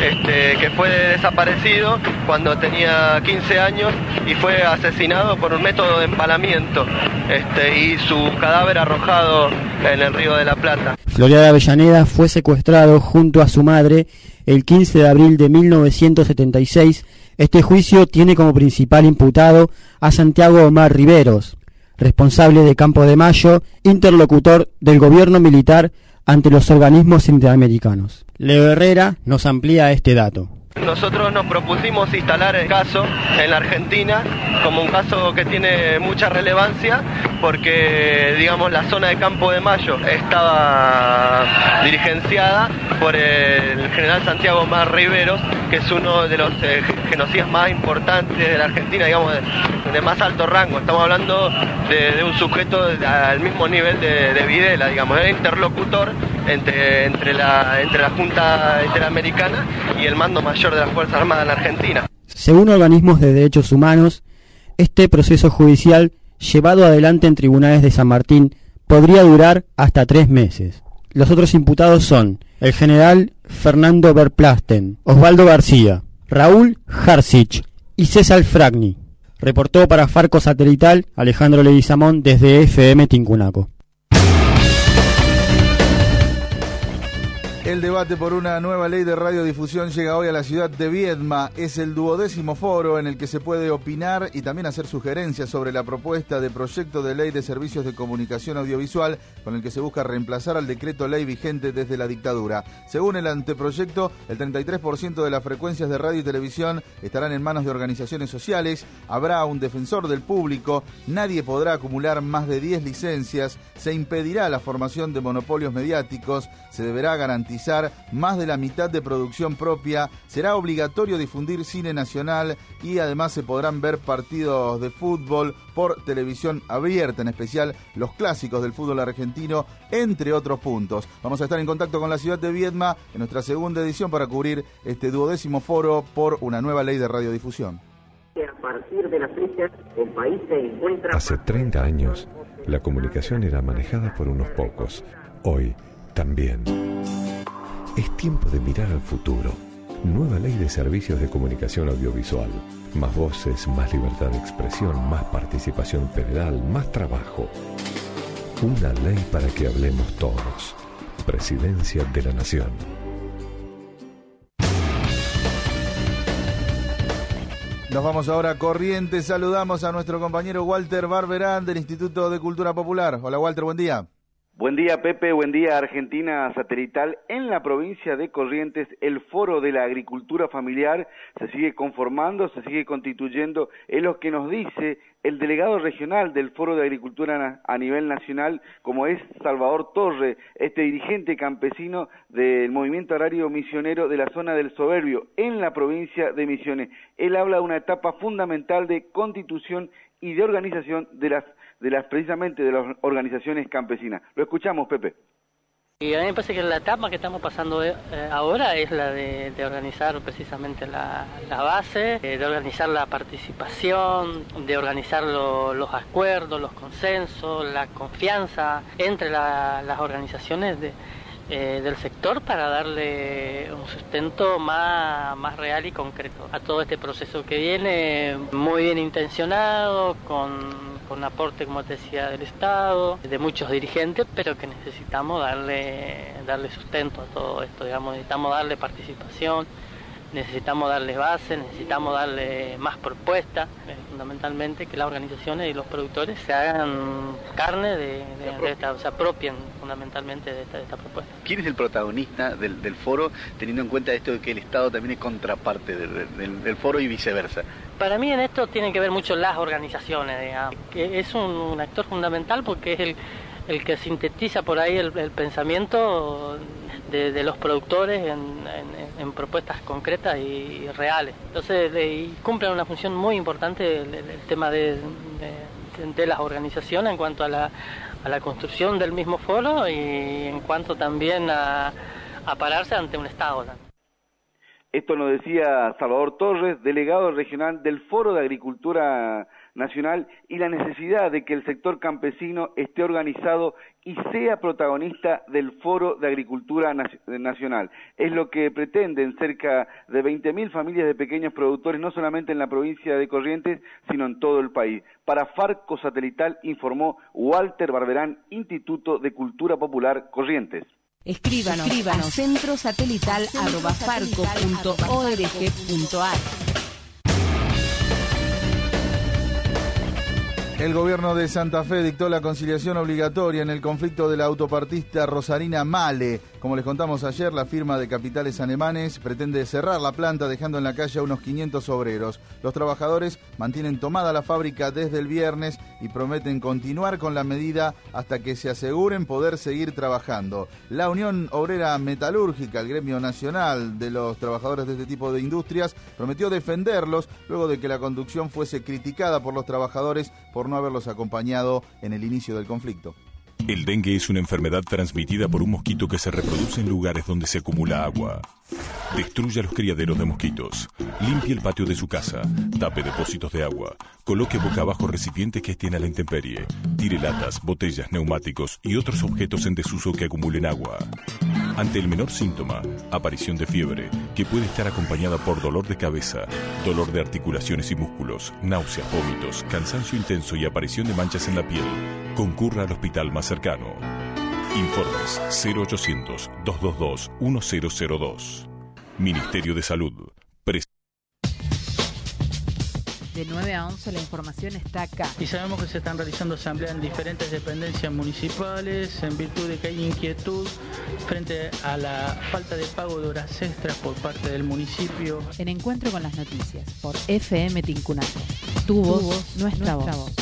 S22: este, que fue desaparecido cuando tenía 15 años y fue asesinado por un método de empalamiento este, y su cadáver arrojado en el río de la Plata.
S20: Florial Avellaneda fue secuestrado junto a su madre el 15 de abril de 1976, este juicio tiene como principal imputado a Santiago Omar Riveros, responsable de Campo de Mayo, interlocutor del gobierno militar ante los organismos interamericanos. Leo Herrera nos amplía este dato.
S22: Nosotros nos propusimos instalar el caso en la Argentina como un caso que tiene mucha relevancia porque, digamos, la zona de Campo de Mayo estaba dirigenciada por el general Santiago Mar Riveros, que es uno de los eh, genocidas más importantes de la Argentina, digamos, de, más alto rango. Estamos hablando de, un sujeto al mismo nivel de, de Videla, digamos, era interlocutor entre, entre, la, entre la Junta Interamericana y el mando mayor de de la Argentina.
S20: Según organismos de derechos humanos, este proceso judicial llevado adelante en tribunales de San Martín podría durar hasta tres meses. Los otros imputados son el general Fernando Verplasten, Osvaldo García, Raúl Harsich y César Fragni. Reportó para Farco Satelital Alejandro Leguizamón desde FM Tincunaco.
S52: El debate por una nueva ley de radiodifusión llega hoy a la ciudad de Viedma. Es el duodécimo foro en el que se puede opinar y también hacer sugerencias sobre la propuesta de proyecto de ley de servicios de comunicación audiovisual con el que se busca reemplazar al decreto ley vigente desde la dictadura. Según el anteproyecto, el 33% de las frecuencias de radio y televisión estarán en manos de organizaciones sociales, habrá un defensor del público, nadie podrá acumular más de 10 licencias, se impedirá la formación de monopolios mediáticos, se deberá garantizar más de la mitad de producción propia, será obligatorio difundir cine nacional y además se podrán ver partidos de fútbol por televisión abierta, en especial los clásicos del fútbol argentino, entre otros puntos. Vamos a estar en contacto con la ciudad de Viedma en nuestra segunda edición para cubrir este duodécimo foro por una nueva ley de radiodifusión.
S29: Hace 30 años, la comunicación era manejada por unos pocos. Hoy, también. Es tiempo de mirar al futuro. Nueva ley de servicios de comunicación audiovisual. Más voces, más libertad de expresión, más participación federal, más trabajo. Una ley para que hablemos todos. Presidencia de la Nación.
S52: Nos vamos ahora Corrientes. Saludamos a nuestro compañero Walter Barberán del Instituto de Cultura Popular. Hola Walter, buen día.
S53: Buen día Pepe, buen día Argentina Satelital. En la provincia de Corrientes el foro de la agricultura familiar se sigue conformando, se sigue constituyendo, es lo que nos dice el delegado regional del foro de agricultura a nivel nacional, como es Salvador Torre, este dirigente campesino del movimiento agrario misionero de la zona del Soberbio en la provincia de Misiones. Él habla de una etapa fundamental de constitución y de organización de las de las precisamente de las organizaciones campesinas. Lo escuchamos, Pepe.
S54: Y a mí me parece que la etapa que estamos pasando eh, ahora es la de, organizar precisamente la, base, eh, de organizar la participación, de organizar los acuerdos, los consensos, la confianza entre las organizaciones de, eh, del sector para darle un sustento más, más real y concreto a todo este proceso que viene muy bien intencionado, con, con aporte, como te decía, del Estado, de muchos dirigentes, pero que necesitamos darle, darle sustento a todo esto, digamos, necesitamos darle participación necesitamos darle base, necesitamos darle más propuestas, eh, fundamentalmente que las organizaciones y los productores se hagan carne de, esta, se apropien fundamentalmente de esta, propuesta.
S55: ¿Quién es el protagonista del, foro, teniendo en cuenta esto de que el Estado también es contraparte del, foro y viceversa?
S54: Para mí en esto tienen que ver mucho las organizaciones, digamos, que es un, actor fundamental porque es el, el que sintetiza por ahí el, pensamiento de, los productores en propuestas concretas y reales. Entonces, y cumplen una función muy importante el, tema de, de, las organizaciones en cuanto a la, a la construcción del mismo foro y en cuanto también a, pararse ante un Estado.
S53: Esto nos decía Salvador Torres, delegado regional del Foro de Agricultura nacional y la necesidad de que el sector campesino esté organizado y sea protagonista del Foro de Agricultura Nacional. Es lo que pretenden cerca de 20.000 familias de pequeños productores, no solamente en la provincia de Corrientes, sino en todo el país. Para Farco Satelital informó Walter Barberán, Instituto de Cultura Popular Corrientes.
S39: Escríbanos, Escríbanos. a centrosatelital.org.ar
S52: El gobierno de Santa Fe dictó la conciliación obligatoria en el conflicto de la autopartista Rosarina Male. Como les contamos ayer, la firma de capitales alemanes pretende cerrar la planta dejando en la calle a unos 500 obreros. Los trabajadores mantienen tomada la fábrica desde el viernes y prometen continuar con la medida hasta que se aseguren poder seguir trabajando. La Unión Obrera Metalúrgica, el gremio nacional de los trabajadores de este tipo de industrias, prometió defenderlos luego de que la conducción fuese criticada por los trabajadores por no haberlos acompañado en el inicio del conflicto.
S56: El dengue es una enfermedad transmitida por un mosquito que se reproduce en lugares donde se acumula agua. Destruya los criaderos de mosquitos. Limpie el patio de su casa. Tape depósitos de agua. Coloque boca abajo recipientes que estén a la intemperie. Tire latas, botellas, neumáticos y otros objetos en desuso que acumulen agua. Ante el menor síntoma, aparición de fiebre, que puede estar acompañada por dolor de cabeza, dolor de articulaciones y músculos, náuseas, vómitos, cansancio intenso y aparición de manchas en la piel, concurra al hospital más cercano. Informes 0800-222-1002. Ministerio de Salud.
S46: De 9 a 11 la información está acá.
S57: Y sabemos que se están realizando asambleas en diferentes dependencias municipales en virtud de que hay inquietud frente a la falta de pago de horas extras por parte del municipio.
S46: En encuentro con las noticias por FM Tincunaco. Tu, voz, nuestra, voz.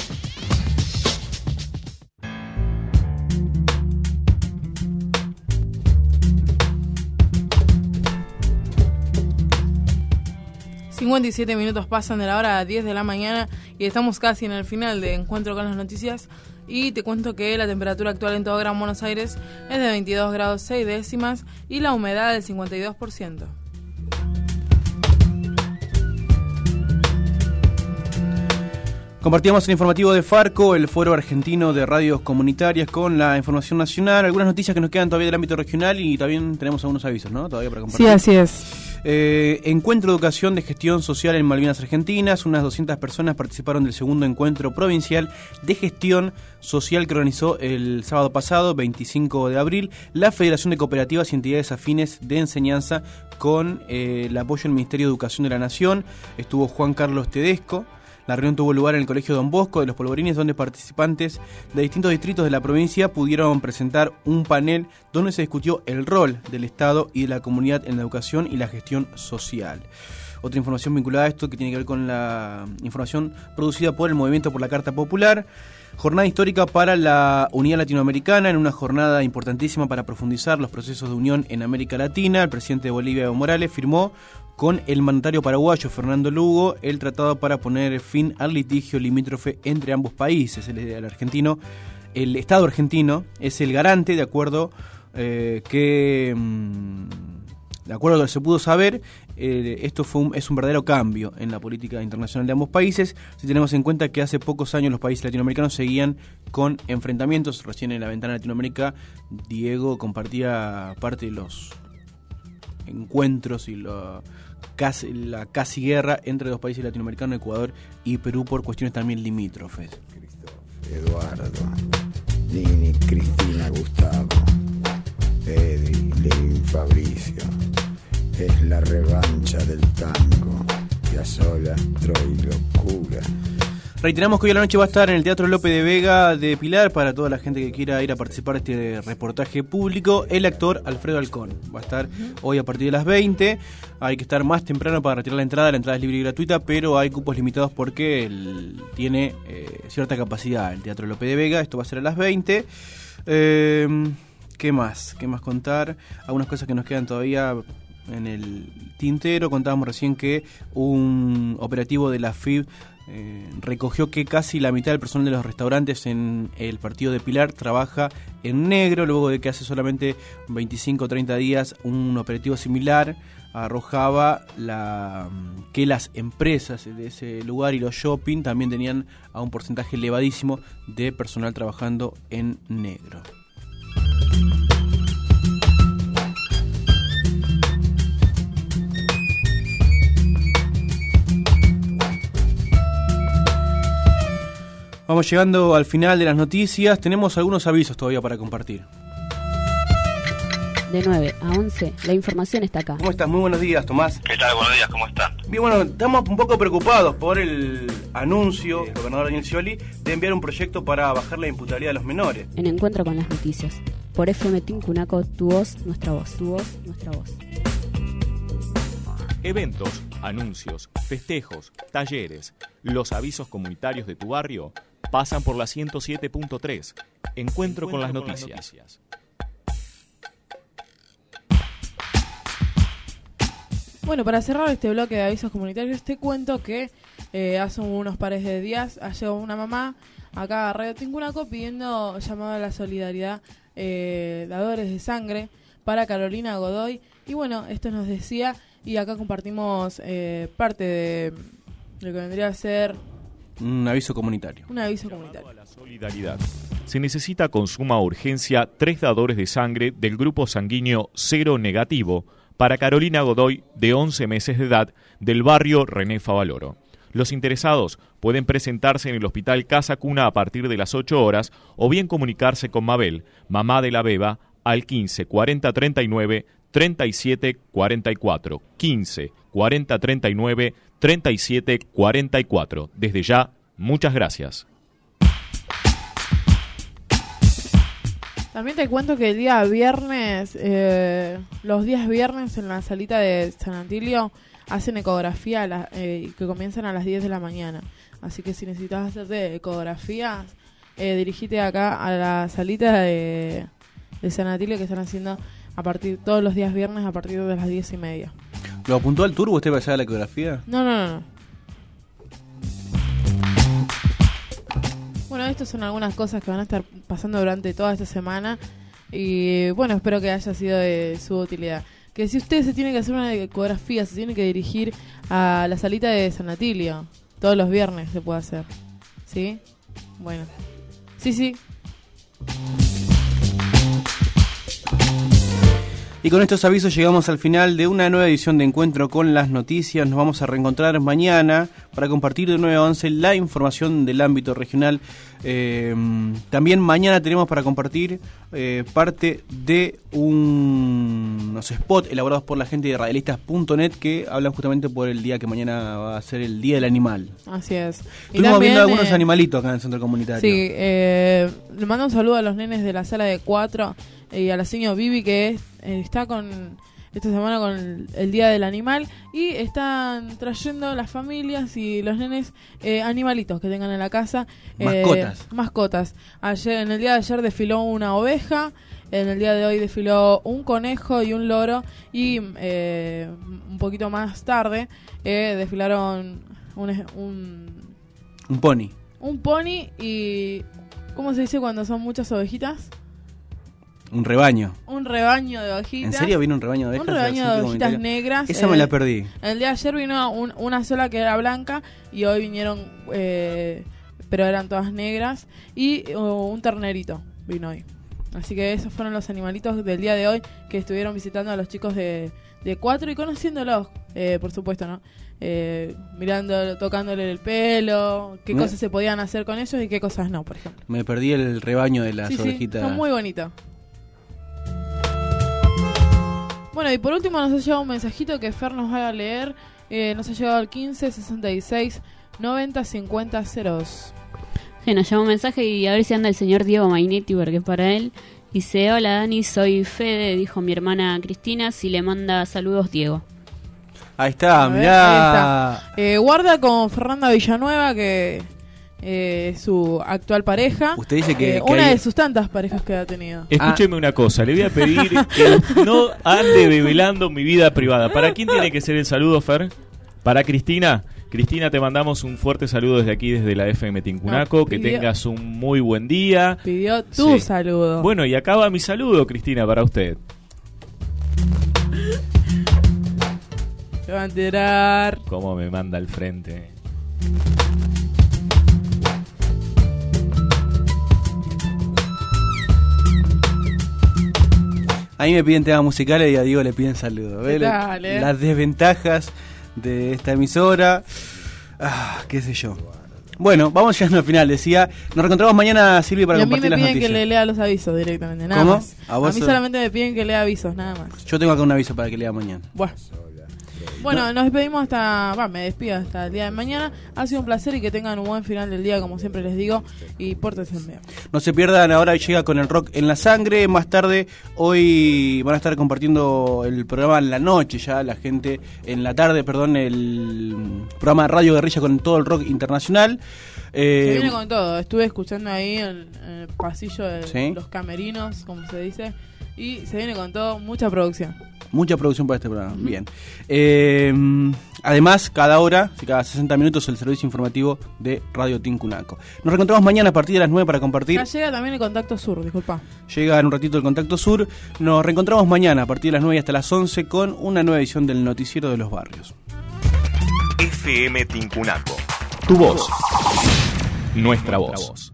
S4: 57 minutos pasan de la hora a 10 de la mañana y estamos casi en el final de Encuentro con las Noticias. Y te cuento que la temperatura actual en todo Gran Buenos Aires es de 22 grados 6 décimas y la humedad del 52%.
S3: Compartíamos el informativo de Farco, el Foro Argentino de Radios Comunitarias, con la información nacional, algunas noticias que nos quedan todavía del ámbito regional y también tenemos algunos avisos, ¿no? Todavía para compartir.
S4: Sí, así es.
S3: Eh, encuentro de Educación de Gestión Social en Malvinas Argentinas. Unas 200 personas participaron del segundo encuentro provincial de gestión social que organizó el sábado pasado, 25 de abril, la Federación de Cooperativas y Entidades Afines de Enseñanza con eh, el apoyo del Ministerio de Educación de la Nación. Estuvo Juan Carlos Tedesco La reunión tuvo lugar en el Colegio Don Bosco de los Polvorines, donde participantes de distintos distritos de la provincia pudieron presentar un panel donde se discutió el rol del Estado y de la comunidad en la educación y la gestión social. Otra información vinculada a esto que tiene que ver con la información producida por el Movimiento por la Carta Popular. Jornada histórica para la unidad latinoamericana, en una jornada importantísima para profundizar los procesos de unión en América Latina. El presidente de Bolivia, Evo Morales, firmó con el mandatario paraguayo Fernando Lugo el tratado para poner fin al litigio limítrofe entre ambos países. El, argentino, el Estado argentino es el garante, de acuerdo eh, que mm, de acuerdo a lo que se pudo saber, eh, esto fue es un verdadero cambio en la política internacional de ambos países, si tenemos en cuenta que hace pocos años los países latinoamericanos seguían con enfrentamientos. Recién en la ventana de Latinoamérica, Diego compartía parte de los encuentros y la casi, la casi guerra entre los países latinoamericanos, Ecuador y Perú, por cuestiones también limítrofes.
S51: Eduardo, Nini, Cristina, Gustavo, Eddie, Lin, Fabricio es la revancha del tango. sola, Troy, locura.
S3: Reiteramos que hoy a la noche va a estar en el Teatro López de Vega de Pilar para toda la gente que quiera ir a participar de este reportaje público. El actor Alfredo Alcón va a estar hoy a partir de las 20. Hay que estar más temprano para retirar la entrada. La entrada es libre y gratuita, pero hay cupos limitados porque tiene eh, cierta capacidad el Teatro López de Vega. Esto va a ser a las 20. Eh, ¿Qué más? ¿Qué más contar? Algunas cosas que nos quedan todavía en el tintero. Contábamos recién que un operativo de la FIB eh, recogió que casi la mitad del personal de los restaurantes en el partido de Pilar trabaja en negro, luego de que hace solamente 25 o 30 días un operativo similar arrojaba la, que las empresas de ese lugar y los shopping también tenían a un porcentaje elevadísimo de personal trabajando en negro. Vamos llegando al final de las noticias. Tenemos algunos avisos todavía para compartir.
S39: De 9 a 11, la información está acá.
S3: ¿Cómo estás? Muy buenos días, Tomás.
S58: ¿Qué tal? Buenos días, ¿cómo están?
S3: Bien, bueno, estamos un poco preocupados por el anuncio del gobernador Daniel Scioli de enviar un proyecto para bajar la imputabilidad de los menores.
S39: En Encuentro con las Noticias. Por FM Tincunaco, tu voz, nuestra voz. Tu voz, nuestra voz.
S1: Eventos, anuncios, festejos, talleres, los avisos comunitarios de tu barrio pasan por la 107.3. Encuentro, con, las, noticias.
S4: Bueno, para cerrar este bloque de avisos comunitarios, te cuento que eh, hace unos pares de días ha llegado una mamá acá a Radio Tincunaco pidiendo llamado a la solidaridad eh, dadores de sangre para Carolina Godoy. Y bueno, esto nos decía y acá compartimos eh, parte de lo que vendría a ser
S3: un aviso comunitario.
S4: Un aviso comunitario.
S1: la solidaridad. Se necesita con suma urgencia tres dadores de sangre del grupo sanguíneo cero negativo para Carolina Godoy, de 11 meses de edad, del barrio René Favaloro. Los interesados pueden presentarse en el Hospital Casa Cuna a partir de las 8 horas o bien comunicarse con Mabel, mamá de la beba, al 15 40 39 37 44 15 40 39 37 44. Desde ya, muchas gracias.
S4: También te cuento que el día viernes, eh, los días viernes en la salita de San Antilio hacen ecografía eh, que comienzan a las 10 de la mañana. Así que si necesitas hacerte ecografías, eh, dirigite acá a la salita de, de San Antilio que están haciendo a partir todos los días viernes a partir de las 10 y media.
S3: ¿Lo apuntó al turbo usted para hacer la ecografía?
S4: No, no, no. Bueno, estas son algunas cosas que van a estar pasando durante toda esta semana y bueno, espero que haya sido de su utilidad. Que si usted se tiene que hacer una ecografía, se tiene que dirigir a la salita de San Atilio. Todos los viernes se puede hacer. ¿Sí? Bueno. Sí, sí.
S3: Y con estos avisos llegamos al final de una nueva edición de Encuentro con las Noticias. Nos vamos a reencontrar mañana para compartir de 9 a 11 la información del ámbito regional. Eh, también mañana tenemos para compartir eh, parte de un no sé, spot elaborados por la gente de radialistas.net que hablan justamente por el día que mañana va a ser el Día del Animal.
S4: Así es.
S3: Estuvimos viendo algunos
S4: eh,
S3: animalitos acá en el centro comunitario.
S4: Sí, eh, le mando un saludo a los nenes de la sala de cuatro y a la señora Vivi que es- eh, está con esta semana con el, el Día del Animal y están trayendo las familias y los nenes eh, animalitos que tengan en la casa. eh,
S3: Mascotas.
S4: mascotas. Ayer, en el día de ayer desfiló una oveja. En el día de hoy desfiló un conejo y un loro. Y eh, un poquito más tarde desfilaron un, un,
S3: Un pony.
S4: un pony y... ¿Cómo se dice cuando son muchas ovejitas?
S3: Un rebaño.
S4: Un rebaño de ovejitas.
S3: ¿En serio vino un rebaño de ovejas?
S4: Un rebaño de
S3: comunitario?
S4: negras.
S3: Esa me
S4: eh,
S3: la perdí.
S4: El día de ayer vino un- una sola que era blanca y hoy vinieron, eh, pero eran todas negras. Y uh, un ternerito vino hoy. Así que esos fueron los animalitos del día de hoy que estuvieron visitando a los chicos de, de cuatro y conociéndolos, eh, por supuesto, ¿no? Eh, mirando, tocándole el pelo, qué
S3: Me-
S4: cosas se podían hacer con ellos y qué cosas no, por ejemplo.
S3: Me perdí el rebaño de las
S4: Sí, son muy bonitos. Bueno, y por último nos ha llegado un mensajito que Fer nos va a leer. Eh, nos ha llegado al 15 66 90 50 02.
S39: Sí, nos llamó un mensaje y a ver si anda el señor Diego Mainetti, porque para él dice, hola Dani, soy Fede, dijo mi hermana Cristina, si le manda saludos Diego.
S3: Ahí está,
S4: ver,
S3: mirá.
S4: ahí está. Eh, guarda con Fernanda Villanueva, que eh, su actual pareja.
S3: Usted dice que-
S4: Eh,
S3: que
S4: una
S3: hay-
S4: de sus tantas parejas que ha tenido.
S1: Escúcheme una cosa, le voy a pedir que no ande develando mi vida privada. ¿Para quién tiene que ser el saludo, Fer? ¿Para Cristina? Cristina, te mandamos un fuerte saludo desde aquí, desde la FM Tincunaco.
S4: No,
S1: que tengas un muy buen día.
S4: Pidió tu
S1: Sí.
S4: saludo.
S1: Bueno, y acaba mi saludo, Cristina, para usted.
S4: Se va a enterar.
S1: ¿Cómo me manda al frente?
S3: Ahí me piden temas musicales y a Diego le piden saludos.
S4: Dale.
S3: Las desventajas de esta emisora. Ah, qué sé yo. Bueno, vamos llegando al final. Decía, nos reencontramos mañana, Silvia, para
S4: y a mí
S3: compartir
S4: me
S3: las
S4: piden
S3: noticias.
S4: que le lea los avisos directamente, nada
S3: ¿Cómo?
S4: más.
S3: ¿A
S4: A,
S3: vos
S4: mí
S3: so-
S4: solamente me piden que lea avisos, nada más.
S3: Yo tengo acá un aviso para que lea mañana.
S4: Bueno. Bueno, nos despedimos hasta, va, me despido hasta el día de mañana. Ha sido un placer y que tengan un buen final del día, como siempre les digo, y pórtense bien.
S3: No se pierdan, ahora llega con el rock en la sangre. Más tarde, hoy van a estar compartiendo el programa en la noche ya, la gente en la tarde, perdón, el programa de Radio Guerrilla con todo el rock internacional. Eh,
S4: Se viene con todo. Estuve escuchando ahí en, en el pasillo de
S3: Sí.
S4: los camerinos, como se dice, y se viene con todo, mucha producción.
S3: Mucha producción para este programa. Bien. Eh, además, cada hora, cada 60 minutos, el servicio informativo de Radio Tincunaco. Nos reencontramos mañana a partir de las 9 para compartir.
S4: Ya llega también el contacto sur, disculpa.
S3: Llega en un ratito el Contacto Sur. Nos reencontramos mañana a partir de las 9 y hasta las 11 con una nueva edición del Noticiero de los Barrios.
S56: FM Tincunaco.
S1: Tu voz. Nuestra voz.